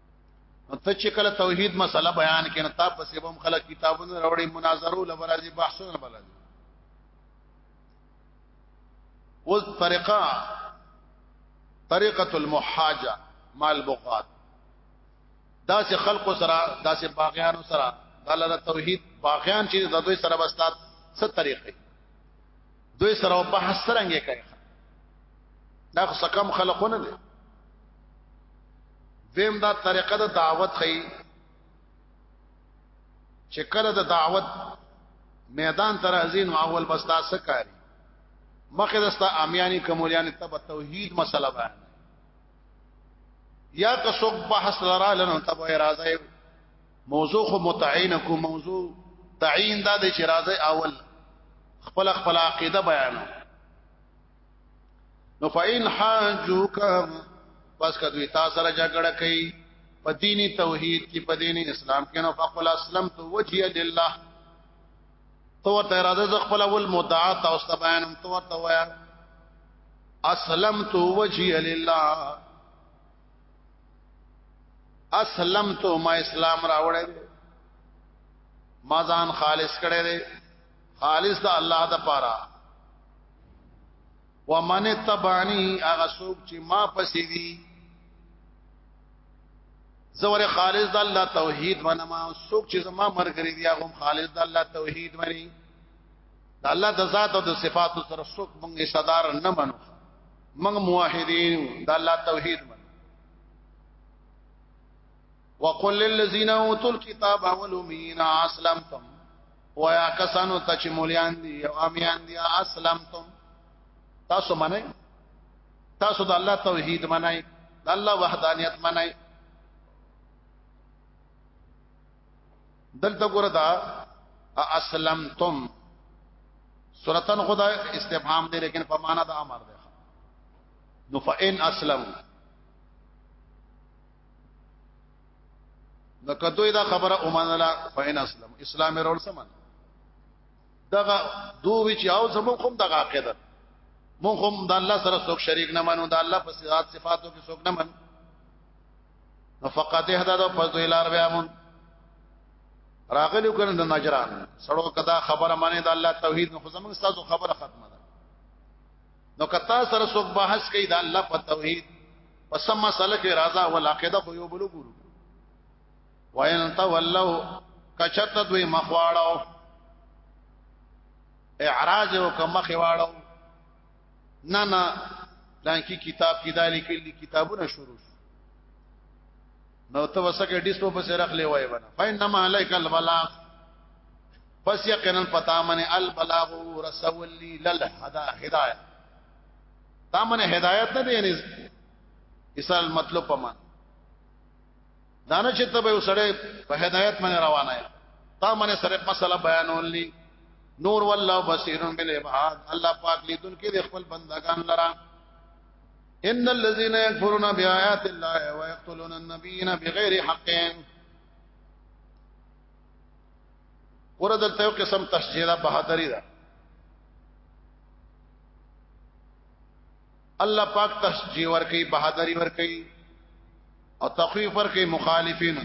ته چې کله توحید مسله بیان کین تا په سبم خلک کتابونه راوړي مناظرو لبرازي بحثونه بلازي اوس طریقه طریقه المحاجه مال بقات دا سه خلق سره دا سه باغیان سره دا لره توحید باغیان چې د دوی سره بستات څه طریقې دوی سره په حسرنګ کوي دا خو سکم خلقونه دي دیم دا طریقه د دعوت خي چې کله د دعوت میدان تر ازین او اول بستا سکاري مخه دستا امیانی کمولیان تب توحید مسله بیان یا که څوک بحث لرا لنو تب راځي موضوع خو متعین کو موضوع تعین دا د چې راځي اول خپل خپل عقیده بیانو نو فإن حاجوک پس کدوې تا سره جګړه کوي په دیني توحید کې په دیني اسلام کې نو فقل اسلمت وجهي لله تو ورته اراده ز خپل اول مدعا تاسو ته بیان تو ورته وایا اسلمت وجهي لله اسلمت ما اسلام راوړل ما ځان خالص کړی دی خالص د الله د پاره ومن تبعنی هغه څوک چې ما پسې دي زور خالص د الله توحید منما څوک چې زما مرګري دي هغه خالص د الله توحید مني د الله د ذات او د صفاتو سره څوک موږ صدر نه منو موږ موحدین د الله توحید منو وقل للذین اوتوا الكتاب والامین اسلمتم ويا کسانو ته چې موليان دي او اميان دي اسلمتم تاسو منئ تاسو د الله توحید منئ د الله وحدانیت منئ دلته ګوره دا اسلمتم سورتن خدا استفهام دی لیکن په معنا د امر دی نو فإن اسلم نو کدوې دا خبره اومنله فین اسلام اسلام رول سمن دغه دوی چې او زمو کوم دغه عقیده مون هم د الله سره څوک شریک نه منو د الله په صفات صفاتو کې څوک نه منو نو فقط هدا د پس دوی لار بیا مون راغلی کړه د نجران سړو کدا خبره معنی د الله توحید نو زموږ تاسو خبره ختمه ده نو کتا سره څوک بحث کوي د الله په توحید پس مسله کې راځه ول عقیده خو یو بل ګورو وین تولوا کچت دوی مخواړو اعراض او کمخ واړو نه نه لانکی کتاب کې دالي کې کتابونه شروع نو ته وسکه ډیسپو په سر اخلي وای بنا فینما علیک البلاغ پس یقینا پتا منه البلاغ رسول للهدا هدایت دا منه هدایت نه دی یعنی مثال مطلب پمان دانه چې ته به وسړې په هدایت باندې روانه یې تا منه سره مسله بیانولې نور والله بصیر بالعباد الله پاک لیدون کې د خپل بندگان لرا ان الذين يكفرون بآيات الله ويقتلون النبيين بغير حق ورته یو قسم تشجیه بهادری ده الله پاک تشجیع ور کوي بہادری ور کوي او تخویف ور کوي مخالفین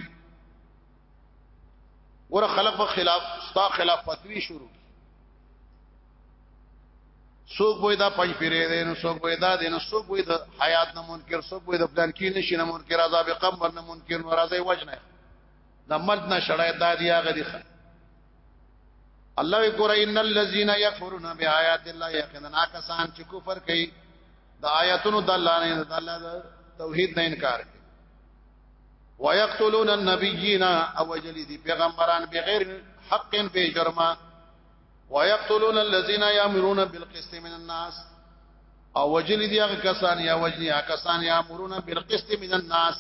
ور خلق په خلاف ستا خلاف فتوی شروع سوق وې دا پنځ پیرې دې نو سوق وې دا دې نو سوق وې دا حیات نه منکر سوق وې دا پلان کې نشي نه منکر عذاب قبر نه منکر ناراضه وجنه دا مرد نه شړای دا دی هغه دی الله وکړه ان الذين يكفرون بآيات الله يقينا کسان چې کفر کوي د آیاتونو د الله نه د الله د توحید نه انکار کوي ويقتلون النبيين او جلدي پیغمبران بغیر حق به جرمه ويقتلون الذين يأمرون بالقسط من الناس او وجل دي هغه کسان یا وجنی هغه کسان یا امرون بالقسط من الناس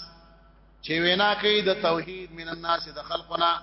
چې وینا کوي د توحید من الناس د خلقنا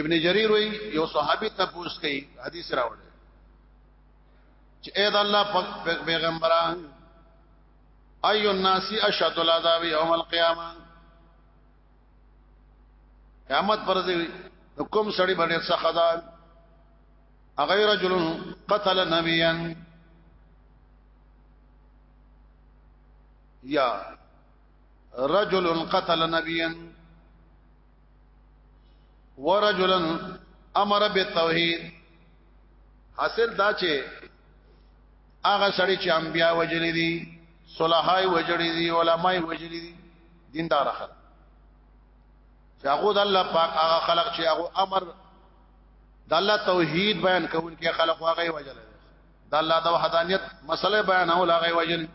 ابن جرير وی یو صحابي ته پوښت کوي حدیث راوړل چې اې د الله پیغمبران ايو الناس اشد العذاب يوم القيامه قیامت پر دې کوم سړی باندې څه خدا غیر رجل قتل نبيا یا رجل قتل نبيا ورجل امر بالتوحید حاصل دا چې هغه سړی چې انبیا وجلی دي صلاحای وجلی دي علماي وجلی دي دیندار خلک چې هغه د الله پاک هغه خلق چې هغه امر د الله توحید بیان کوونکي خلق هغه وجلی د الله د وحدانیت مسله بیانول هغه وجل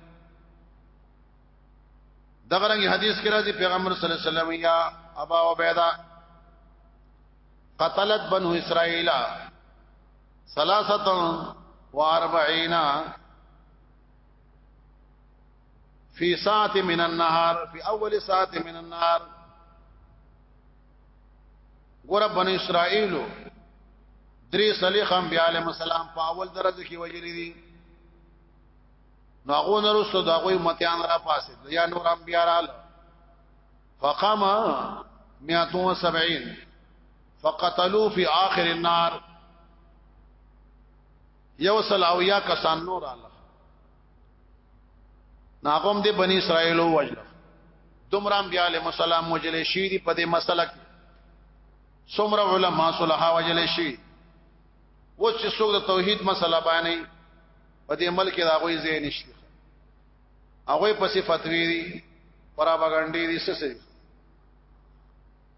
دغه رنګ حدیث کې راځي پیغمبر صلی الله علیه وسلم یا ابا عبیدا قتلت بنو اسرائیل ثلاثه و 40 فی ساعت من النهار فی اول ساعت من النهار ګور بن اسرائیل درې صلیخ انبیاء علیهم السلام په اول درجه کې وجلی دي نو هغه نور سو دا غوي متیان را پاسه یا نور انبیاء را فقام 170 فقتلوا فی آخر النار یو سل او یا کسان نور الله ناغم دې بنی اسرائیل وجل دمرام بیا علیہ السلام وجل شي دي په دې مسله کې څومره علما صلح وجل شي و چې څوک د توحید مسله باندې په دې ملک دا غوي زه نشته هغه په صفاتوی دي پراپاګاندا دي سسه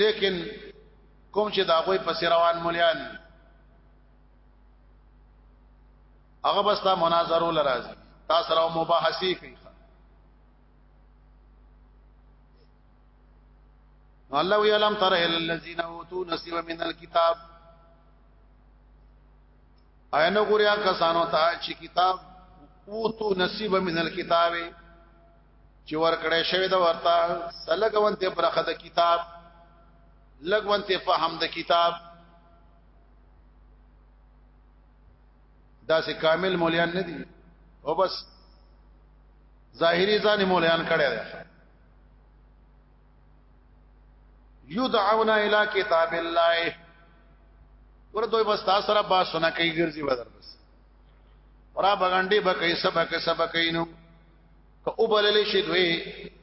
لیکن کوم چې دا غوي پس روان مليان هغه بس تا مناظره لراز تا سره مباحثي کوي الله ویلم تر الذين اوتوا نصيبا من الكتاب اینو ګوریا کسانو ته چې کتاب اوتو نصیب من الكتاب چې ورکړې شوی دا ورته سلګونته برخه د کتاب لګونته فهم د کتاب دا سه کامل مولیان نه دي او بس ظاهری ځان مولیان کړي دي یدعونا الی کتاب الله ور دوی بس تاسو را با سنا کوي ګرځي بدر بس ورا بغانډي بکې سبق سبق کینو که او بلل شي دوی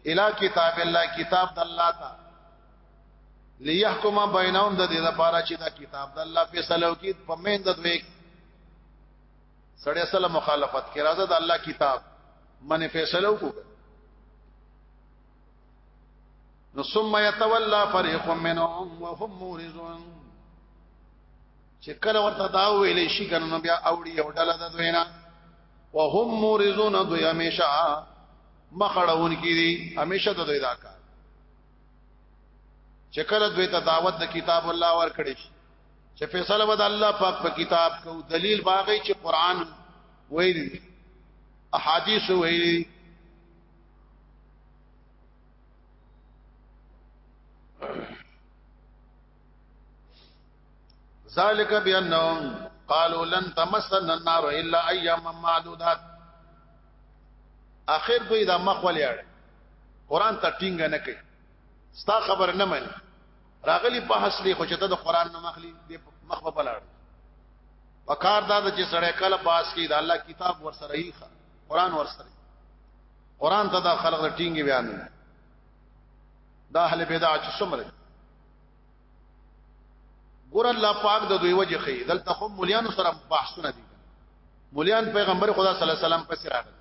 الی کتاب الله کتاب د الله ته ليحكم بينهم د دې لپاره چې دا کتاب د الله فیصله وکړي په مین د دوی سړی سره مخالفت کې راځه د الله کتاب منه فیصله وکړي نو ثم يتولى فريق منهم وهم مورزون چې کله ورته دا ویلې شي کنه بیا اوړي یو ډله ده دوی نه وهم مورزون دوی همیشه مخړون کی دي همیشه ته دوی دا کار چې کله دوی ته دعوت د کتاب الله ور کړی شي چې فیصله ود الله پاک په کتاب کو دلیل باغی چې قران ویلي احادیث ویلي ذالک بانهم قالوا لن تمسنا النار الا اياما معدودات اخر دوی دا مخول یاړ قران ته ټینګ نه کوي ستا خبر نه مانی راغلی په حسلی خو چې ته د قران نه مخلی د مخ په بلار پکار دا چې سړی کله پاس کی دا الله کتاب ور سره هی قران ور سره قران ته دا خلق ټینګ بیان دا اهل بدع چې سمره ګور الله پاک د دوی وجه خي دلته هم مليانو سره بحثونه دي مليان پیغمبر خدا صلی الله علیه وسلم پسې راغل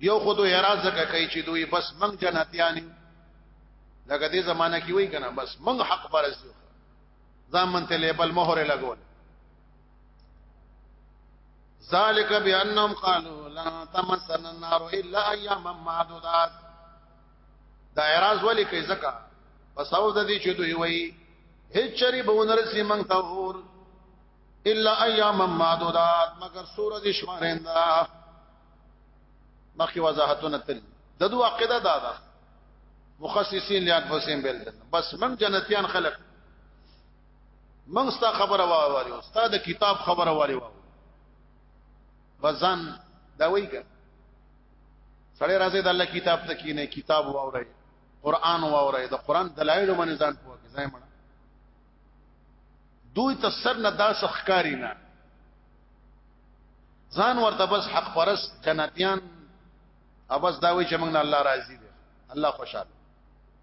یو خود اعتراض زکه کوي چې دوی بس منګ جنتیانی لکه دې زمانہ کې وای کنه بس منګ حق پرس یو ځامن ته لیبل مهر لګول ذالک بانهم قالوا لا تمسنا النار الا اياما معدودات دا اعتراض ولې کوي ځکه پس او د دې چې دوی وایي هیڅ چری به ونرسي موږ ته اور الا ایام معدودات مگر سور دي شمارنده مخي وضاحتونه تل د دوه عقیده دا ده مخصصین لیان فسین بیل بس من جنتیان خلق من ستا خبره واره واره استاد کتاب خبره واره واره بزن دا وایي که سړی راځي د الله کتاب ته کینه کتاب واوري قران واوري د قران دلایل باندې ځان پوهه کې ځای مړه دوی ته سر نه دا سخکاری نه ځان ورته بس حق پرست جنتیان ابس دا وی چې موږ نه الله راضي دي الله خوشاله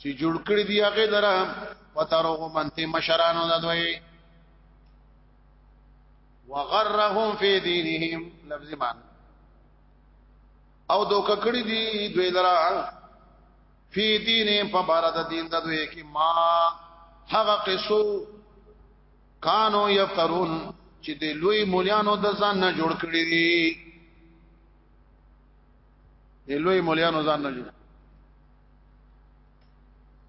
چې جوړ کړی دی هغه لره وتروغ منته مشرانو د دوی وغرهم فی دینهم لفظ مان او دوک کړی دی دوی لره فی دین په بار د دین د دوی کې ما هغه قصو کانو یفترون چې د لوی مولیانو د ځان نه جوړ کړی دی دی لوی مولیانو ځان نه جوړ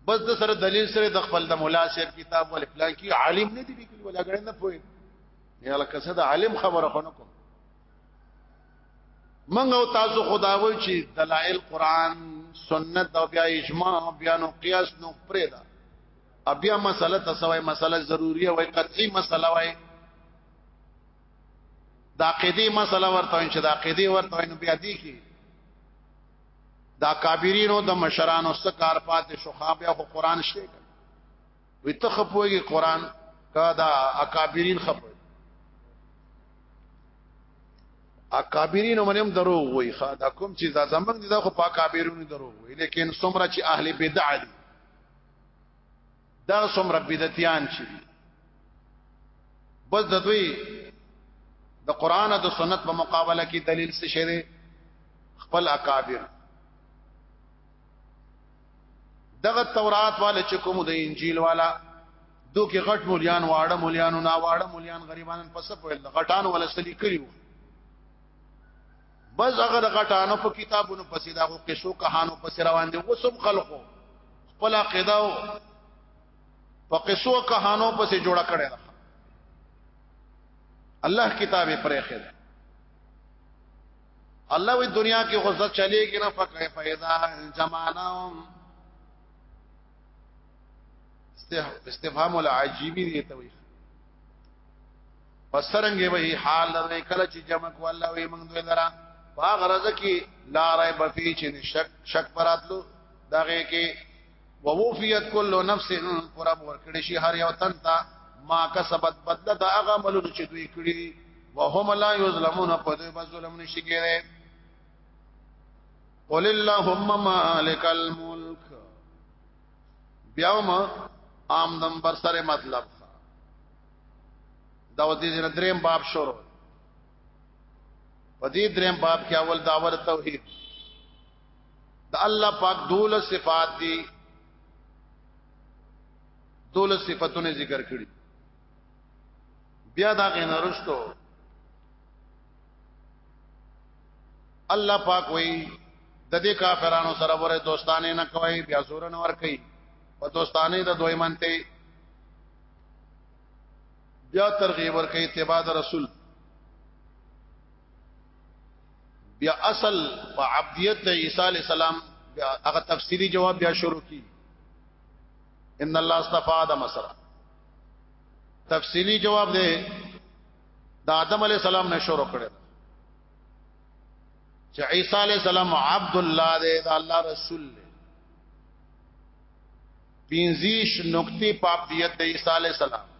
بس د سره دلیل سره د خپل د مولا صاحب کتاب ول پلان کی عالم نه دی لیکل ولا غړ نه پوي یا لکه څه د عالم خبره خو نه کوم منګ او تاسو خدا وای چې دلائل قران سنت او بیا اجماع بیا نو قیاس نو پرې دا بیا مسله تسوي مسله ضروری وای قطعی مسله وای دا قیدی مسله ورته ان چې دا قیدی ورته ان بیا دی کی دا کابرینو د مشرانو سکار پاتې شو خابیا خو قران شته وي ته خپوږي قران کا دا اکابرین خپ اکابرین منم درو وي خا دا کوم چې دا زمنګ دي دا خو پاکابرینو درو وي لیکن سمره چې اهل بدع دي دا څومره بدعتيان شي بس د دوی د قران او د سنت په مقابله کې دلیل څه شي دی خپل اکابر دغه تورات والے چې کوم د انجیل والا دو کې غټ مولیان واړه مولیان نه واړه مولیان غریبانان پس په غټان ولا سلی کړیو بس هغه د غټانو په کتابونو پسې دا قصو کهانو پسې روان دي وسم خلقو خپل عقیده او په قصو کهانو پسې جوړه کړي الله کتاب یې پرې خېد الله وی دنیا کې خو ځه چلےږي نه فقې پیدا زمانہ استفهام العجیبی دی ته وی پسرنګي وی حال لري کله چې جمع کو الله وی موږ دوی درا باغ رزکی لا رای بفی چې شک شک پراتلو دغه کې ووفیت کل نفس پر ور کړی شي هر یو تن ته ما کسبت بدله دا هغه عملونه چې دوی کړی دي وهم لا یظلمون په دې به ظلم نشي کېره قل اللهم مالک الملک بیا ما عام نمبر سره مطلب دا و دې جن دریم باب شروع په دې دریم باب کې اول داور توحید د الله پاک دول صفات دي دول صفاتونه ذکر کړي بیا دا غنرستو الله پاک وای د دې کافرانو سره وره دوستانه نه کوي بیا زور نه ور کوي په دوستانه د دوی منته بیا ترغیب ور کوي اتباع رسول بیا اصل په عبدیت د عیسی علی السلام بیا هغه تفصیلی جواب بیا شروع کی ان الله اصطفى آدم سره تفصیلی جواب دی د آدم علی السلام نه شروع کړي چې عیسی علی السلام عبد الله دی د الله رسول دی پینځیش نقطې په عبدیت د عیسی علی السلام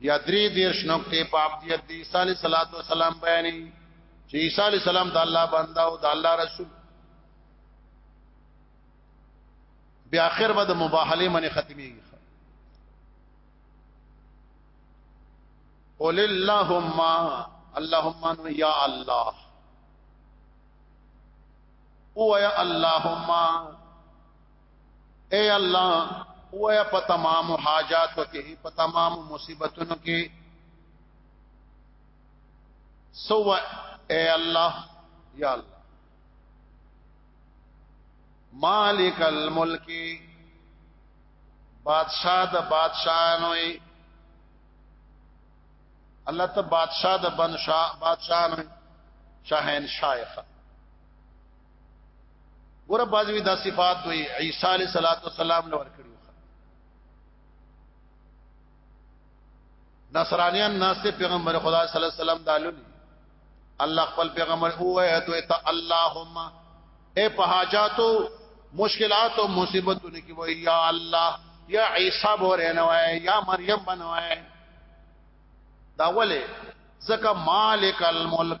یا درې دیرش نقطه په عبدیت دی عیسی علیہ الصلوۃ والسلام بیانې چې عیسی علیہ السلام د الله بنده او د الله رسول بیا اخر به د مباهله منی ختميږي قل اللهم اللهم یا الله او یا اللهم اے الله وای په تمام حاجات کې په تمام مصیبتونو کې سو اے الله یا الله مالک الملک بادشاہ د بادشاہانو الله ته بادشاہ د بنشاہ بادشاہانو شاهنشاہ ګور بازوی دا صفات دوی عیسی علیہ الصلوۃ والسلام نو ورکړي نصرانیان ناس ته پیغمبر خدا صلی الله علیه وسلم دالو الله خپل پیغمبر او اے دوی ته اللهم اے په حاجاتو مشکلات او مصیبتونو کې وای یا الله یا عیسی بوره نه وای یا مریم بنوای دا وله زکه مالک الملک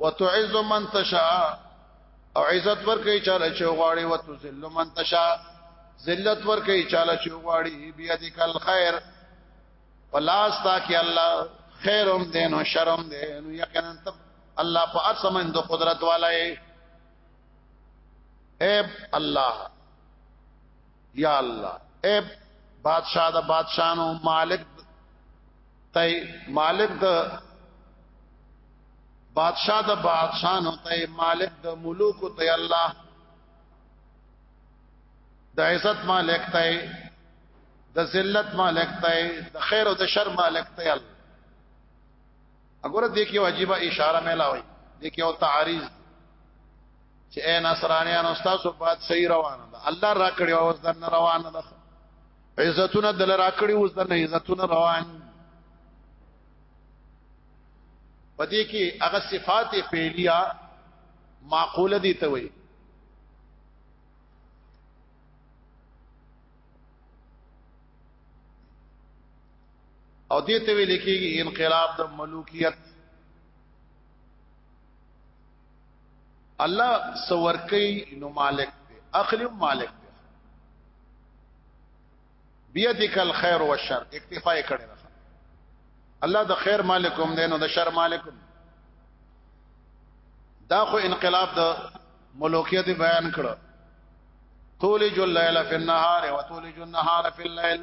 وتعز من تشاء او عزت ورکي چاله چې غواړي وتذل من تشاء ذلت ورکي چاله چې غواړي بيدک الخير پلاس تا کې الله خیرم دین او شرم دین یقینا تب الله په اسمن د قدرت والا اے الله یا الله اے بادشاہ دا بادشاہانو مالک تای مالک د بادشاہ د بادشاہانو ته مالک د ملوک ته الله د عزت مالک ته د ذلت مالک ته د خیر او د شر مالک ته الله وګوره دې کې واجبہ اشاره ملاوي دې کې او تعریض چې اے نصرانیان استاد صفات صحیح روانه ده الله را کړی او ځن روانه ده عزتونه دل راکړي اوس د عزتونه روان پدې کې هغه صفات فعلیه معقوله دي ته وي او دې ته ویل کېږي انقلاب د ملوکیت الله سورکی نو مالک دی اخلی مالک دی بيدک الخير والشر اکتفا کړی الله د خیر مالکم دی نو د شر مالکم دا خو انقلاب د ملوکیت بیان کړو تولج الليل في النهار وتولج النهار في الليل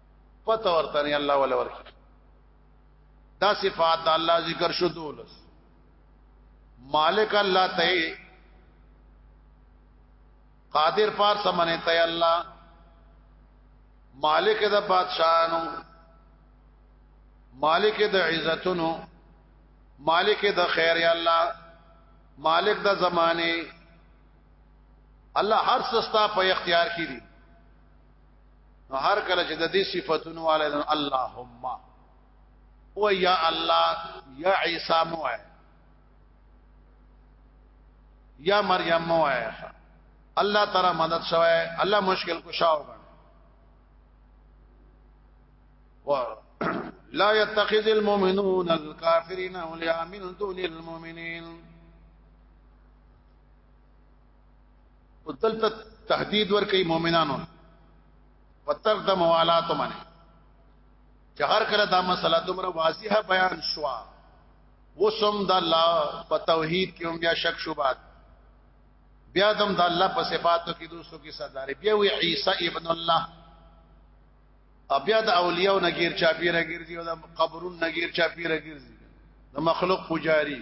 پته ورته نه الله ولا ورکی دا صفات د الله ذکر شو دولس مالک الله ته قادر پار سمنه ته الله مالک د بادشاہانو مالک د عزتونو مالک د خیر یا الله مالک د زمانه الله هر سستا په اختیار کې دي نو هر کله چې د دې صفاتونو والے نو اللهم او یا الله یا عیسی مو یا مریم مو الله تعالی مدد شوه الله مشکل کو شاو و لا يتخذ المؤمنون الكافرين اولياء من دون المؤمنين او دلته تهدید ور کوي مؤمنانو وتر د موالات منه چې هر کله دا مسله دومره واضحه بیان شوا وسم د الله په توحید کې هم بیا شک شوبات بیا دم د الله په صفاتو کې دوستو کې سردار بیا وی عیسی ابن الله بیا د اولیاء نګیر چا پیره ګرځي او د قبرون نګیر چا پیره ګرځي د مخلوق پجاری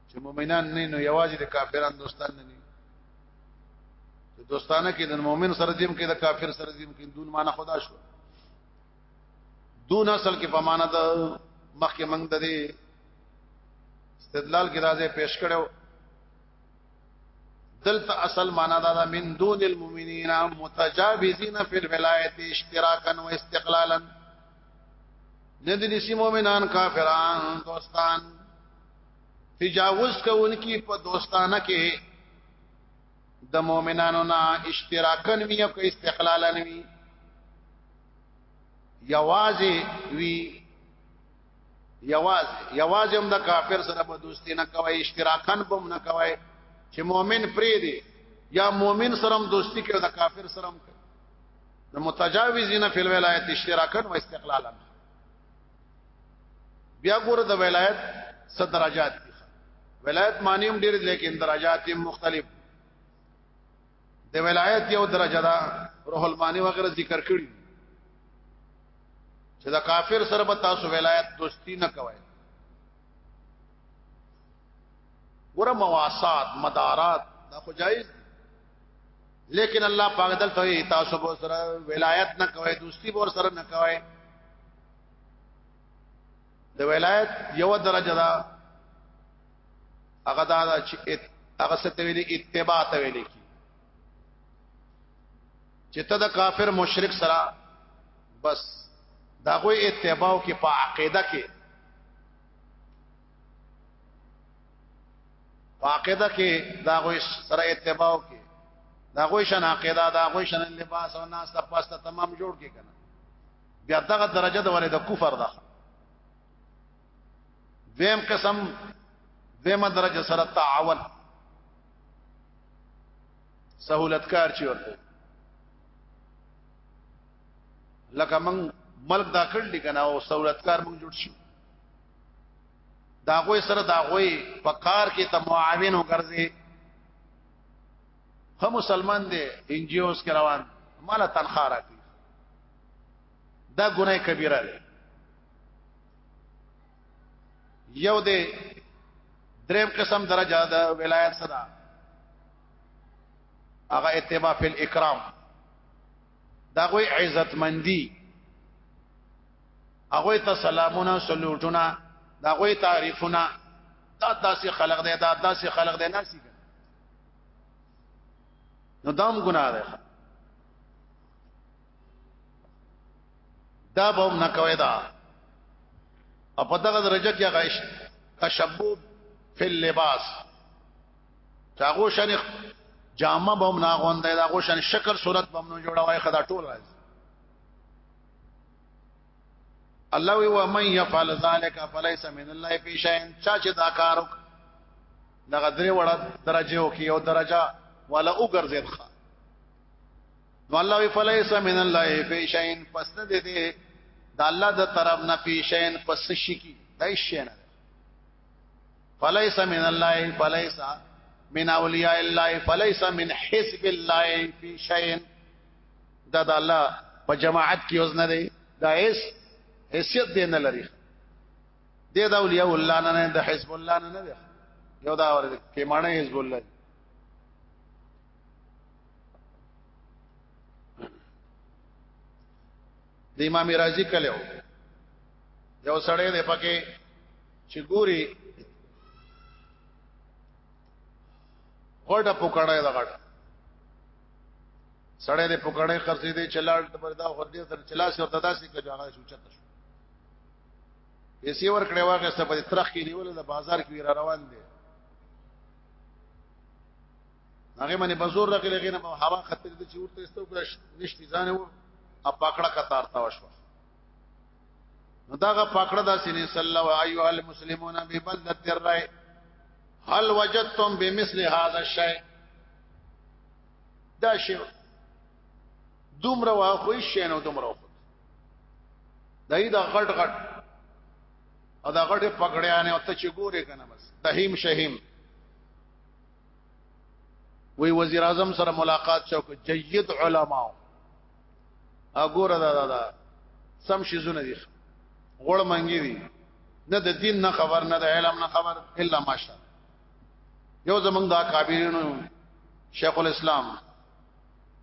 چې مؤمنان نه نو یوازې د کافرانو دوستان نه دي دوستانه کې د مؤمن سره دیم کې د کافر سره دیم کې دون معنا خدا شو دون اصل کې په معنا د مخکې منګ د دې استدلال کې راځي پیش کړو دلته اصل معنا دا ده من دون المؤمنین متجاوزین فی الولایت اشتراکا و استقلالا ندنی سی مومنان کافران دوستان تجاوز کوونکی په دوستانه کې د مؤمنانو نه اشتراکن وی او که استقلالن وی یوازې وی یوازې یوازې هم د کافر سره په دوستی نه کوي اشتراکن بم نه کوي چې مؤمن پری دی یا مؤمن سره هم دوستی کوي د کافر سره هم د متجاوزین فی الولایت اشتراکا و استقلالا بیا ګوره د ولایت څه درجات دي ولایت معنی هم ډېر لیکن درجات هم مختلف د ولایت یو درجه ده روح المانی وغیرہ ذکر کړی چې دا کافر سره به تاسو ولایت دوستی نه کوي ګوره مواسات مدارات دا خو جایز لیکن الله پاک دلته تاسو به سره ولایت نه کوي دوستی به سره نه کوي د ولایت یو درجه دا هغه دا چې هغه څه ته ویلي اتباع ته ویلي کی چې ته د کافر مشرک سره بس دا غوي اتباع کې په عقیده کې عقیده کې دا غوي سره اتباع کې دا غوي شن عقیده دا غوي شن لباس او ناس ته پاسته تمام جوړ کې کنه بیا دغه درجه د ولې د کفر ده دیم قسم دیمه درجه سره تعاون سہولتکار چی ورته لکه من ملک دا کړل کنه او سہولتکار موږ جوړ شو دا غوي سره دا غوي په کار کې ته معاون وګرځي هم مسلمان دی ان جی اوز کې روان مال تنخواه راکړي دا ګناه کبیره ده یو دې دریم قسم درجه ده ولایت صدا هغه اتباع فی الاکرام دا غوی عزت مندی هغه ته سلامونه سلوټونه دا غوي تعریفونه دا داسې خلق دی دا داسې خلق دی ناسي نو دام ګناه ده دا به نه کوي دا او په دغه درجه کې غیش تشبب فی اللباس چاغو شنخ جامه به نه غوندې دا غو شن شکل صورت به نه جوړوي خدا ټول راځي الله وی و من يفعل ذلك فليس من الله في شيء چا چې دا کار وک دغه درې وړه درجه وکي او درجه ولا وګرځید ښه نو الله وی فليس من الله في شيء پس نه دې دې د الله د طرف نه في شيء پس شي کی دای شي نه فليس من الله فليس من اولیاء الله فليس من حزب الله في شيء دا د الله په جماعت کې اوس نه دی دا هیڅ حیثیت دی نه لري د دا اولیاء الله نه نه د حزب الله نه نه دی یو دا ور کې معنی حزب الله د امام رازی کله یو سړی دی پکې چې ګوري غړډه پکړه دا غړډه سړی دې پکړې قرضې دې چلاړ د بردا خور دې تر چلا سي ورته داسې کړي هغه شو چته شو پیسې ور کړې واغه څه په ترخ کې نیول د بازار کې را روان دي هغه باندې بزور راغلی هغه نه هوا خطر دې چې ورته استو کړه نشتی ځانه و ا پکړه کتار تا وشو نو داغه پکړه د سینې صلی الله علیه المسلمون ببلدت الرای هل وجدتم بمثل هذا الشيء دا شی دومره واه خو شي نو دومره دای دا غټ غټ او دا غټه پکړیا نه او ته چې ګورې کنه بس تهیم شهیم وی وزیر اعظم سره ملاقات شو کو جید علماو اګوره دا دا دا سم شي زونه دي غوړ منګي دي نه د دین نه خبر نه د علم نه خبر الا ماشا یو زمنګ دا کابینو شیخ الاسلام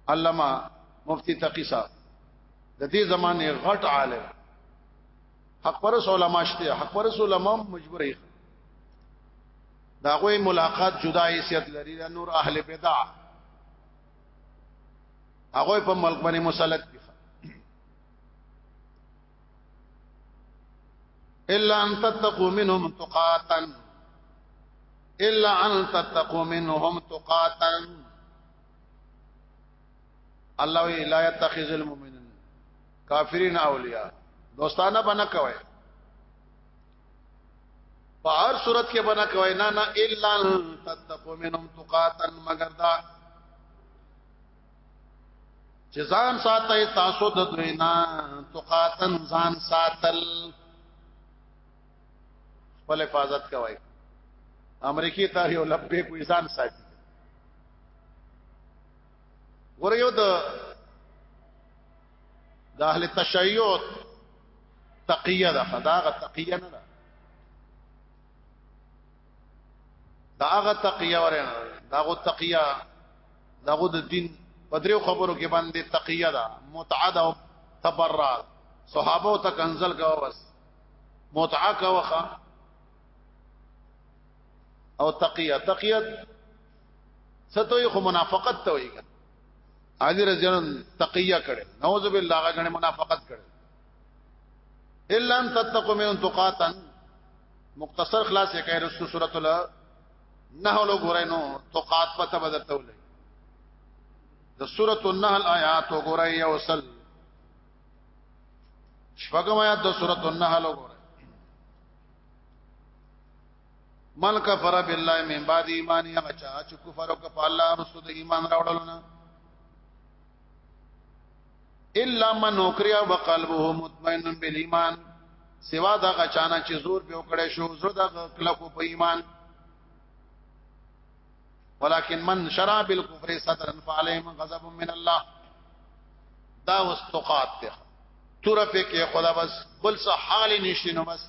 علامه مفتی تقی صاحب د دې زمانه غټ عالم حق پرس علما شته حق پرس علما مجبورې دا غوې ملاقات جدا حیثیت لري نور اهل بدع هغه په ملک باندې مسلط الا ان تتقوا منهم تقاتا الا ان تتقوا منهم تقاتا الله وی لا يتخذ المؤمنون کافرین اولیاء دوستانه بنه کوي په هر صورت کې بنا کوي نه نه الا تتقو منهم تقاتن مگر دا چې ځان ساتي تاسو د دوی نه تقاتن ځان ساتل خپل حفاظت کوي امریکای ته یو لبه کوی ځان ساتي ور یو د د اهل تشیع تقیه ده خداغه تقیه نه ده داغه تقیه ورنه داغه تقیه داغه د دین په دریو خبرو کې باندې تقیه ده متعد او تبرع صحابه او تکنزل کا بس متعه کا وخه او تقیه تقیه ستوي خو منافقت ته وي علي رضی الله عنه تقیه کړي نعوذ بالله هغه غنه منافقت کړي الا ان تتقوا من تقاتا مختصر خلاص یې کوي رسو سورۃ ال نحل وګورئ نو تقات پته بدل تولې د سورۃ النحل آیات وګورئ یو سل شپږم آیات د سورۃ النحل وګورئ من کفر بالله من بعد ایمان یا چا چې کفر وکړ په الله رسول د ایمان راوړلو نه الا من وکریا وقلبه مطمئن بالایمان سوا دا غچانا چې زور په وکړې شو زړه د کلکو په ایمان ولكن من شرع بالكفر صدرا فعليهم غضب من الله دا واستقات ته تور په کې خدا بس بل څه حال نشینو بس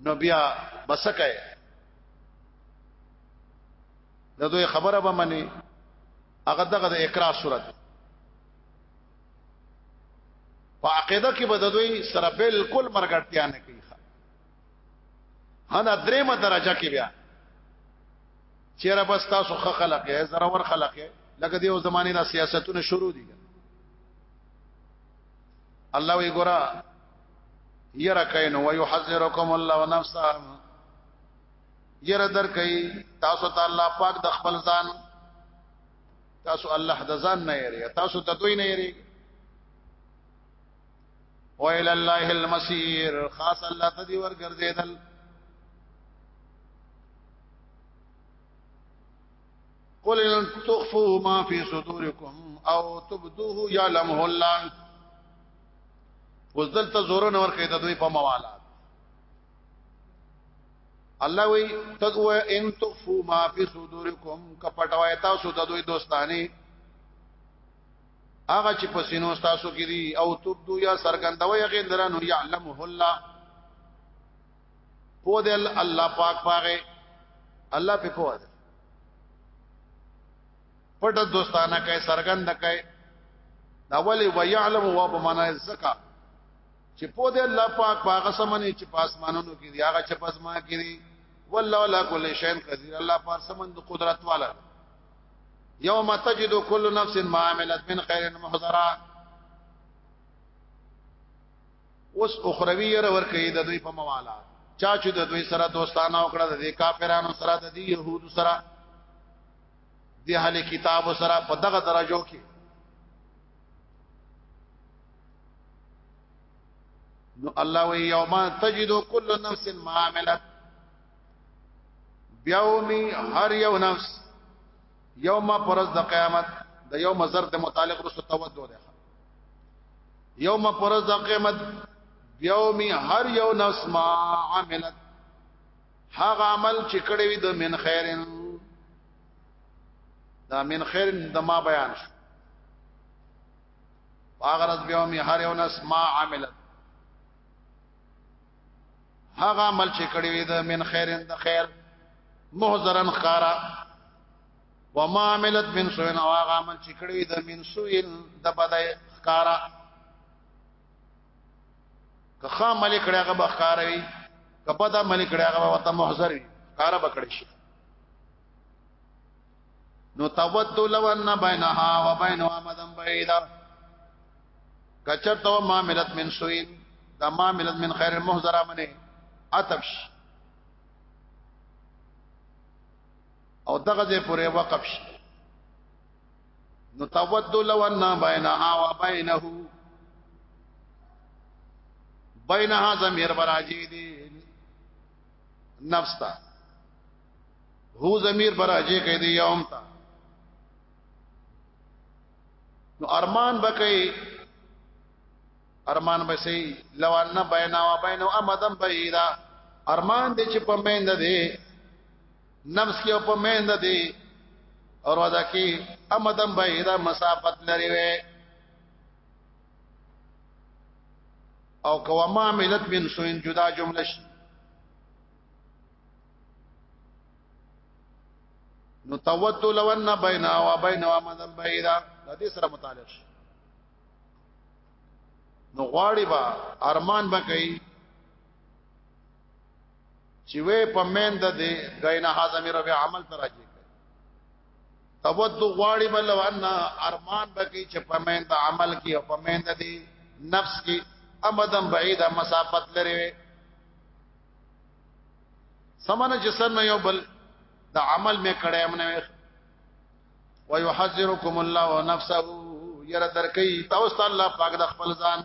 نو بیا بسکه د دوی خبره به مني هغه دغه د اقرار صورت په عقیده کې به د دوی سره بالکل مرګټیا نه کوي هدا درېمه درجه کې بیا چیرې بس تاسو خ خلق یې زراور خلق یې لکه دیو زمانه د سیاستونو شروع دي الله وی ګورا یره کین و یحذرکم الله نفسه یره در کوي تاسو ته الله پاک د خپل ځان تاسو الله د ځان نه یری تاسو ته دوی نه یری و الى الله المسير خاص الله ته دی ورګرځیدل قل ان تخفوا ما في صدوركم او تبدوه يعلمه الله اوس دلته زور نه ورکې د دوی په موالات الله وی تدو ان تخفو ما فی صدورکم کپټوای تاسو د دوی دوستانی هغه چې په سینو تاسو کې دي او تبدو یا سرګندوي غندرانو یعلمه الله پو دل الله پاک پاره الله په پوهه پټ دوستانه کوي سرګند کوي دا ولی ويعلم و بمانه زکا چې په دې الله پاک باغ سمنه چې پاسمانونو کې دی هغه چې پسما کې دی والله ولا کل شيء قدير الله پاک سمن د قدرت والا يوم تجد كل نفس ما عملت من خير محضرا اوس اخروی ير ور کوي د دوی په موالا چا چې د دوی سره دوستانه وکړه د کافرانو سره د يهودو سره د اهل کتاب سره په دغه درجو کې نو الله وی یوم تجد کل نفس ما عملت بیاومی هر یو نفس یوم پرز د قیامت د یوم زر د متعلق رسو تودو ده یوم پرز د قیامت بیاومی هر یو نفس ما عملت هغه عمل چې کړی وي د من خیرن دا من خیرن د ما بیان شو واغرز بیا می هر یو نس ما عملت هغه عمل چې کړی وي د من خیرن د خیر محذرن خارا وما عملت من سوء او هغه عمل چې کړی وي د من سوء د بدای خارا که خا ملک کړه هغه بخاروي کپه دا ملک کړه هغه وته محضر وي کار بکړي شي نو تود لو ان بینها و بین امدن بعیدا کچرتو ما ملت من سوین دا ما ملت من خیر محضر منه عتبش او دغه دې پورې وقف شي نو تود لو ان بینها و بینه بینها زمیر براجی دی نفس تا هو زمیر براجی کئی دی یوم تا نو ارمان بکی ارمان بسی لو ان بینها و بینه امدن بعیدا ارمان دی چې په مینده دی نفس کې په مند دي اور ودا کې امدن بعیدا مسافت لري وي او کوا ما ملت من سوین جدا جمله شي نو تود لو ان بین او بین او مدن بعیدا د دې سره متعلق شي نو غواړي با ارمان به کوي چې وې په مین د دې غینا هاذمه رب عمل ته راځي تود غواړي بل وان ارمان بکی چې په مین د عمل کې او په مین د دې نفس کې امدم بعیده مسافت لري وي سمانه چې سر نه یو بل د عمل می کړه امنه ويحذركم الله ونفسه ير درکې تاسو الله پاک د خپل ځان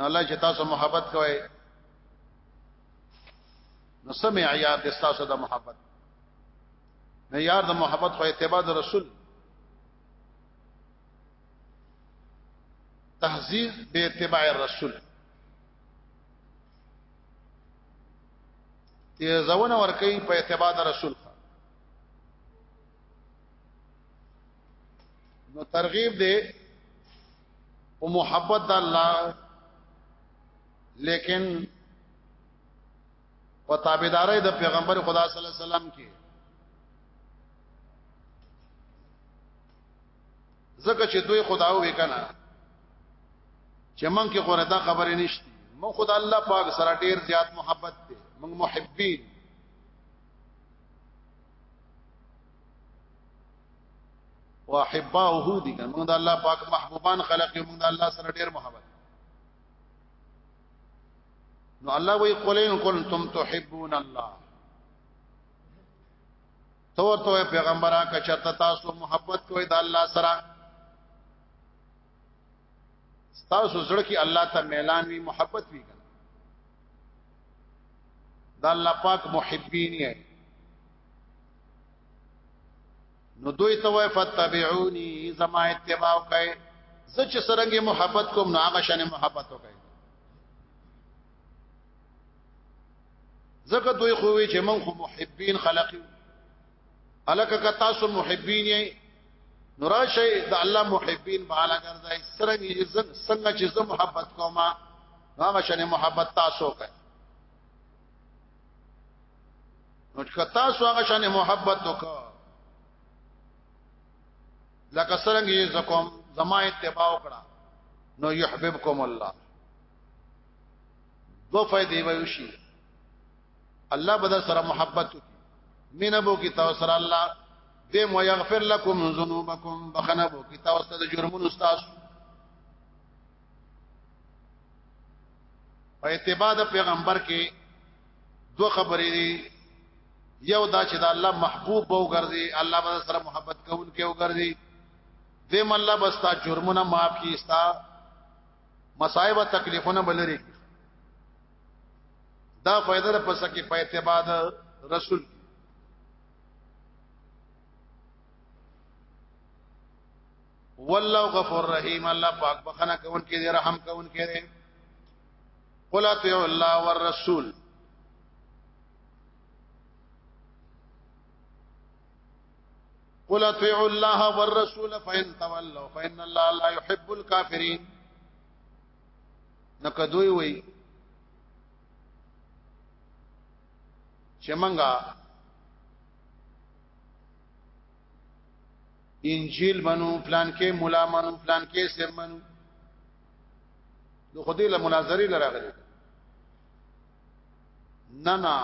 الله چې تاسو محبت کوئ نو سمع یار د تاسو د محبت نه یار د محبت خو اتباع د رسول تهذیب به اتباع الرسول ته زونه ور کوي په اتباع د رسول نو ترغیب دی او محبت الله لیکن په تابعداري د پیغمبر خدا صلی الله علیه وسلم کې زکه چې دوی خداو وکنه چې مونږ کې غره دا خبرې نشته مونږ خدای الله پاک سره ډیر زیات محبت دی مونږ محبین واحباؤه دي کنه موږ د الله پاک محبوبان خلق یو موږ د الله سره ډیر محبت نو الله وی قل ان کنتم تحبون الله تو تو پیغمبره کچته تاسو محبت کوئ د الله سره تاسو زړه کې الله ته ميلان وی محبت وی کنه د الله پاک محبین یې نو دوی ته وای فتبعونی زما اتباع کوي زه چې سرنګي محبت کوم نو هغه شنه محبت وکړي زکه دوی خو وی چې من خو محبین خلقی الکه که تاسو محبین یې نو راشي د الله محبین بالا ګرځي سرنګي څنګه چې زه محبت کوم هغه شنه محبت تاسو کوي نو کتا سو هغه شان محبت وکړه لکه څنګه یې زکم زما اتباع وکړه نو يحببكم الله دو فائدې وي شي الله بدر سره محبت مینه بو کی تاسو سره الله دې مو یغفر لكم ذنوبکم بخنه بو کی تاسو د جرمونو تاسو په اتباع د پیغمبر کې دوه خبرې دي یو دا چې د الله محبوب به وګرځي الله به سره محبت کوونکی وګرځي دیم الله به ستا جرمونه معاف کړي ستا مصائب او تکلیفونه بلري دا فائدہ ده پس کې په اتباع رسول والله غفور رحیم الله پاک بخنه کون کې دی رحم کون کې دی قل اطیع الله والرسول قل اطیع الله والرسول فإن تولوا فإن الله لا يحب الكافرين نکدوی وی چې منګه انجیل منو پلان کې مولا منو پلان کې سر منو نو خدای له مناظری لراغلی نه نه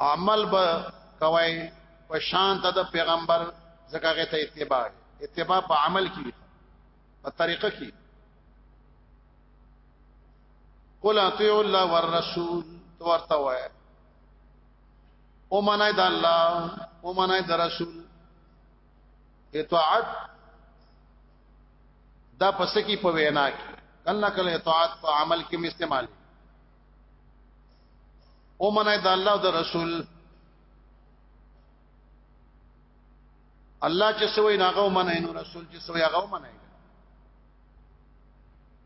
عمل به کوي په شان ته د پیغمبر زکه ته اتباع اتباع په عمل کې په طریقه کې قل اطیع الله والرسول تو ورته وای او منای د الله او منای د رسول اطاعت دا پس کی په وینا کې کله کله اطاعت په عمل کې استعمال او منای د الله او د رسول الله چې سوې ناغه منای نو رسول چې سوې هغه منای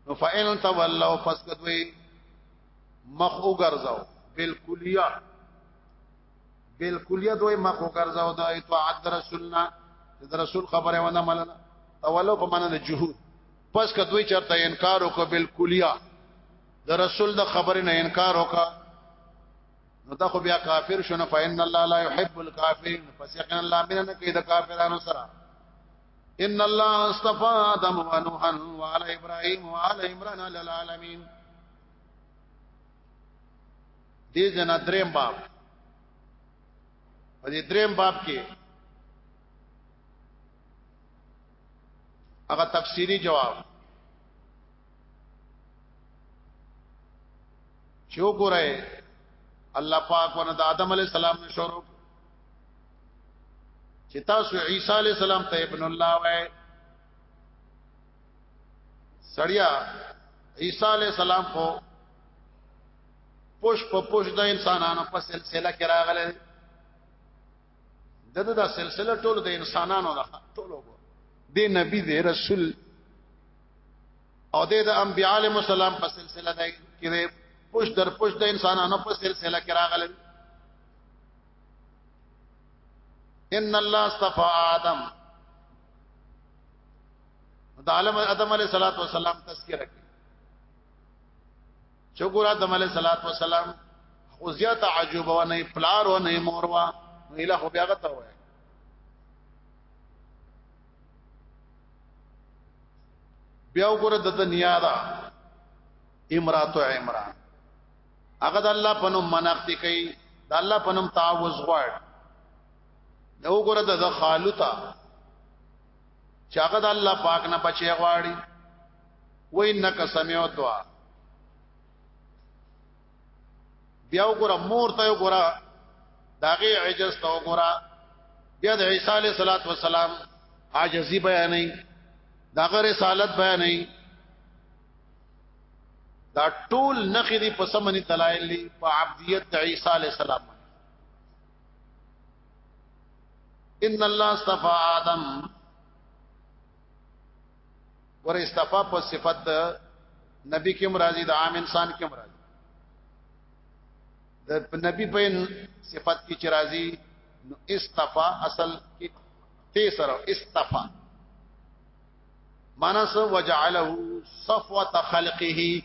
نو فإن تولوا فسقدوا مخ وګرځاو بالکلیه بالکلیت وای مخو ګرځاو د اطاعت رسولنا د رسول خبره ونه منل اولو په معنا د جهود پس که دوی چرته انکار وکړ بالکلیه د رسول د خبره نه انکار وکړ نو دا خو بیا کافر شونه فإن الله لا يحب الكافرين پس یقینا الله مینه نه کوي د کافرانو سره ان الله اصطفى آدم ونوحا وعلى ابراهيم وعلى عمران على العالمين دې جنا دریم باب په دې دریم باب کې هغه تفسیری جواب چې وګورئ الله پاک ونه د آدم علی السلام نه شروع چې تاسو عیسی علی السلام ته ابن الله وای سړیا عیسی علی السلام خو پوش په پوش د انسانانو په سلسله کې راغله دغه دا سلسله ټول د انسانانو ده ټول وګور دی نبی دی رسول او د انبیاء علیهم السلام په سلسله ده کې دی پوش در پوش د انسانانو په سلسله کې راغله ان الله اصطفى آدم د عالم ادم علیه الصلاۃ والسلام تذکرہ چې ګور آدم علیه صلوات و سلام خو زیات عجوب و نه پلار و نه مور و اله خو بیا غته وای بیا وګوره د دنیا دا امرات عمران هغه د الله په نوم منښت کوي د الله په نوم تعوذ غواړ دا وګوره د خالوتا چې هغه د الله پاک نه بچي غواړي و انک سمعتوا بیا وګوره مور ته وګوره داغه عجز ته وګوره بیا د عیسی علیه صلوات و سلام عاجزی بیانې داغه رسالت بیانې دا ټول نخې دي په سمني دلایل دي په عبدیت د عیسی علی السلام ان الله استفا آدم ور استفا په صفت د نبی کې مرادي د عام انسان کې مرادي د نبی په صفت کې چې راځي نو استفا اصل کې ته سره استفا معنا سو وجعله صفوه خلقه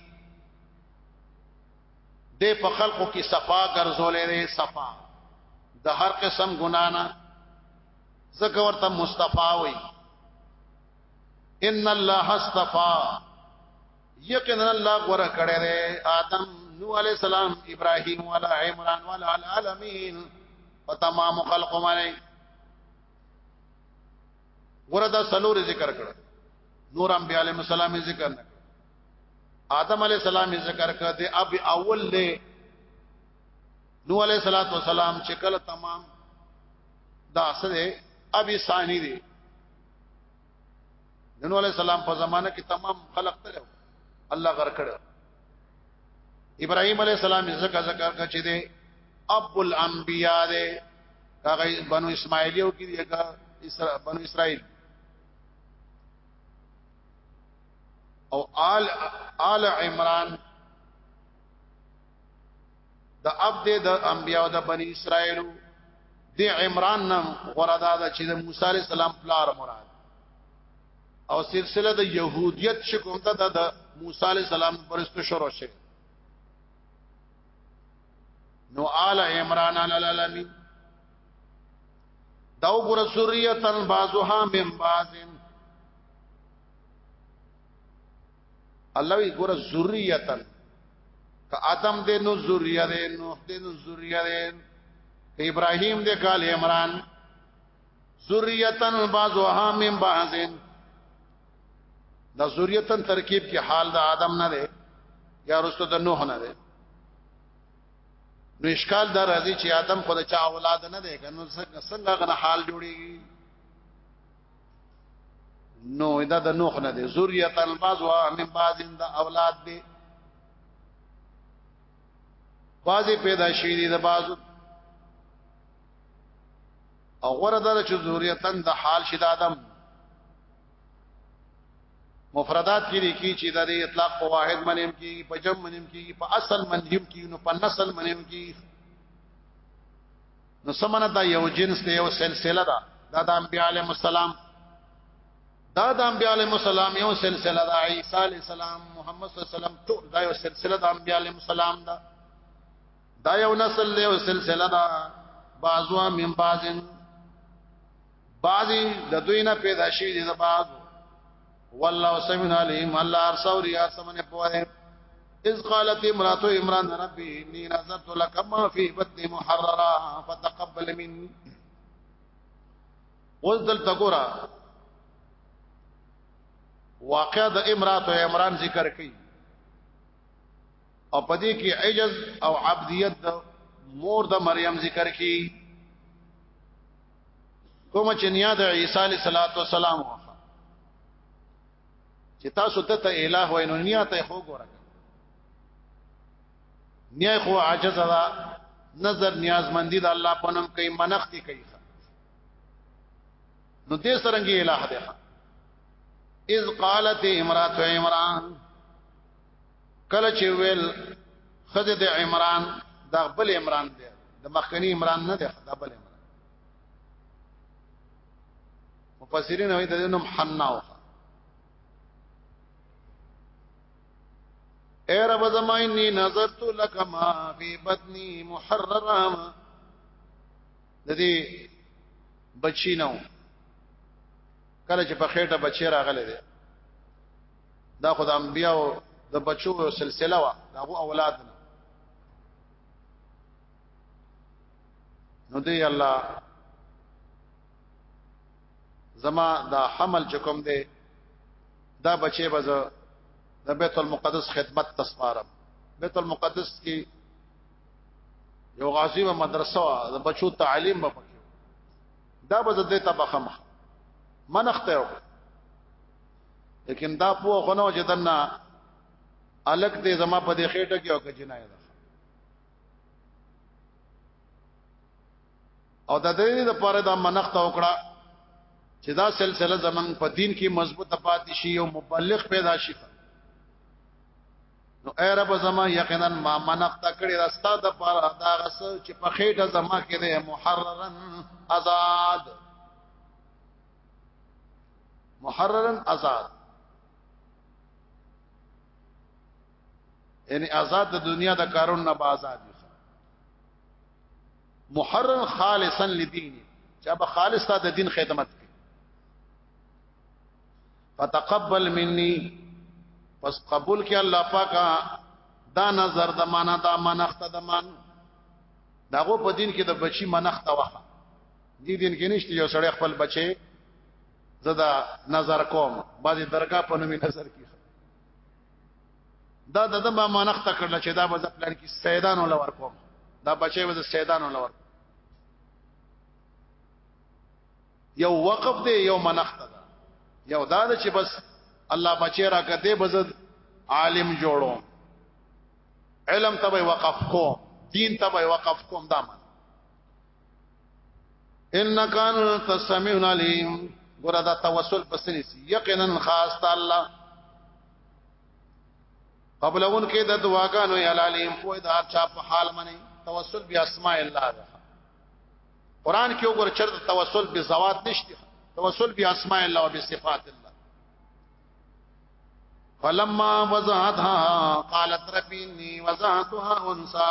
د په خلقو کې صفا ګرځولې صفا د هر قسم ګنا نه زکه ورته مصطفی وي ان الله اصطفى یقینا الله غره کړه دې آدم نو علی السلام ابراهیم ولا عمران ولا العالمین په تمام خلق باندې وردا سلور ذکر کړ نور انبیاء علیهم السلام ذکر نه آدم علیہ السلام ذکر کړ دې اب اول له نو علیہ الصلوۃ والسلام چې کله تمام دا سره ابي ثاني دي نبی علیہ السلام په زمانہ کې تمام خلق ته الله غر کړو ابراهيم عليه السلام زکه ذکر کړ چې دې ابو الانبیاء دې هغه بنو اسماعیلیو کې دې هغه بنو اسرائیل او آل آل عمران د عبد د انبیاء د بنی اسرائیل د عمران نام غردا د چې د موسی علی السلام پلار مراد او سلسله د يهوديت شکوم ته د موسی علی السلام پرستو شروع شي نو آل عمران علی العالمین دا وګوره سوریه تن بازوها من بازن الله وی ګور ذریاتن که ادم دې نو ذریه دې نو دې نو ذریه دې که ابراهیم دې کال عمران ذریاتن بعضها من بعضن دا ذریاتن ترکیب کې حال د ادم نه دی یا رسو د نوح نه دی نو اشکال دا راځي چې ادم خو د چا اولاد نه دی کنه څنګه غنه حال جوړیږي نو دا د نوح نه دی ذریه الباز وا من باز د اولاد دی بازي پیدا شوی دی د بازو او غره دره چې ذریتن د حال شید ادم مفردات کې لیکي چې د اطلاق په واحد منیم کې په جمع منیم کې په اصل منیم کې نو په نسل منیم کې نو سمنه دا یو جنس دی یو سلسله ده دا د انبیاء علیهم السلام دا د انبیاء علیهم السلام یو سلسله ده عیسی علیه السلام محمد صلی الله علیه وسلم ټول دا یو سلسله د انبیاء علیهم السلام ده دا یو نسل دی یو سلسله ده بعضوا من بعضن بعضی د دوی نه پیدا شي دي د بعض والله سميع عليم الله ارسوري ارسمن پوهه اذ قالت امراه عمران ربي اني نذرت لك ما في بطني محررا فتقبل مني اوس دلته ګورا واقع د امرات او عمران ذکر کړي او پدې کې عجز او عبدیت د مور د مریم ذکر کړي کوم چې نیا د عیسی علی صلوات و سلام چې تاسو ته ته الہ وای نو نیا ته خو ګورک نیا خو عاجز ده نظر نیازمندی د الله په نوم کوي منښتي کوي نو دې سرنګي الہ ده اذ قالت امرات عمران کله چې ویل خزه د عمران دا بل عمران دی د مخکنی عمران نه دی دا بل عمران مفسرین وایي د نوم حنا و اے رب زمانی نظرت لك ما في بطني محررا د دې بچی نو کله چې په خېټه بچی راغله دا خدای انبیاء د بچو سلسله وا دغه اولاد نه نو دی الله زما دا حمل چکم دی دا بچي بز د بیت المقدس خدمت تسپارم بیت المقدس کې یو غازی و مدرسه وا د بچو تعلیم به پکې دا بز دې تبخمه منخته لیکن دا په خونو چې دنا الګ دې زما په دې خېټه کې او کې جنای ده او د دې لپاره دا منښت وکړه چې دا سلسله زمنګ په دین کې مضبوطه پاتې شي او مبلغ پیدا شي نو اے رب زما یقینا ما منقت کړي راستا د پاره دا غس چې په خېټه زما کې ده محررن آزاد محررن آزاد یعنی آزاد د دنیا د کارون نه آزاد دي محرر خالصا لدین چې به خالص ته د دین خدمت کوي فتقبل مني پس قبول کې الله پاکا دا نظر د معنا دا منخت د من داغه په دین کې د بچی منخت وخه دې دین کې نشته یو سړی خپل بچي زدا نظر کوم بعضی درگاه په نومي نظر کې دا د دما مانخت کړل چې دا به ځپلان کې سیدان ول ورکوم دا بچي به سیدان ول ورکوم یو وقف دی یو منخت ده یو دا چې بس الله بچی را کته بزد عالم جوړو علم تبع وقف کو دین تبع وقف کوم دا من انک انت السمیع العلیم ګور دا توسل پسنی سی یقینا خاص تعالی قبلون کې د دعاګانو یلالیم په دار چا په حال منی توسل بیا اسماء الله ده قران کې وګور چرته توسل به زوات نشته توسل بیا اسماء الله او صفات الله فلما وضعتها قالت ربي اني وضعتها انثى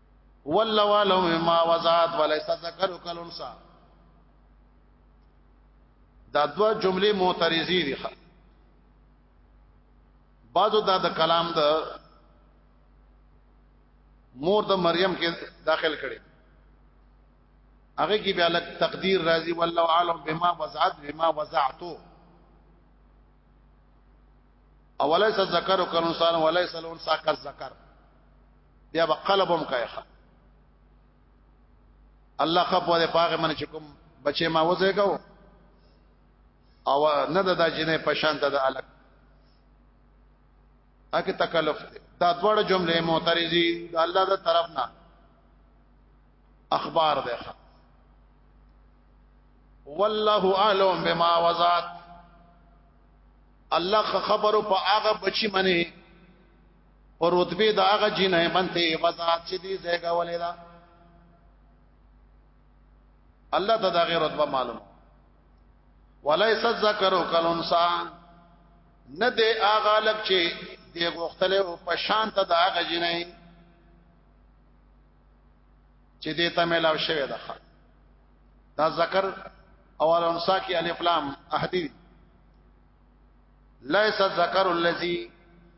والله والو ما وزاد وليس ذکر کلنسا دا دوا جملې معترضی دي بعضو دا د کلام د مور د مریم کې داخل کړي هغه کې بیا لک تقدیر راضی والله عالم بما وزعت بما وزعتو اولیس الذکر کالانسان ولیس الانسا کالذکر بیا به قلبم کایخه الله خپو دې پاغه من چې کوم بچي ما وځيګو او نه د دا جنې په شان ته د الګ اګه تکلف دی دا دوړ جمله معترضی د الله د طرف نه اخبار ده والله اعلم بما وزات الله خبرو په هغه بچی منی پر رتبه دا هغه جنې منته وزات چې دې زګه ولې دا الله ته دا غیر رتبه معلوم وليس الذکر کلونسا نه دې هغه لک چې دې غختلې او په شان ته دا هغه جنې چې دې ته ملاو شوی ده دا ذکر او الانسا کې الف لام احدی ليس الذکر الذي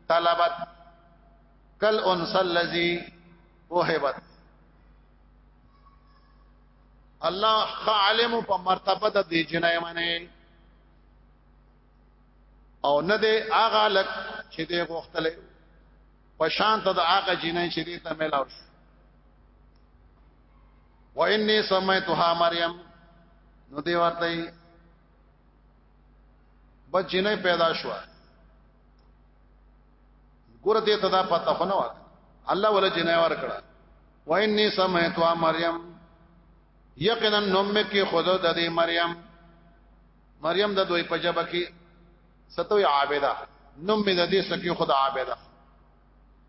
طلبت کل انس الذي وهبت الله عالم په مرتبه د دې جنای باندې او نه دې اغه لک چې دې غوښتلې په شان ته د اغه جنای چې دې ته ملاو شو و انی سمیتها مریم نو دی ورته بچی نه پیدا شو ګور دې ته دا پته خو نه و الله ولا جنای ور کړه و انی سمیتها مریم یقینا نوم کې خود د دې مریم مریم د دوی په جبه کې ستوي عابده نوم د دې سکه خود عابده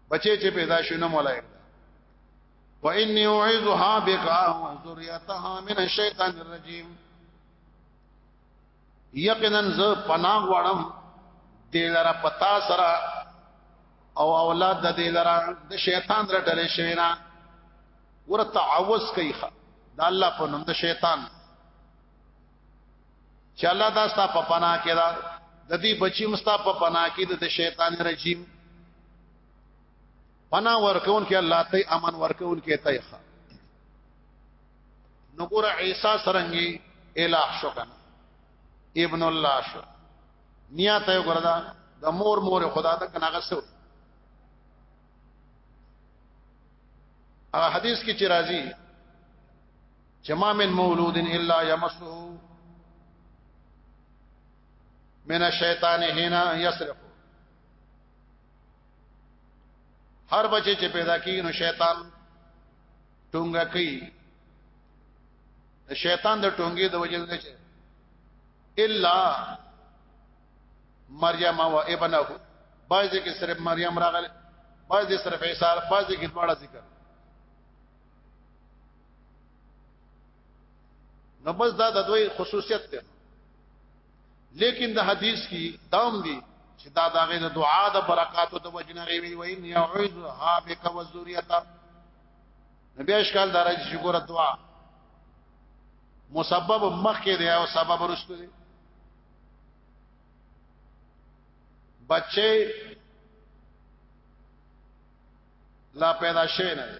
بچي چې پیدا شونه مولای واني اعوذها بك وذريتها من الشيطان الرجيم یقینا ز پناه وړم دلرا پتا سرا او اولاد د دلرا د شیطان رټلې شوینا ور تعوذ کوي د الله په نوم د شیطان چې الله دا ستا په پناه کې دا د دې بچی مستا په پناه کې د شیطان رجیم پنا ورکون کې الله ته امن ورکون کې ته ښه نو ګور عیسی سرنګي الہ شو کنه ابن الله شو نیا ته ګوردا د مور مور خدا ته کنه غسو هغه حدیث کې چې راځي جما من مولود الا يمسه من الشیطان هنا يسرق هر بچی چې پیدا کیږي نو شیطان ټونګه کوي شیطان د ټونګې د وجل نه چې الا مریم او ابنه بعضی کې صرف مریم راغله بعضی صرف عیسی بعضی کې دواړه ذکر نو بس دا د دوی خصوصیت ده لیکن د حدیث کی دام دی چې دا دغه د دعا د برکاتو د وجنه غوي وي ان يعوذ ها بك وذريته نبی اشکال دارای چې ګور دعا مسبب مخکې دی او سبب رسته دی بچي لا پیدا شي نه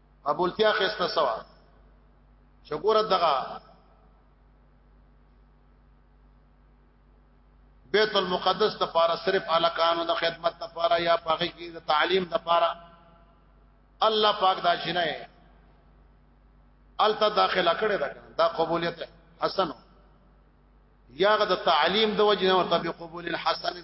قبولتیا خسته سوا شکور دغه بیت المقدس د پاره صرف الکانو د خدمت د پاره یا پاګه کی د تعلیم د پاره الله پاک دا شینه الته داخله کړي دا دا قبولیت حسن یا د تعلیم د وجنه ورته به قبول الحسن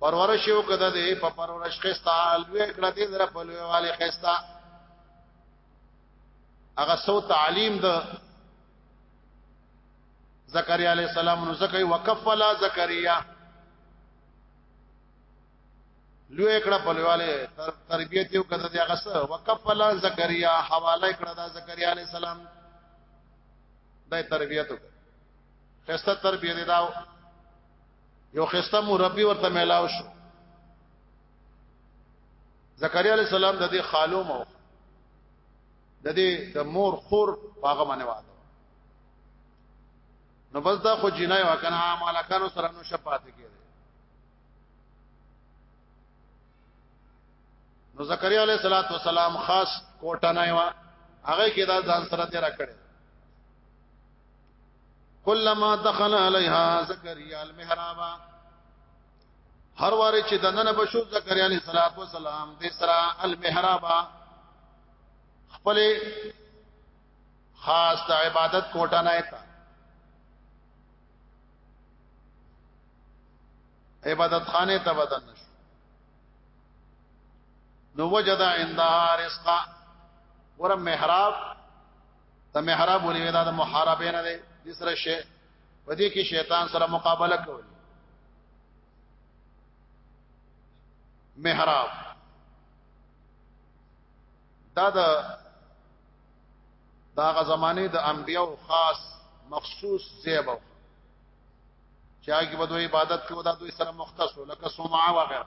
پرورش یو کده دی په پرورش خستا لوی کړه دې در په لوی والي خستا هغه سو تعلیم د زکریا علی السلام نو زکه وکفلا زکریا لوی کړه په لواله تربیت یو کده دی هغه سو وکفلا زکریا حواله کړه د زکریا علی السلام د تربیت خستا تربیت داو یو خسته مربي ورته ملاو شو زکریا علی السلام د دې خالو مو د دې د مور خور هغه باندې واده نو بس دا خو جنای وکنه مالکانو سره نو شفاعت کړي نو زکریا علیہ الصلوۃ والسلام خاص کوټه نه و هغه کې دا ځان سره تیر کړی کلمہ دخل علیها زکریا المحرابا هر واره چې دنه بشو زکریا علیہ الصلوۃ والسلام د سرا المحرابا خپل خاص د عبادت کوټه نه ایتا عبادت خانه ته بدل نشو نو وجد عندها رزقا ور محراب ته محراب ولې دا د محاربه نه دی د سره شی په دې کې شیطان سره مقابله کوي محراب دا د داغه زمانه د انبیو خاص مخصوص زیب او چې هغه په دوی عبادت کې ودا دوی سره مختص لکه سمعه وغیرہ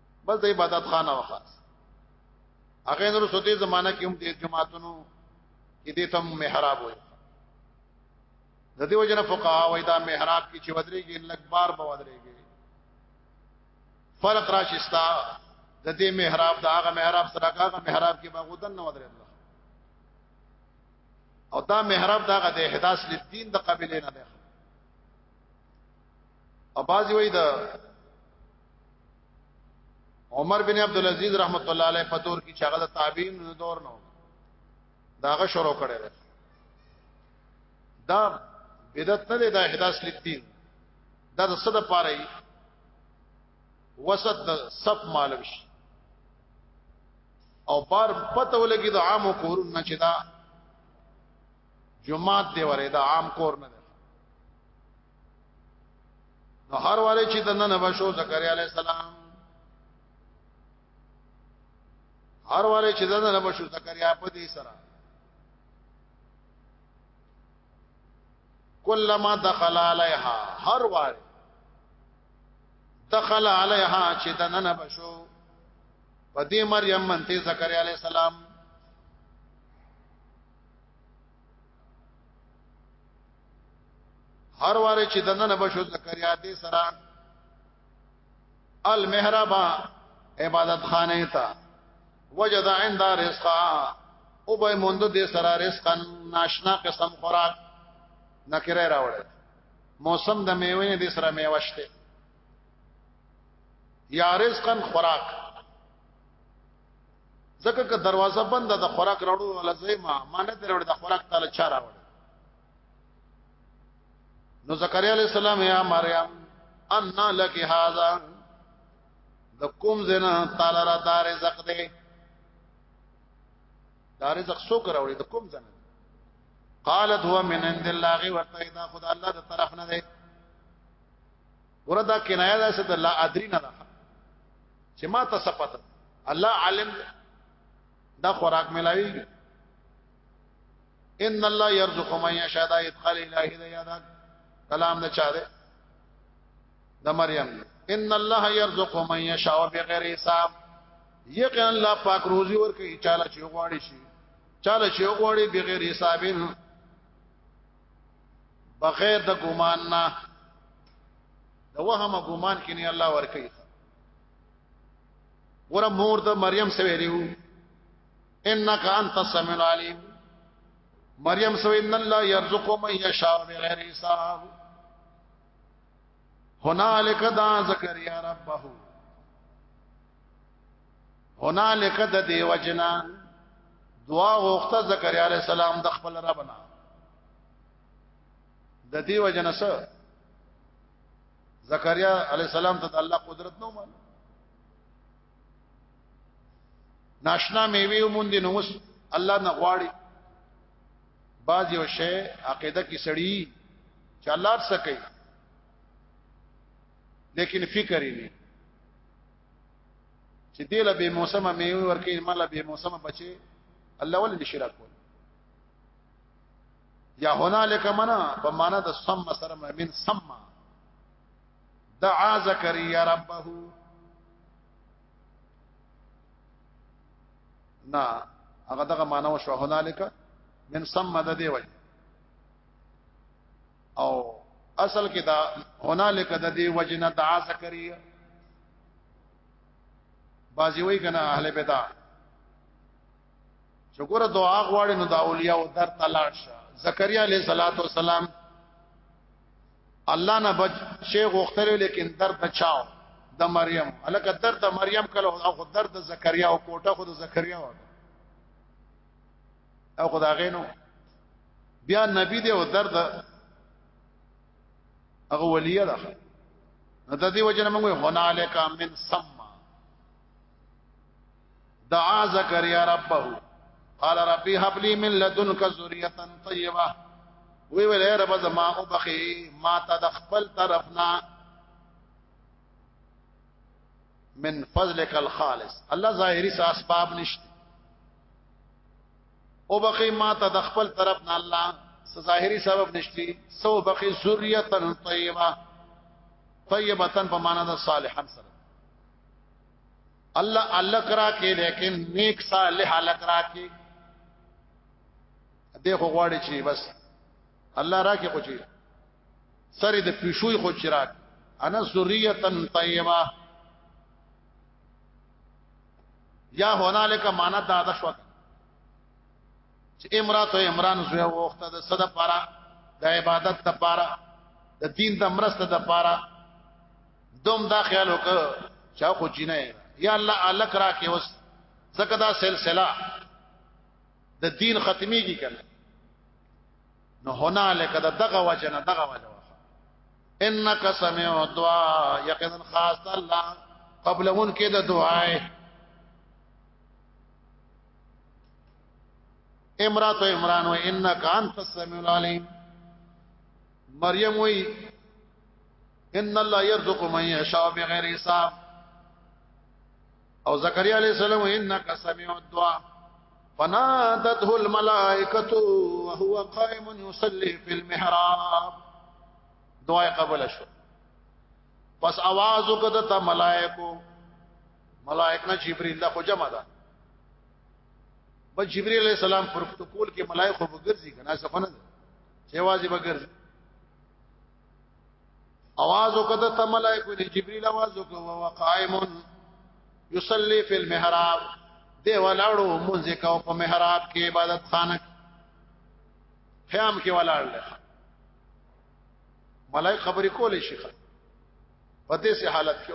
بس د عبادت خانه وخاص هغه نور سوتي زمانہ کې هم د جماعتونو کې د تم محراب وي د دې وجنه فقها وای دا محراب کې چې ودرېږي لګ بار به ودرېږي فرق راشستا د دې محراب دا هغه محراب سره هغه محراب کې به غودن نه ودرېږي او دا محراب دا د احداث لدین د قبلې نه ده اباظي وای دا عمر بن عبد العزيز رحمت الله علیه په دور کې چې هغه د تابعین د دور نو داغه شروع کړي دا بدعت نه دی دا احداث لدین دا د صد پاره وسط د صف معلوم شي او بار پته ولګي د عام کور نه چې دا جمعات دی ورې دا عام کور نه نو هر واره چې دنه بشو زکریا علی السلام هر واره چې دنه بشو زکریا په دې سره کلمہ دخل علیها هر واره دخل علیها چې دنه بشو په دې مریم منته زکریا علی السلام هر واره چې دنه بشو زکریا دې سره المحرابا عبادت خانه تا وجد عند رزقا او به موند دې سره رزقا ناشنا قسم خوراک نکره راوړل موسم د میوې دې سره میوشته یا رزقا خوراک ځکه که دروازه بند ده خوراک راوړو ولا زېما ما نه دروړ د خوراک تعالی چا راوړ نو زکریا علی السلام یا مریم ان لک هذا د کوم زنا تعالی را دار رزق دی دار رزق سو کراوړي د کوم زنا قالت هو من عند الله ورته دا خدای الله د طرف نه دی وردا کنایه ده چې د لا ادري نه ده چې ما ته سپت الله عالم دا خوراک ملاوي ان الله يرزق من يشاء دا ادخل الهي دا یاد کلام نه چاره د مریم ان الله يرزق من يشاء بغیر حساب یقینا الله پاک روزي ورکړي چاله چې غواړي شي چاله چې غواړي بغیر حسابین بغیر د ګمان نه د وهمه ګمان کې نه الله ورکي ور مور د مریم سوي دیو انک انت السميع العليم مریم سو ان الله يرزق من يشاء بغیر حساب هنالک دا زکریا ربه هنالک د دی وجنا دعا غوښته زکریا علی السلام د خپل ربنا د دی وجنا سره زکریا علی السلام ته الله قدرت نو مان ناشنا میوه مونږ دې نو الله نه غواړي باز یو شی عقیده کې سړی چې الله څه کوي لیکن فکر یې نه چې دې له به موسمه میوه ورکې مله به موسمه بچي الله ول نشرا کول یا هنالک منا په معنا د سم سره من سم دعا زکریا ربه نا هغه دغه معنا وشو هنالک من سم د دی وجه او اصل کې دا هنالک د دې وجنه دعا زکریا بازی وی کنه اهل بدع شکر دعا غواړي نو دا اولیاء او در تلاش زکریا علیہ الصلات والسلام الله نه بچ شیخ وختره لیکن در بچاو د مریم الکه در د مریم کله او خو در د زکریا او کوټه خو د زکریا و او خدای غینو بیا نبی دی او درد هغه ولیه ده نو د دې وجنه موږ هنالک من سم دعا زکریا ربه قال ربي هب لي من لدنك ذريه طيبه وی ویل رب زما او بخي ما ته د خپل طرفنا من فضلك الخالص الله ظاهري اسباب نشته او بخی ما ته د خپل طرف نه الله ظاهری سبب نشتی سو بخی ذریه طیبه طیبه په معنا د صالحا سره الله الله کرا کې لیکن نیک صالح الله کرا کې دغه غواړي چې بس الله را کې خوچی سره د پیشوي خوچی را انا ذریه طیبه یا هنالک معنا دا د شو چې امرات او عمران زوی وخته د صد پارا د عبادت د پارا د دین د مرست د پارا دوم دا خیال وک چا خو جنې یا الله الک را کې وس زکه دا سلسله د دین ختمي کی کنه نو هنالک د دغه وجه نه دغه وجه انک سميع الدعاء یقینا خاص الله قبل ان کې د دعای امرات عمران و انک انت السميع العليم مریم وی ان الله يرزق من يشاء بغیر حساب او زکریا علیہ السلام انک سميع الدعاء فنادته الملائکه وهو قائم يصلي في المحراب دعا قبول شو پس आवाज وکړه ته ملائکو ملائک نه جبريل له جمع ده بس جبريل عليه السلام پروتوکول کې ملائکه وګرځي کنه څه فنه چې واځي وګرځي اواز وکړه ته ملائکه دی جبريل اواز وکړه او قائم يصلي في المحراب دی ولاړو مونږ کو په محراب کې عبادت خانه خیام کې ولاړ لخ ملائک خبرې کولې شيخه په دې سه حالت کې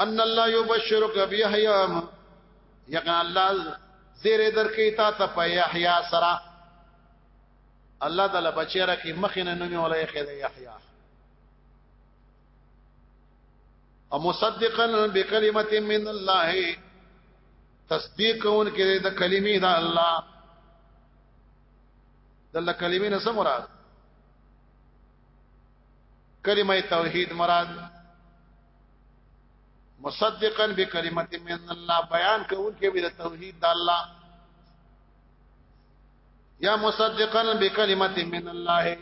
ان الله يبشرك بيحيى یقین الله زیر درکې تا ته په یحیی سره الله تعالی بچی را کی مخینه نومي ولای خیر یحیی او مصدقا بکلمت من الله تصدیق کون کې د کلمې د الله دله کلمې نه سم مراد کلمه توحید مراد مصدقا بکلمت من الله بیان کون کې د توحید د الله یا مصدقا بکلمت من الله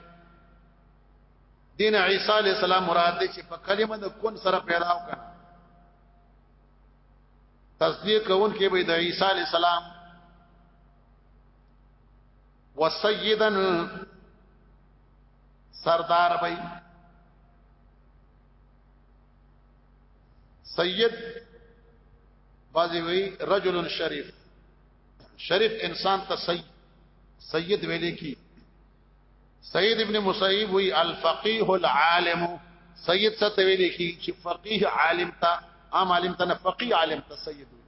دین عیسی علی السلام مراد دی چې په کلمه د کون سره پیدا وکړه تصدیق کون کې به د عیسی علی السلام وسیدن سردار بھائی سید بازی وی رجل شریف شریف انسان ته سید سید ویلې کی سید ابن مسیب وی الفقيه العالم سید څه ته ویلې کی چې فقيه عالم ته عام عالم ته نه فقيه عالم ته سید وی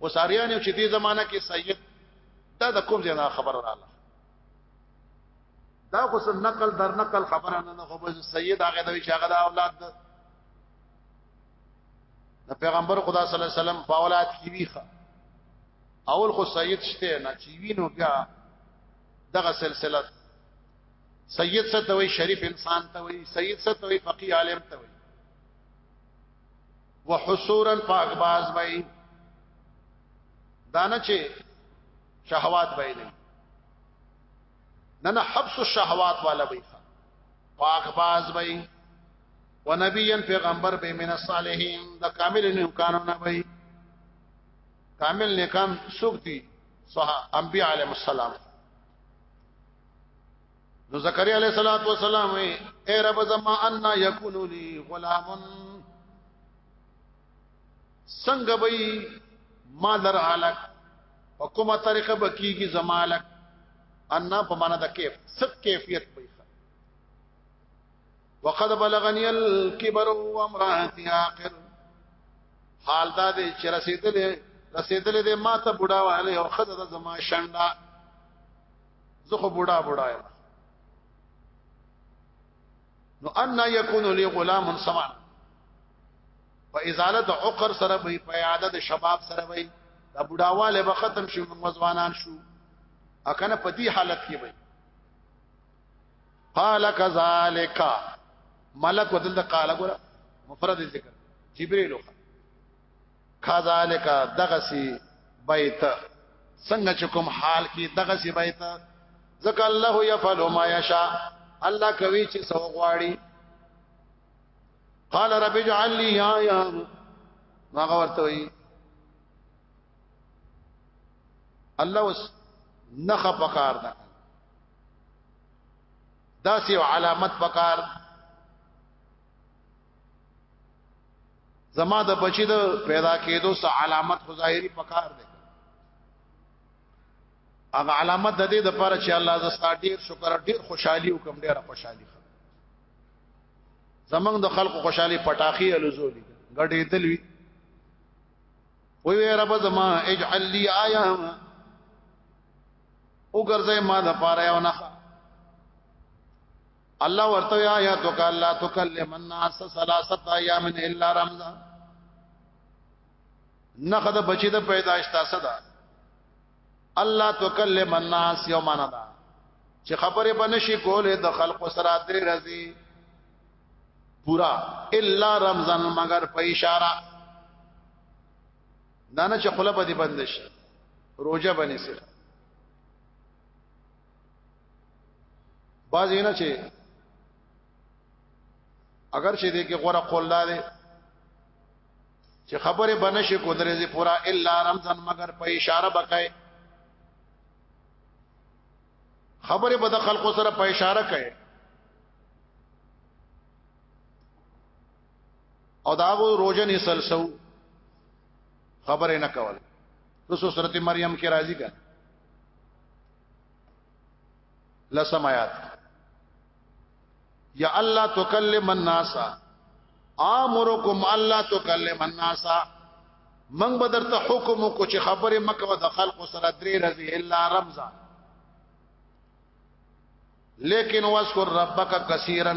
وساریانو چې دې زمانہ کې سید دا د کوم ځای خبر رااله دا خو نقل در نقل خبره نه خو سید هغه د چې هغه د اولاد د پیغمبر خدا صلی الله علیه وسلم په اولاد کې ویخه اول خو سید شته نه چې وینو بیا دغه سلسله سید ستوي شریف انسان ته وي سید ستوي فقيه عالم ته وي وحصورا فاقباز وي دانه چې شهوات وي نه نه حبس الشهوات والا وي فاقباز وي ونبيا پیغمبر به من الصالحين دا کامل نه کانو نه وي کامل نه کان سوکتی صح انبياء عليهم السلام نو زکریا علیہ الصلوۃ والسلام اے رب زما ان یکون لی غلام څنګه بئی ما در الک په کومه طریقه بکیږي زما الک ان په معنا د کیف ست کیفیت بئی وقد بلغني الكبر وامراتي اخر حال دا دې چې رسیدلې رسیدلې دې ما ته بډا والے او خزه د زما شنډا زه خو بډا بډا یم نو ان یکون لی غلام سمان په ازاله د عقر سره به په عاده د شباب سره به د بډاواله به ختم شي موږ ځوانان شو اکنه په دې حالت کې به قال كذلك ملک ودل د قال ګره مفرد ذکر جبريل كذلك دغسي بيت څنګه چې کوم حال کې دغسي بيت ذک الله يفعل ما يشاء الله کوي چې سو غواړي قال رب اجعل لي يا يا ما ورته وي الله وس نخ پکار ده دا سی علامت پکار زما د بچی د پیدا کېدو سره علامت ظاهری پکار دی هغه علامت د دې د پاره چې الله زستا ډیر شکر ډیر خوشحالي او کم ډیره خوشحالي زمنګ د خلکو خوشحالي پټاخي الوزولي غډې دلوي وی وی رب زما اجعل لي آیا وګرځي ما د پاره یو نه الله ورته یا یا تو کلا تکلم الناس ثلاثه ایام الا رمضان نه خدای بچی د پیدائش تاسو ده الله تکلم الناس یومنا ده چې خبره بنشي کوله د خلق سره درې رضی پورا الا رمضان مگر په اشاره دا نه چې خله به بند شي روزه باندې سره باز نه چې اگر چې دې کې غره قول لاله چې خبره بنشي کو درې پورا الا رمضان مگر په اشاره بکای خبره به د خلکو سره په اشاره کوي او داغو روزه نه سلسو خبره نه کوله رسو سورته مریم کې راځي کا لسم آیات یا الله تکلم الناس امرکم الله تکلم الناس من بدرته حکم کو چې خبره مکه و د خلق سره درې رضی الا رمزا لیکن واذکر ربک کثیرا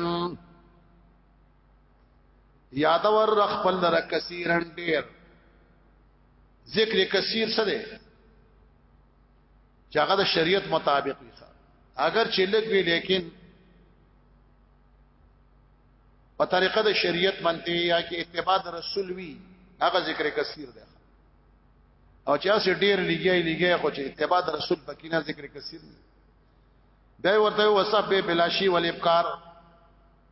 یاد ور خپل در کثیرن ډیر ذکر کثیر څه دی چې هغه د شریعت مطابق وي اگر چې لګ وی لیکن په طریقه د شریعت منته یا کې اتباع رسول وی هغه ذکر کثیر دی او چې اوس ډیر لګي لګي خو چې اتباع رسول پکې نه ذکر کثیر دی دا ورته وسبه بلاشي ول ابکار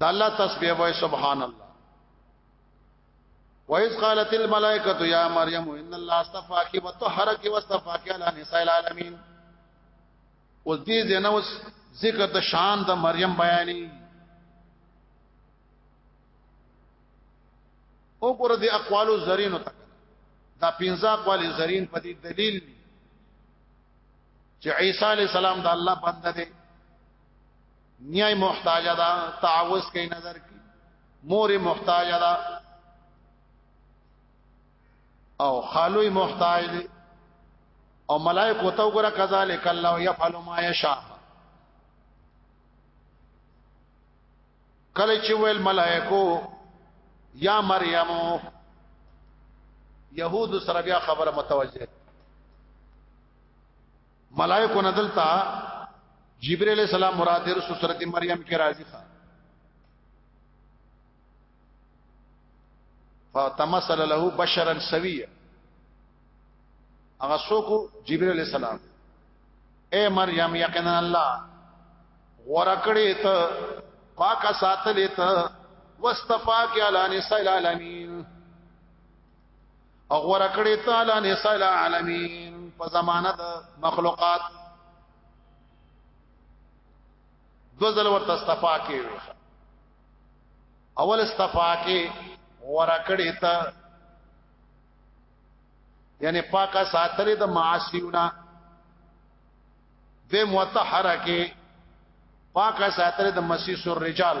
دا الله تسبیح وای سبحان الله وَإِذْ قَالَتِ الْمَلَائِكَةُ يَا مَرْيَمُ إِنَّ اللَّهَ اصْطَفَاكِ وَطَهَّرَكِ وَاصْطَفَاكِ عَلَى نِسَاءِ الْعَالَمِينَ اوس دې زنه اوس ذکر د شان د مریم بیانې او ګور دې اقوالو زرینو تک دا پنځه اقوال زرین په دې دلیل چې عیسی علی السلام د الله بنده دی نیای محتاج ده تعوذ کوي نظر کی مور محتاج ده او خالوی محتاج دی او ملائکه تو ګره کذالک الله یفعل ما یشاء کله چې ویل ملائکو یا مریم یهود سره بیا خبره متوجه ملائکه نه دلتا جبرئیل علیہ السلام مراد در سورۃ مریم کې راځي ښا فتمثل له بشرا سویا هغه څوک جبرئیل علیہ السلام اے مریم یقینا الله ورکړې ته پاکه ساتلې ته واستفاق علی نساء العالمین او غره کړی تعالی نساء العالمین په زمانه د مخلوقات دو ځل ورته استفا کې وي اول استفا کې غره کړی ته یعنی پاکه ساتلې د معاشیونه د متطهره کې پاکه ساتلې د مسیس الرجال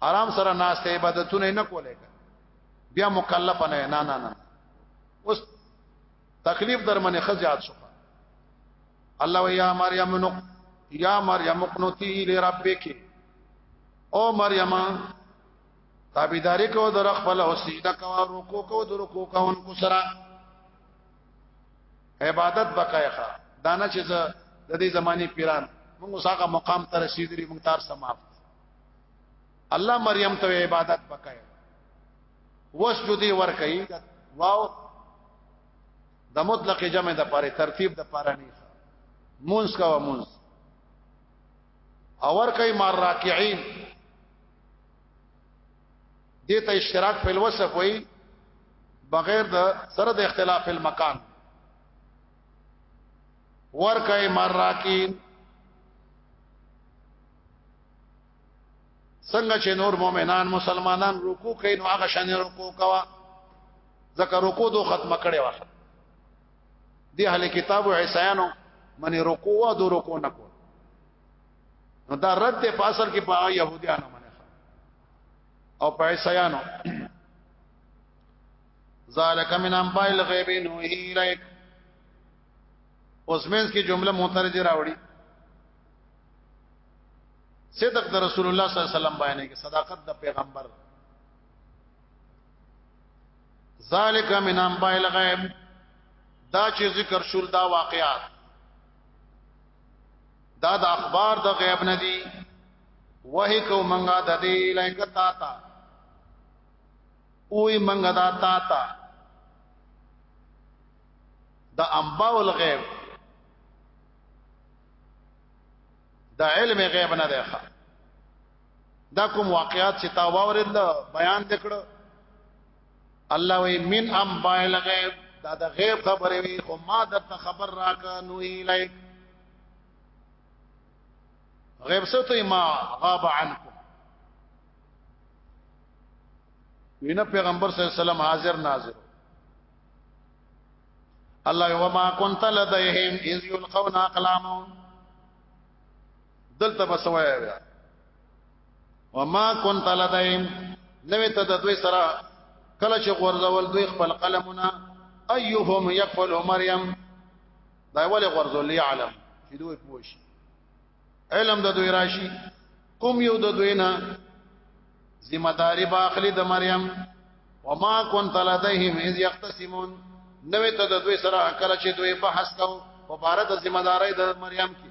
آرام سره ناس ته عبادتونه نه کولای بیا مکلف نه نه نه نه اوس تکلیف در منه خزيات شو الله ويا مريم نو یا مریم قنوتی لربک او مریم تابیداری کو در خپل او سجده کو رکوع کو در رکوع کو ان کو سره عبادت بقایخه دانه چې د دې زماني پیران موږ ساګه مقام ته رسیدلی موږ تار سماف الله مریم ته عبادت بقای وسجدي ور کوي واو د مطلق جمع د پاره ترتیب د پاره نه مونږ کا مونږ اور کوي مار راکعين دیتا اشتراک فی الوصف وی بغیر د سره د اختلاف المکان ورکای مراکین څنګه چې نور مؤمنان مسلمانان رکوع کوي نو هغه شان رکوع کوا ځکه رکوع دو ختمه کړي واه دی اهل کتاب او عیسایانو منی رکوع او دو رکوع نکو نو دا رد په اصل کې په يهوديانو باندې او په عیسایانو ذالک من انباء الغیب نوحی الیک اوس مینس کی جمله معترض راوړي صدق د رسول الله صلی الله علیه وسلم باندې کې صداقت د پیغمبر ذالک من انباء الغیب دا چې ذکر شول دا واقعات دا د اخبار د غیب نه دی وه کو منګه د دې لایک تا تا اوې منګه دا تا تا د انباء الغیب د علم غیب نه دی ښه دا کوم واقعات چې تا واورید بیان دکړو الله وی من انباء الغیب دا د غیب خبرې وی خو ما د خبر راک نو الیک غیب ستوي ما غاب عنكم وینا پیغمبر صلی الله علیه وسلم حاضر ناظر الله وما كنت لديهم اذ يلقون اقلامهم دلته بسوي وما كنت لديهم نوې ته د دوی سره کله چې غورځول دوی خپل قلمونه ايهم يقبل مريم دا ولې غورځول يعلم چې دوی پوښي علم د دوی راشي کوم یو د دوی نه ذمہ داری باخلی د مریم وما كنت لديهم اذ يختصمون نوې ته د دوی سره کله چې دوی بحث کوي په بار د ذمہ داري د مریم کې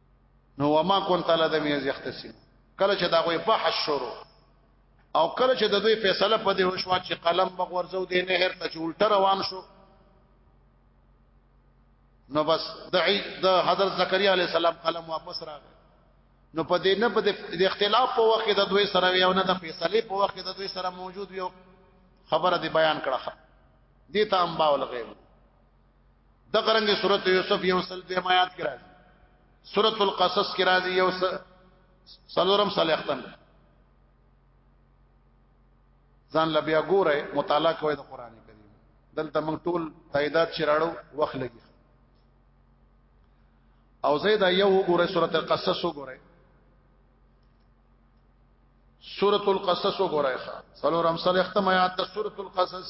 نو وما كنت لدم يختصم کله چې دا غوي بحث شروع او کله چې د دوی فیصله په دې وشو چې قلم بغورځو دې نه هر ته چې الټه روان شو نو بس د د حضرت زکریا علی السلام قلم واپس راغی نو په دې نه په د اختلاف په وخت د دوی سره یو نه د فیصله په وخت د دوی سره موجود یو خبره دی بیان کړه دې ته انباء الغیب د قرنګ سورۃ یوسف یو سل د آیات کې راځي سورۃ القصص کې راځي یو سلورم صالحتن ځان لبیا ګوره مطالعه کوي د قران کریم دلته موږ ټول تاییدات شراړو وخت لګي او زید یو ګوره سورۃ القصص ګوره سورۃ القصص ګوره ښا سلورم صالحتن آیات د سورۃ القصص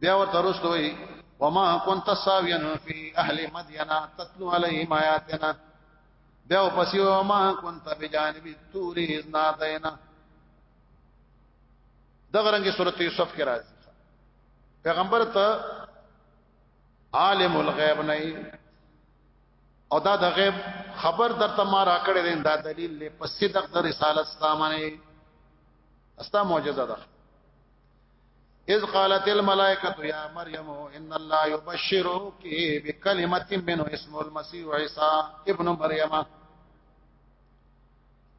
بیا ورته رسوي وما كنت ساويا في اهل مدين تتلو عليهم آياتنا بیا پسې وما كنت بجانب التور اذ نادينا دغه رنګه سورته یوسف کې راځي پیغمبر ته عالم الغیب نه او دا د غیب خبر درته ما را کړې دین دا دلیل له پسې د رسالت ستامنه استا معجزه ده اذ قالت الملائکه یا مریم ان الله یبشرک بکلمه منه اسمه المسيح عیسی ابن مریم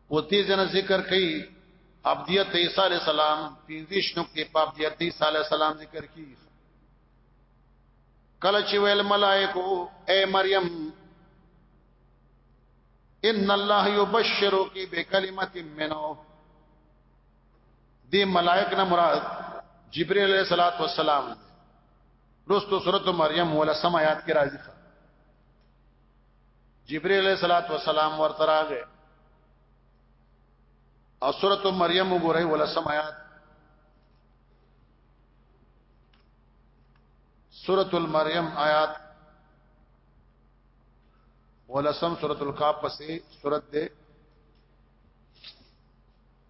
او تیزنه ذکر کئ عبدیت عیسی علی السلام 25 نقطه په عبدیت عیسی علی السلام ذکر کی کله چې ویل ملائکو اے مریم ان الله یبشرک بکلمه منه دې ملائک نه مراد جبرئیل علیہ الصلوۃ والسلام دوستو سورۃ مریم ولا سم آیات کې راځي جبرئیل علیہ الصلوۃ والسلام ورته راغی او سورۃ مریم وګورئ ولا سم آیات سورۃ المریم آیات ولسم سورۃ القاف پسې سورۃ دې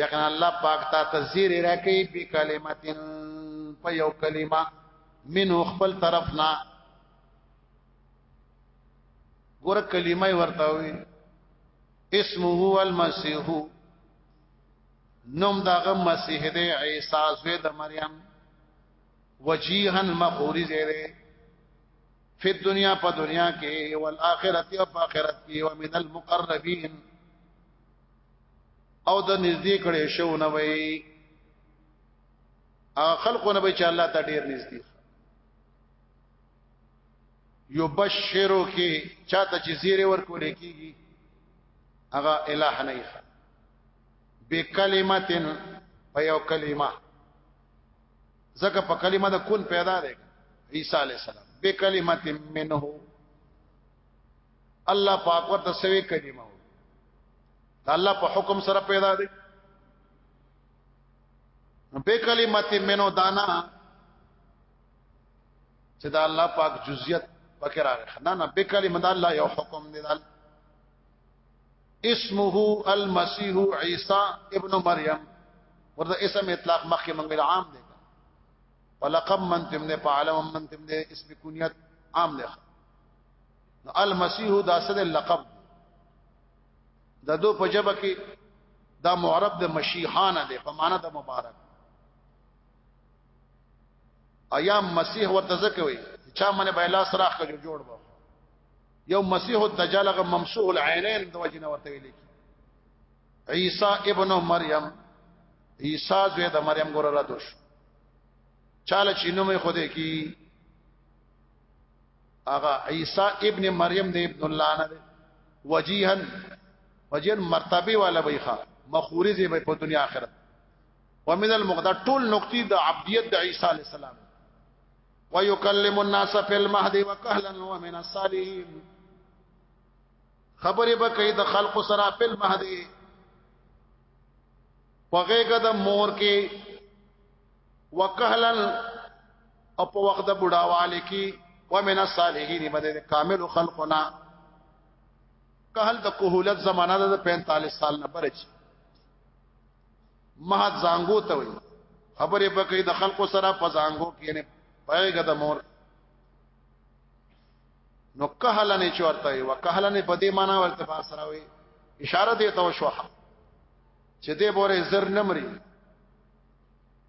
یقینا الله پاک تا تزیر راکې په کلمتن په یو کلمه منو خپل طرفنا ګور کلمه ورته وي اسمه هو المسيح نوم دغه مسیح دی عیسی زوی د مریم وجيها مخوري زیره فی الدنیا په دنیا کې او آخرت او آخرت کې او من المقربین او د نږدې کړي شو نه وي ا خلقونه به چې الله ته ډیر نږدې یبشرو کې چاته چې زیره ورکول کیږي هغه الہ نه ښه بکلمتن په یو کلمه زکه په کلمه د کون پیدا ده عیسی علی السلام بکلمتن منه الله پاک ورته سوي کلمه دا الله په حکم سره پیدا دي به کلمت منو دانا چې دا الله پاک جزئیات پکې راغی نه نه به کلمت الله یو حکم دی دا اسمه المسيح عيسى ابن مريم ورته اسم اطلاق مخکې موږ عام دی ولقب من تم نه په عالم من تم نه اسم کنیت عام نه نو المسيح دا سد لقب د دو په جبه کې دا معرب د مشیحانه ده په معنا د مبارک ایا مسیح ورته ځکه وي چا منه به الله سره خجو جوړ به یو مسیح الدجال غ ممسوح العینین د وجنه ورته ویل کی عیسی ابن مریم عیسی زوی د مریم ګور را دوش چاله چینو مې خوده کی هغه عیسی ابن مریم نه ابن الله نه وجیهن وجیهن مرتبه والا بیخه مخورزه به په دنیا آخرت ومن المقدر ټول نقطې د عبدیت د عیسی علی السلام ويكلم الناس في المهد وكهلا ومن الصالحين خبرې به کوي د خلق سره په المهد وغېګه د مور کې وکهلن او په وخت د بډاواله کې ومن الصالحین بده کامل خلقنا کهل د کوهولت زمانہ د 45 سال نه برج مه زنګو ته وي خبرې پکې د خلکو سره په زنګو کې نه پېګه د مور نو کهل نه چورته وي وکهل نه بده معنا ورته پاس سره وي اشاره دی ته وشوه چې دې بوره زر نمرې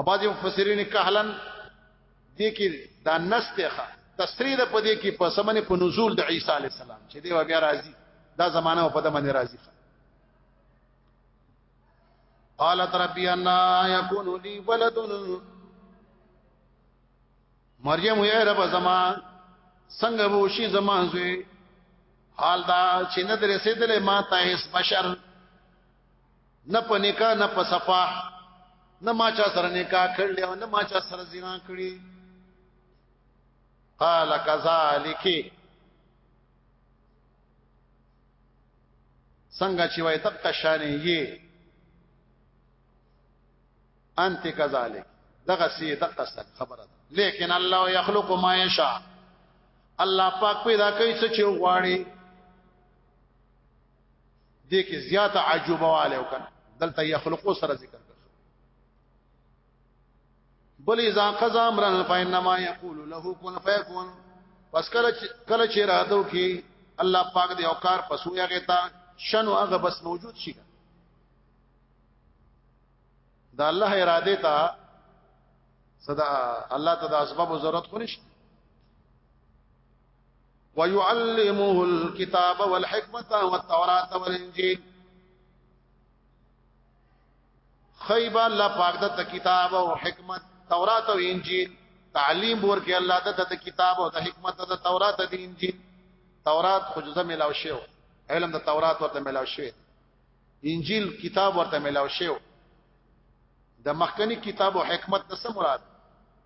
اباځي مفسرین کهلن دې کې دا نسته تسرید په دې کې په سمنه په نزول د عیسی علی السلام چې دی بیا راځي دا زمانہ په دمنه راځي قالت ربي ان يكون لي ولد مریم یې رب زما څنګه وو شي زما زوی حال دا چې نه درې سیدلې ما ته هیڅ بشر نه په نکاح نه په صفا نه ما چا سره نکاح کړل او نه ما چا سره زنا کړی قال كذلك څنګه چې وای تک شانې یې انت كذلك دغه سی دغه خبره لیکن الله يخلق ما يشاء الله پاک پیدا کوي څه چې غواړي دې کې زیاته عجوبه والے وکړه دلته یخلقو سره ذکر کړ بل اذا قضى امرا فانما يقول له كن فيكون پس کله کله چې راتو کې الله پاک دې او کار پسو یغه تا شنو هغه بس موجود شي دا الله اراده تا صدا الله ته د اسباب ضرورت خو نشته ويعلمه الكتاب والحكمة والتوراة والانجيل خيب الله پاک د کتاب او حکمت تورات او انجیل تعلیم ورکه الله د د کتاب او د حکمت د تورات د انجیل تورات خو جزء ملاو شو علم د تورات ورته ملاو شو انجیل کتاب ورته ملاو شو د مخکنی کتاب او حکمت څه مراد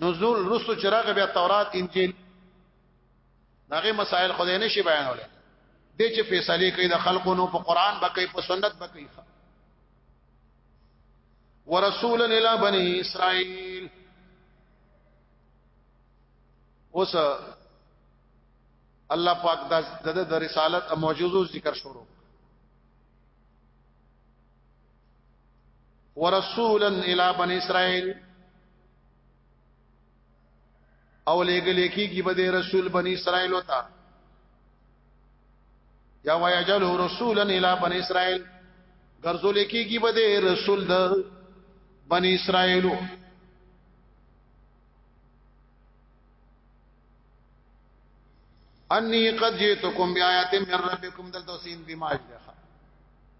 نزول رسو چراغ بیا تورات انجیل داغه مسائل خدای نشي بیانول دې چې فیصله کوي د خلقونو په قران بکې په سنت بکې ورسولا الى بني اسرائيل اوس الله پاک د د رسالت او معجزو ذکر شروع ورسولا الى بني اسرائيل او لګلې کیږي به د رسول بني اسرائيل وتا یا ويجله رسولا الى بني اسرائيل ګرځول کیږي به د رسول د بني اسرائيلو انی قد جئتکم بیاات من ربکم دلته سین بیماج ده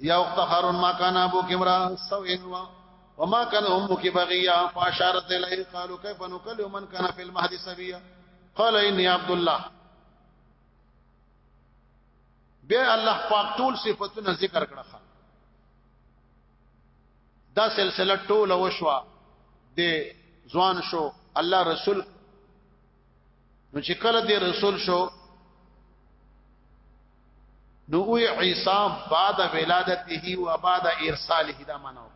یا اخت هارون ما کان ابو کمرا سو انوا وما کان امک بغیا فاشارت الی قالو کیف نکلم من کان فی المهد سبیا قال انی عبد الله بیا الله پاک ټول صفاتونه ذکر کړه دا سلسله ټول وشوا د ځوان شو الله رسول نو چې کله دې رسول شو نو وی عیسی بعد ولادته و بعد ارساله دا معنا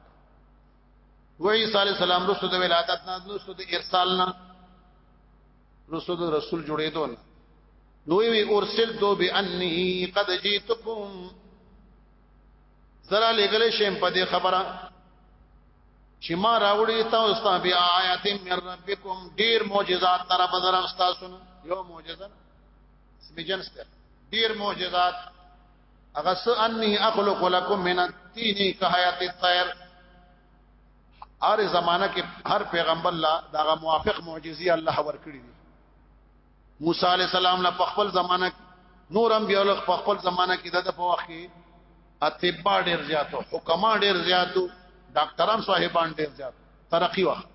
و عیسی علی السلام رسول د ولادت نه رسول د ارسال نه رسول د رسول جوړېدو نه نو وی ارسل تو بانی قد جئتکم زرا لګلې شم په دې خبره چې ما راوړی تاسو ته بیا آیات من ربکم ډیر معجزات تر بدر تاسو یو معجزه اسم جنس ده ډیر معجزات اغه س انی اخلق لكم من التين كحیات الطير هر زمانہ کې هر پیغمبر لا دغه موافق معجزي الله ورکړي دي موسی علی السلام له خپل زمانہ نور انبیاء له خپل زمانہ کې د په وخت کې اتباع ډیر زیاتو حکما ډیر زیاتو ډاکټران صاحبان ډیر زیات ترقی وخت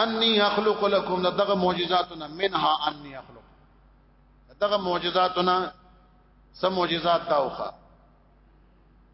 انی اخلق لكم دغه معجزاتنا منها انی اخلق دغه معجزاتنا سم معجزات داوخه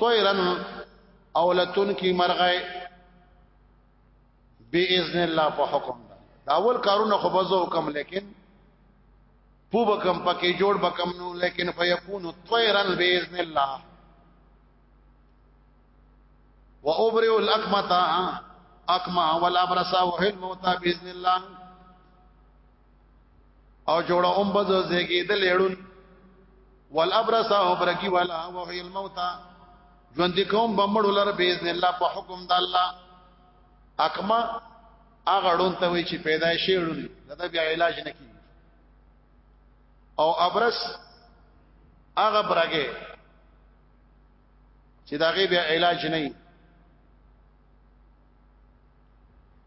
طيرا او لتون کی مرغه باذن الله په حکم دا اول کارونه خو بزو کم لیکن پو بکم پکې جوړ بکم نو لیکن فیکون طیرا باذن الله وابرئ الاکمتا اکما والابرص وهل موتا باذن الله او جوړه هم بز زیګی د لیړون والابرص او برکی والا او هی الموت ژوند کوم بمړو لره باذن الله په حکم د الله اقما هغه ډون ته وی چې پیدا شي ډون دا بیا علاج نه کی او ابرس هغه برګه چې دا غي بیا علاج نه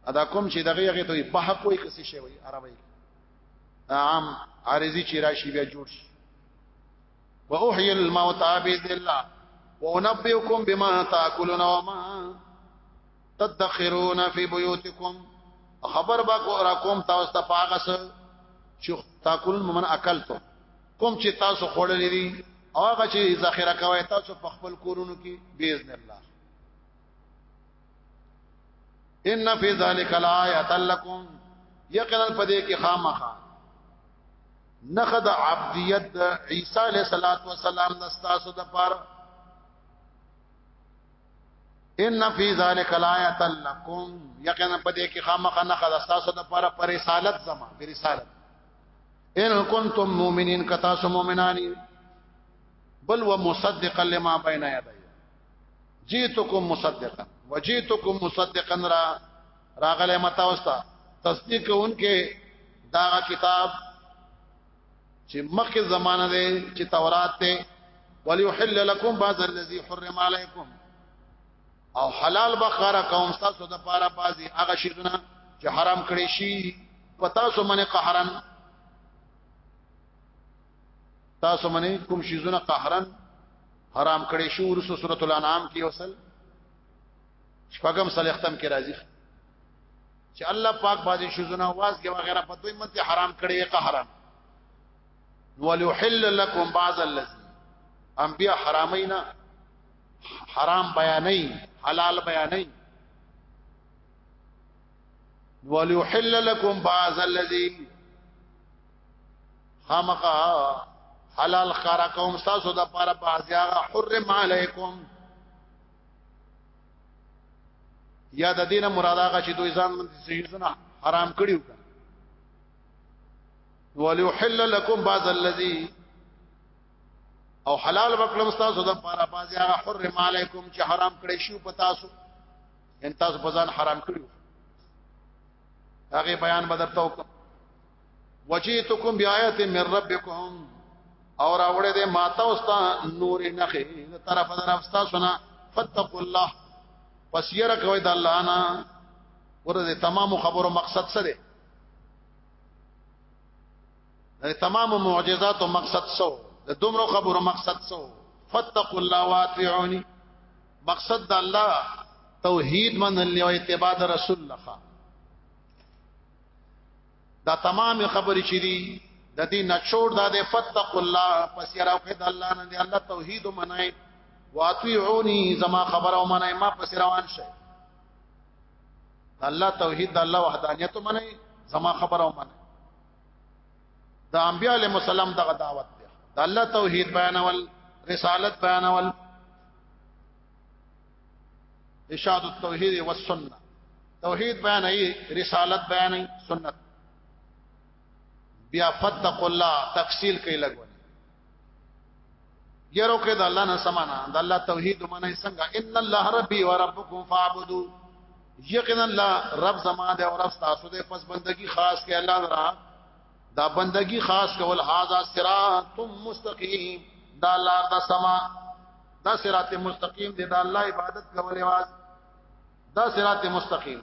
ادا کوم چې دغه هغه ته په حق وي کسي شي وي عربي عام عارضي چې راشي بیا جوړ شي واحيي الموتى باذن الله وانبئكم بما تاكلون وما تدخرون في بيوتكم خبر با کو را کوم تاسو ته پاغس چې تاکل من اکل ته کوم چې تاسو خوړلې دي هغه چې ذخیره کوي تاسو په خپل کورونو کې باذن الله ان فی ذلک الایات لکم یقینا پدې کې خامخا نخد عبدیت عیسی علیہ الصلات والسلام د تاسو د پر ان فی ذلک الایات لکم یقینا پدې کې خامخا نخد تاسو د پر پر رسالت زما پر رسالت ان کنتم مؤمنین کتا سو مؤمنانی بل ومصدقا لما بین یدی جیتکم مصدقا وجیتکم مصدقا را راغله متا وستا تصدیق کوونکې دا کتاب چې مخکې زمانہ دی چې تورات ته وليحل لكم بعض الذي حرم عليكم او حلال بخاره قوم تاسو د پاره بازي هغه شیونه چې حرام کړی شي پتا سو منه قهرن تاسو منی کوم شیزونه قهرن حرام کړي شو ورسو سورۃ الانعام کې وصل شپږم سلیختم کې راځي چې الله پاک باندې شیزونه واس کې وغیرہ په دوی منته حرام کړي قهرن وليحل لكم بعض الذي انبیاء حرامینا حرام بیانې حلال بیانې وليحل لكم بعض الذي خامخا حلال خارا کوم تاسو د پاره بازیاغه حرم علیکم یا د دینه مراد هغه چې دوی ځان من سيزونه حرام کړیو وليحل لكم بعض الذي او حلال وکړم تاسو د پاره بازي هغه حرم علیکم چې حرام کړی شو په تاسو ان تاسو په ځان حرام کړیو هغه بیان بدر تو وجیتکم بیایت من ربکم اور اوړه دې ماته اوستا نور نه خې طرف در افستا سنا فتق الله پس یې رکوي د الله نه ورته تمام خبرو مقصد څه دی د تمام معجزات او مقصد څه د دومره خبرو مقصد څه فتق الله واطيعوني مقصد د الله توحید من او اتباع رسول الله دا تمام خبرې چې دي د دې نچوړ دا د فتق الله پس یرا فد الله نه دی الله توحید منای واطیعونی زما خبر او منای ما پس روان شي الله توحید د الله وحدانیت منای زما خبر او منای د انبیاء علیهم السلام دغه دعوت دی د الله توحید بیانول رسالت بیانول اشاعت التوحید والسنه توحید بیان ای رسالت بیان ای سنت بیا فتق الله تفصیل کوي لګو یرو کې د الله نه سمانا د الله توحید منه څنګه ان الله ربي وربكم فاعبدوا یقینا الله رب زما ده او رب تاسو ده پس بندگی خاص کې الله درا دا بندگی خاص کول هاذا صراط مستقیم دا لار دا سما دا صراط مستقیم دی دا الله عبادت کول واس دا صراط مستقیم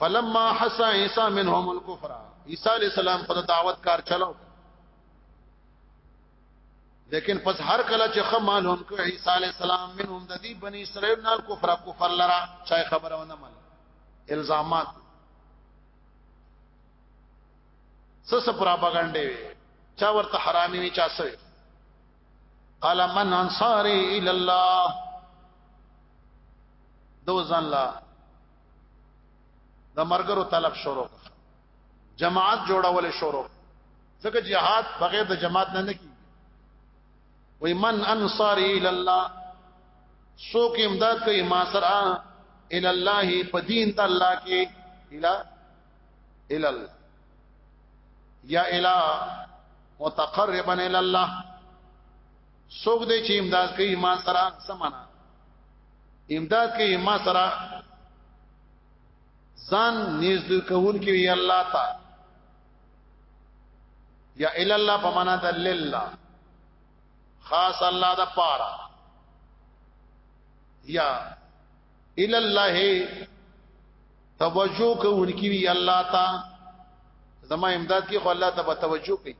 فلما حس عيسى منهم الكفر عيسى عليه السلام په دعوت کار چلو لیکن پس هر کله چې خمال هم کو عيسى عليه السلام منهم د دې بني اسرائيل نال کفر کفر لرا چا خبرونه مل الزامات څه څه پروپاګاندا وي چا ورته حرامي وي چا سوي قال من انصاري الى الله دوزن لا د مرګرو طلب شروع جماعت جوړول شروع ځکه jihad بغیر د جماعت نه نه کی وای من انصار الى الله سوک امداد کوي ما سره الى الله په دین د الله کې الى الى الله یا الى متقربا الى الله سوک دې چې امداد کوي ما سره سمانا امداد کوي ما سره ځان نږدې کول کې وی الله تا یا الا الله په معنا د لله خاص الله د پاره یا الا الله توجه کوونکی وی الله تا زما امداد کی خو الله ته توجه کوي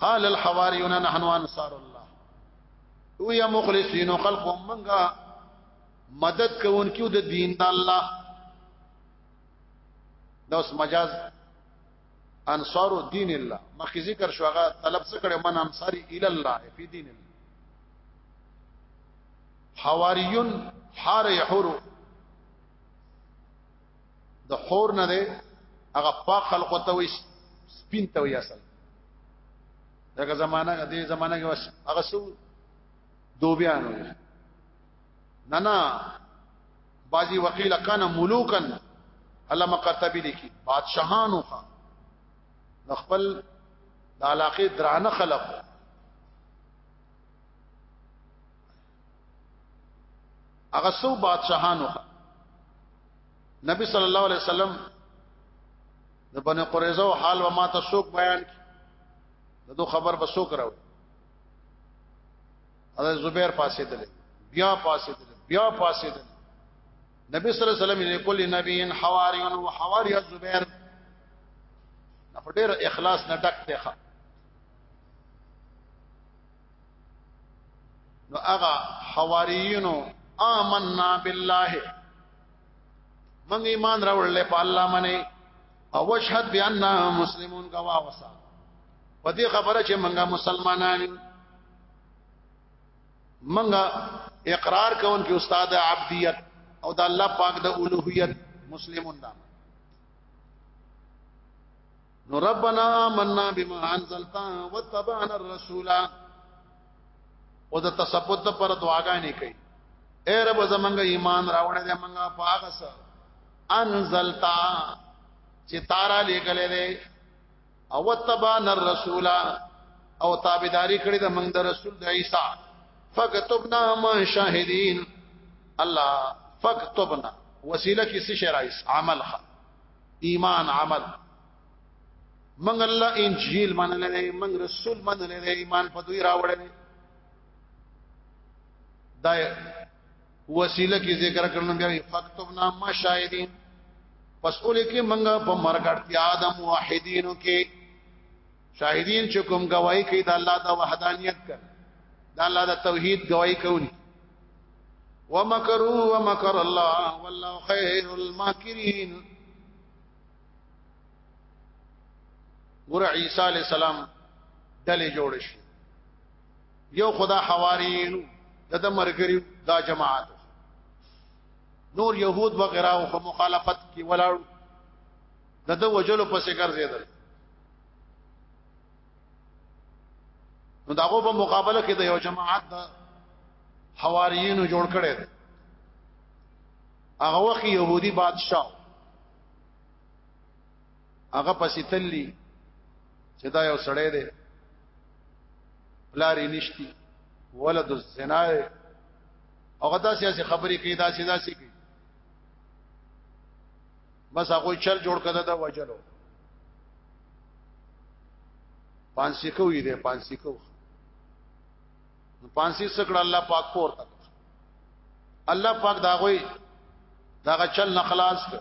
قال الحواريون نحن انصار الله او یا مخلصین خلق منګه مدد کوونکیو د دین د الله دا اوس مجاز انصار دین الله مخکې ذکر شو هغه طلب څه کړي من انصاری ال الله فی دین الله حواریون حار یحور د حور نه دی هغه پاک خلق ته وي سپین ته وي اصل دغه زمانہ دې زمانہ کې هغه سو دوبیان وي نه نه بعضی وقیل کان ملوکن الله مقرطبی لیکي بادشاہانو خان خپل د علاقه درانه خلق هغه سو بادشاہانو نبی صلی الله علیه وسلم د بنی قریظه او حال و ما ته سوق بیان دغه خبر به سوق راو حضرت زبیر پاسې دل بیا پاسې دل بیا پاسې دل نبی صلی الله علیه وسلم یې کلی نبی ان حواری او حواری زبیر په ډېر اخلاص نه ډک دی ښه نو هغه حواریینو آمنا بالله من ایمان راوړل په الله باندې او وشهد باننا مسلمون گواه وسا په دې خبره چې منګه مسلمانان منګه اقرار کون کې استاد عبدیت او د الله پاک د اولوہیت مسلمون دا نو ربنا آمنا بما انزلت واتبعنا الرسول او د تثبت پر دعاګانې کوي اے رب زمنګ ایمان راوړې دې منګه پاګه سره انزلتا چې تارا لګلې دې او تبان الرسول او تابعداري کړې د موږ د رسول د عیسی فكتبنا ما شاهدين الله فكتبنا وسیله کې څه شرایس عمل خ ایمان عمل من الله انجیل منلې من رسول منلې ایمان په دوی راوړل دا وسیله کې ذکر کړنو بیا فکتبنا ما شاهدین پس اولې کې منګه په مرګړتیا د موحدینو کې شاهدین چې کوم گواہی کوي د الله د وحدانیت کړ د الله د توحید گواہی کوي ومکروا ومکر الله والله خیر الماکرین ګور عیسی علی السلام دلې جوړ شي یو خدا حوارین د د مرګری دا جماعت نور يهود وغيرها او په مخالفت کې ولاړ د د وجلو په سکر زیدل نو داغو په مقابله کې د یو جماعت د حواریینو جوړ کړي دي هغه وخت يهودي بادشاه هغه پسې تللی چې دا یو سړی دی پلاری نشتی ولد الزنا هغه داسې داسې خبرې کوي داسې داسې کوي بس هغه چل جوړ کړه دا وجلو پانسیکو یې ده پانسیکو نو پانسی سکړه الله پاک پور تک الله پاک دا غوي دا چل نه خلاص کړ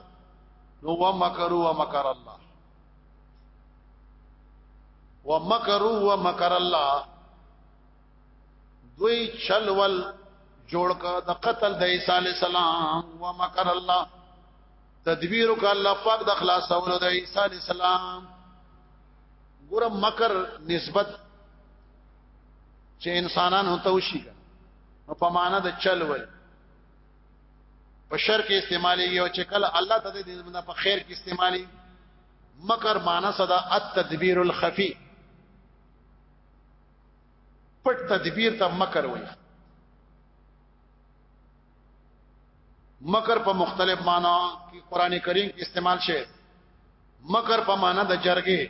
نو ومکروا ومکر الله ومکروا ومکر الله دوی چل ول جوړ کا د قتل د عیسی علی السلام ومکر الله تدبیر ک الله پاک د خلاصولو د عیسی علی السلام ګور مکر نسبت چې انسانان هته وشي نو په معنا د چل ول په شر کې استعمالي او چې کله الله ته دې بنده په خیر کې استعمالي مکر معنا صدا التدبیر الخفی پټ تدبیر ته مکر وایي مکر په مختلف معنا کې قران کریم کې استعمال شوی مکر په معنا د جرګې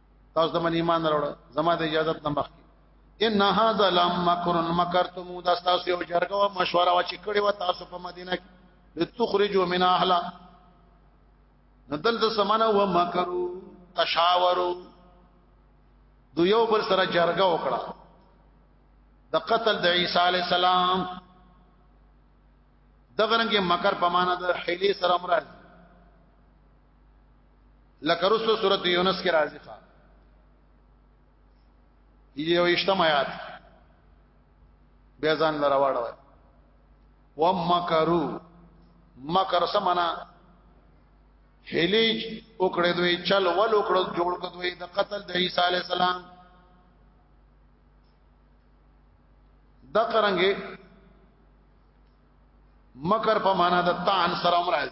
تاسو د من ایمان راوړ زما د اجازه نه مخ ان هاذا لم مکر مکرتم دا تاسو یو جرګه او مشوره وا چې کړی و تاسو په مدینه کې لتخرجوا من اهل ندل د سمانه و مکرو تشاورو دو یو بل سره جرګه وکړه د قتل د عیسی علی السلام دغه رنګه مکر په معنا د حیلی سره مراد لکه رسو سورۃ یونس کې راځي ښا یو اجتماعات بیا ځان لراوړوي ومکرو مکر سمنا هلیج وکړه دوی چل ول وکړه جوړ کړه دوی د قتل د عیسی علی السلام د قرانګه مکر په معنا د تان سره مراد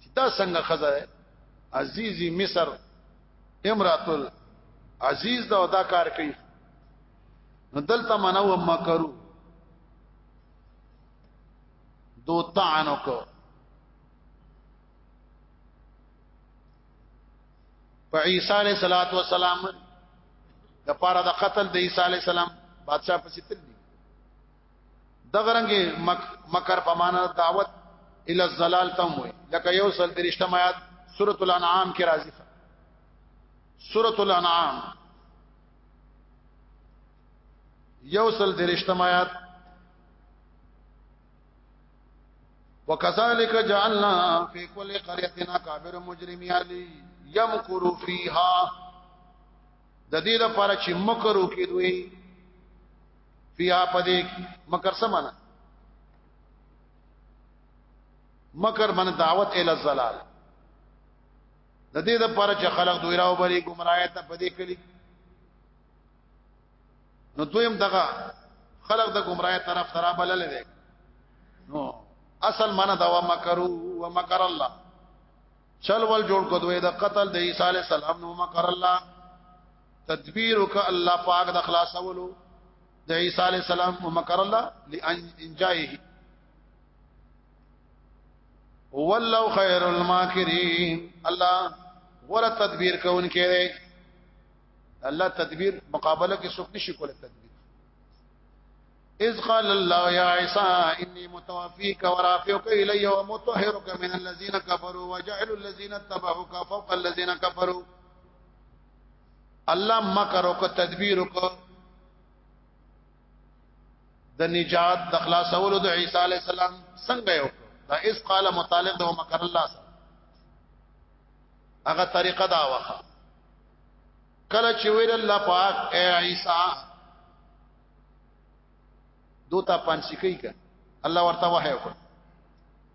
چې دا څنګه خزه عزیزی مصر امرات العزیز دا ادا کار کوي نو دلته منو مکرو دو طعنو کو په عیسی علیہ الصلوۃ والسلام د پاره د قتل د عیسی علیہ السلام بادشاہ پسې تل دغه رنګ مک مکر په معنا دعوت ال الزلال تم وي لکه یو سل درشتم آیات سوره الانعام کې راځي سوره الانعام یو سل درشتم آیات وکذالک جعلنا فی کل قريه اکابر مجرمین علی یمکروا فیها د دې لپاره چې مکر وکړي دوی فیا پدې مکر سمانه مکر من دعوت ال الزلال د دې د پر چې خلق دوی راو بری گمراهی ته پدې کړي نو دویم دغه خلق د گمراهی طرف ترا بلل دي نو اصل معنا دا و مکرو و مکر الله چل ول جوړ کو دوی د قتل د عیسی علی السلام نو مکر الله تدبیر وک الله پاک د خلاصولو د عیسی علی السلام ومکر الله لانجایه هو الله خیر الماکرین الله غره تدبیر کون کړي الله تدبیر مقابله کې څوک نشي کولای تدبیر اذ قال الله يا عيسى اني متوفيك ورافعك الي ومطهرك من الذين كفروا وجعل الذين اتبعوك فوق الذين كفروا الله مکر او تدبیر وکړه د نجات د خلاصولو د عیسی علی السلام څنګه یو دا اس قال متعلق د مکر الله سره هغه طریقه دا واخه کله چې ویل الله پاک اے عیسی دوتا پانسی کوي که الله ورته وحی وکړ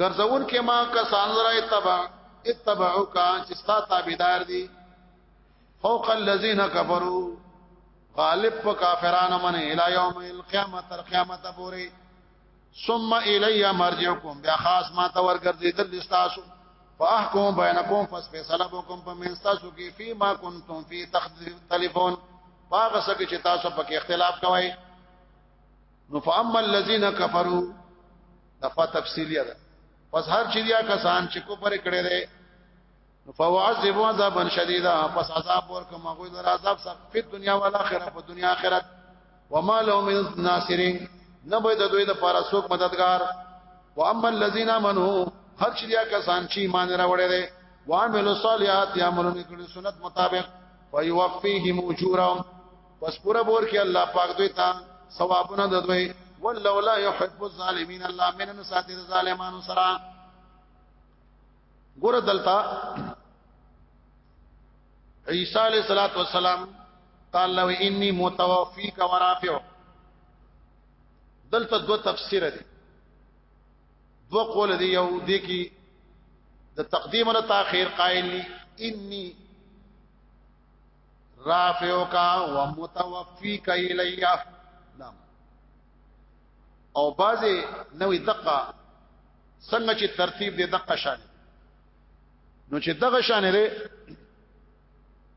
ګرځون کې ما کسان را اتبع اتبعو کا چې ستا تابعدار دي فوق الذين كفروا غالب په کافرانو من الی یوم القیامه تر قیامت پورې ثم الی مرجعکم بیا خاص ما ته ورګرځیدل لستاسو فاحکم بینکم فس فیصله وکم په منستاسو کې فی ما کنتم فی تختلفون باغ سکه چې تاسو پکې اختلاف کوئ نو فاما الذين كفروا دفعه تفصیلیه ده پس هر چې دیا کسان چې کو پر کړي دي فواعذب عذابا شدیدا پس عذاب ورکم هغه در عذاب سخت په دنیا او آخرت په دنیا آخرت وما لهم من ناصرین نه به د دوی د پاره څوک مددگار و اما الذين امنوا هر چې دیا کسان چې ایمان راوړي دي وعملوا الصالحات يعملون کړي سنت مطابق فيوفيهم اجورهم پس پورا بور کې الله پاک دوی ته ثوابونه د دوی والله لا يحب الظالمين الله منن ساتي ظالمانو سره ګور دلتا عیسی علیہ الصلوۃ والسلام قال لو انی متوفیک ورافع دلته دو تفسیر دي دو قول دي یو دي کی د تقدیم او تاخير قائل انی رافعو کا و متوفی کا الیه نام او بازي نوې دقه څنګه چې ترتیب دې دقه شان نو چې دغه شان لري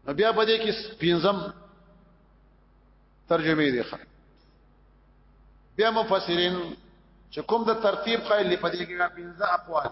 نو بیا په دې کې پنځم ترجمه دي ښه بیا مفسرین چې کوم د ترتیب قائل په دې کې پنځه اقوال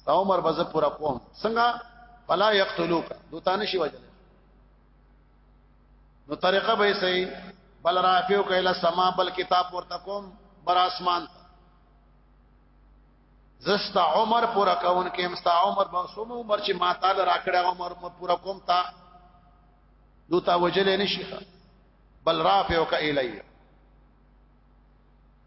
ستا عمر بز پورا کوم څنګه فلا یقتلوک دوتانه شي وجل نو طریقه به سي بل رافیو کله سما بل کتاب ورته کوم بر اسمان زستا عمر پورا کون کې مستا عمر به سوم عمر چې ما تعالی راکړه عمر مو پورا کوم تا دوتا وجل نشي بل رافیو کله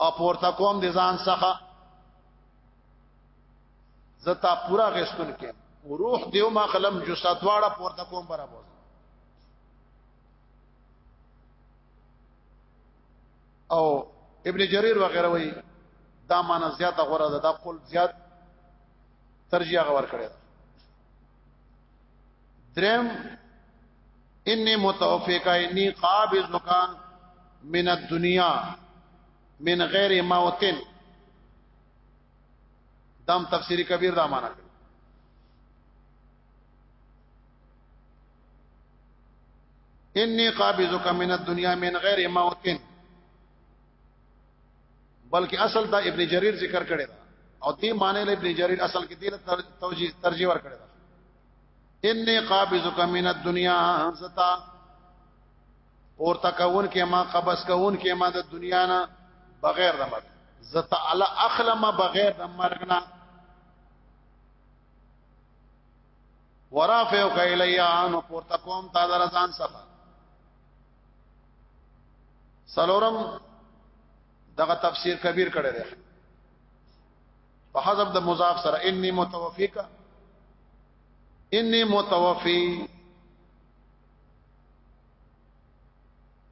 او پورته کوم د ځان څخه زتا پورا غستون کې روح دیو ما قلم جو ساتواړه پورته کوم برابر او ابن جرير وغيرها وي دا معنا زیاته غوړه ده دا قول زیات ترجیح غور کړی درم انی متوفیکا انی قابضکا من الدنیا من غیر موتن دام تفسیری کبیر دا معنا کوي انی قابضک من الدنیا من غیر موتن بلکې اصل دا ابن جرير ذکر کړی دا او دې معنی له ابن جرير اصل کې دې توجیه ترجیح ور کړی دا انی قابضک من الدنیا زتا اور تکون کې ما قبض کون کې ما د دنیا نه بغیر د مرګ زتا علی اخلم بغیر د مرګ نه ورافعو کایلیا نو پورته کوم تا درزان سره سلورم دغه تفسیر کبیر کړی دی په حذف د مضاف سره انی متوفیک انی متوفی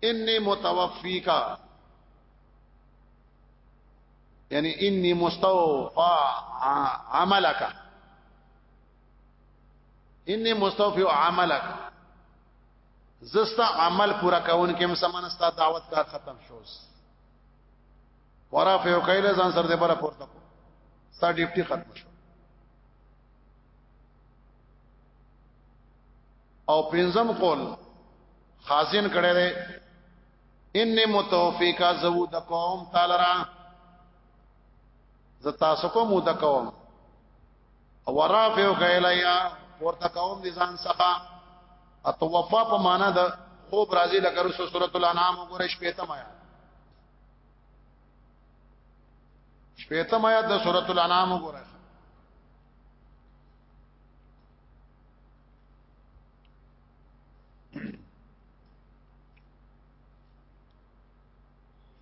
انی متوفیکا یعنی انی مستوفا عملک انی مستوفی عملک زستا عمل پورا کون کې مسمن ستا دعوت کا ختم شوس ورافع کایل ځان سر دې پر پورته کو ستا ډیپټي ختم شو او پنځم قول خازن کړه دې ان متوفیکا زو د قوم تعالی را ز تاسو کو مو د قوم او ورافیو کایلیا پورته قوم دي ځان څخه اتوفا په معنا د خوب راځي لکه رسو سورۃ الانعام وګورئ شپږم آیات شپږم آیات د سورۃ الانعام وګورئ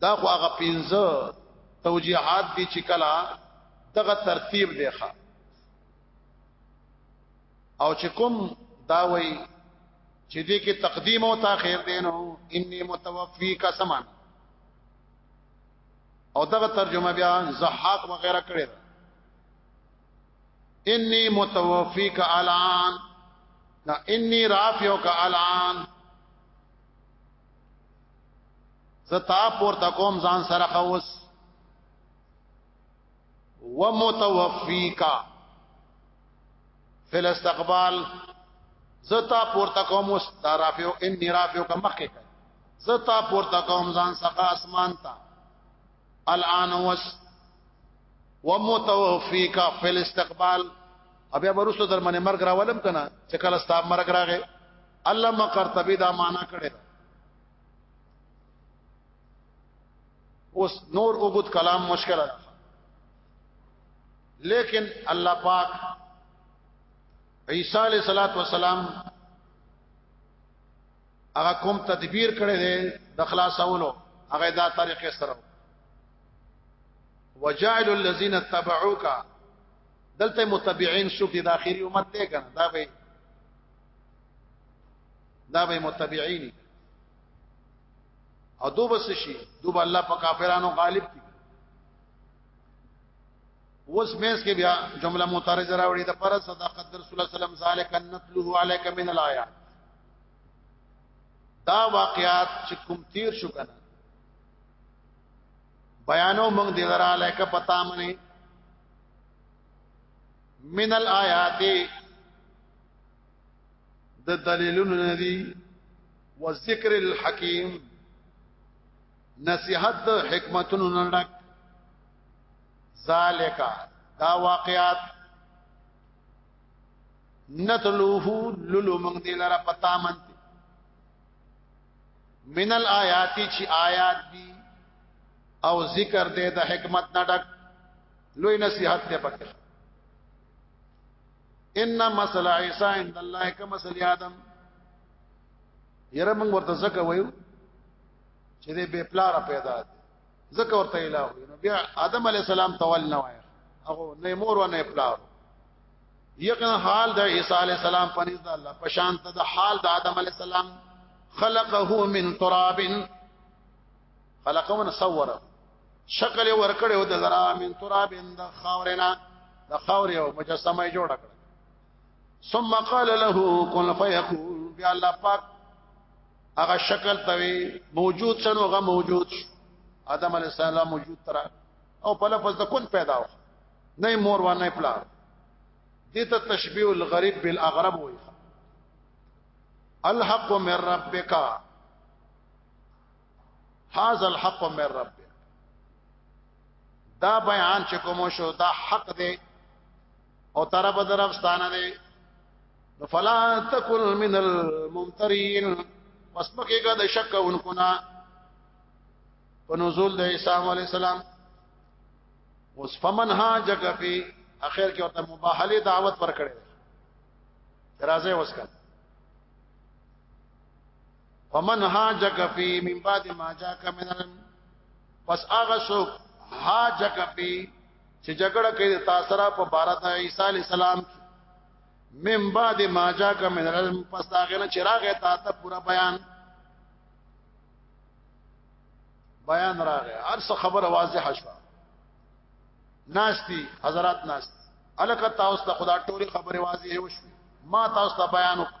دا خو هغه پنځه توجیهات دي چې کلا دغه ترتیب دی ښا او چې کوم دا وای چې دې کې تقدیم او تاخير دینو انی متوفی کا سمان او دغه ترجمه بیا زحاق وغیرہ کړی انی متوفی کا الان نا انی رافیو کا الان زه تا پورته کوم ځان سره خوس ومتوفیکا فی الاستقبال زه تا پورته کوم واسترافیو انی رافیو کا مخه زه تا پورته کوم ځان سره اسمان ته الان وس ومتوفیکا فی الاستقبال بیا ورسو در منې مرګ راولم کنه چې کله ستا مرګ راغې الله مقرطبی دا معنا کړی اوس نور اوګد کلام مشکل ده لیکن الله پاک عیسی علیہ الصلات والسلام هغه کوم تدبیر کړی دی د خلاصولو هغه دا طریقې سره وجعل الذين اتبعوك دلته متبعين شو کې د اخیری امت دی کنه دا به دا به متبعين او دو بس شي دو به الله په کافرانو غالب کی اوس مېس کې بیا جمله معترضه راوړي د پر صداقت رسول الله صلی الله علیه وسلم ذالک نتلوه علیک من الایات دا واقعات چې کوم تیر شو کنه بیانو موږ دې درا لکه پتا منه من الآیات د دلیلونو ندی و ذکر الحکیم نصیحت د حکمتونو نه ډک ذالک دا واقعات نتلوه لولو موږ دې لره پتا من من الآیات چې آیات دي او ذکر دې د حکمت نه ډک لوی نصیحت ته پکې ان مثل عیسی عند الله کمثل آدم یره موږ ورته زکه وایو چې دې به پلار پیدا زکه ورته الہ نو بیا آدم علی السلام تول نه وای هغه نه مور و نه پلار یقین حال د عیسی علی السلام په نزد الله په شان ته د حال د آدم علی السلام خلقه من تراب خلق من صور شکل ور کړو د ذرا من تراب اند خاورنا د خاور یو مجسمه جوړ کړ ثم قال له كن فيكون بیا الله پاک هغه شکل توي موجود شنو هغه موجود آدم علی السلام موجود تر او په لفظ د کن پیدا و نه مور و نه پلا دې ته تشبيه الغریب بالاغرب وي الحق من ربک هاذا الحق من رب دا بیان چې کوم شو دا حق دی او تر په درف ستانه دی فلا تکل من الممترین پس مکیګه د شک اونکو نه په نزول د عیسی علی السلام اوس فمن ها جګه په اخر کې ورته مباهله دعوت پر کړي درازه وسکل فمن هاجک فی من بعد ما جاک من العلم پس هغه سو هاجک فی چې جګړه کوي تاسو را په بار د عیسی علی السلام من بعد ما جاک من العلم پس هغه نه چراغه تا ته پورا بیان بیان راغی هر څه خبره واضحه شوه ناشتي حضرات ناشت الکه تاسو ته خدا ټولي خبره واضحه وشو ما تاسو ته بیان وکړ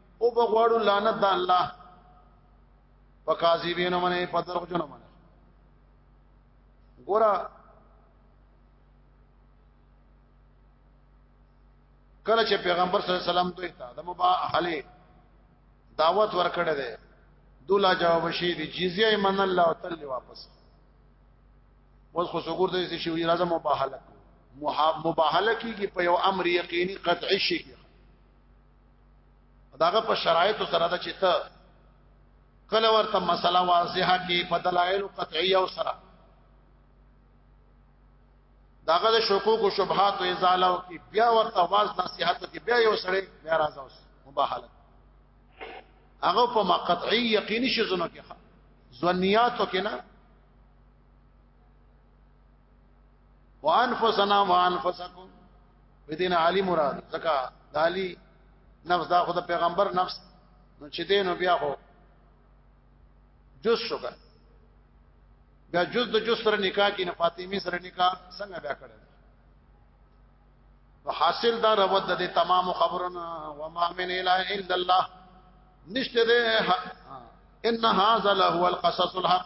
او بغواړو لعنت د الله په کاذبینو باندې په درو جنو باندې ګوره کله چې پیغمبر صلی الله علیه وسلم دوی ته د مباحله دعوت ورکړه ده دولا جواب شي دي جزيه من الله تعالی واپس اوس خو شکر دې چې شوی راځه مباحله مباحله کیږي په یو امر یقیني قطعي شي داغه په شرایط سره دا چې ته کله ورته مسله واضحه کې په دلایل قطعیه او سره داغه د شکوک او شبهات او ازاله او کې بیا ورته واز نصيحت کې بیا یو سړی بیا راځه اوس مباحله هغه په مقطعي یقیني شزونه کې ځنیاتو کې نه وانفسنا وانفسکم بدین علی مراد زکا دالی نفس دا خود پیغمبر نفس نو چې دینو بیا خو جز شو کړ بیا جز د جز سره نکاح کې نه فاطمی سره نکاح څنګه بیا کړل نو حاصل دا رود د تمام خبرنا وما من اله الا الله نشته ده ان هاذا له القصص الحق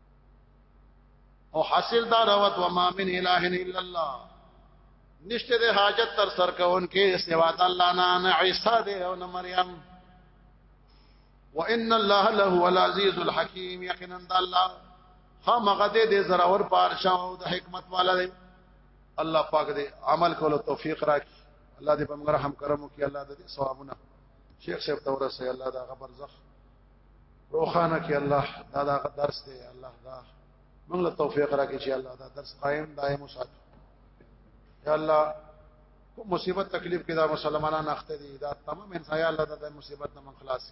او حاصل دا روت و ما من اله الا الله نشته د حاجت تر سر کون کې سوا د الله نه نه عیسی دی او نه مریم وان الله له العزیز الحکیم یقینا د الله خامغه دې دې زراور پار شاو د حکمت والا دی الله پاک دې عمل کولو توفیق راکړي الله دې په موږ رحم کرم وکړي الله دې ثوابونه شیخ صاحب تورسه الله دا غبر زخ روخانه کې الله دا دا درس دی الله دا موږ له توفیق راکړي چې الله دا درس قائم دائم وساتي یا الله کوم مصیبت تکلیف کې دا مسلمانان اخته دي دا تمام انسان یا الله دا د مصیبت نه خلاص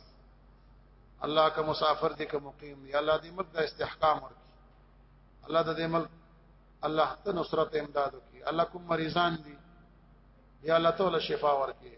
الله کا مسافر دي کا مقیم یا الله دې ملک د استحکام ورکړي الله دې ملک الله ته نصرت امداد وکړي الله کوم مریضان دي یا الله تعالی شفا ورکړي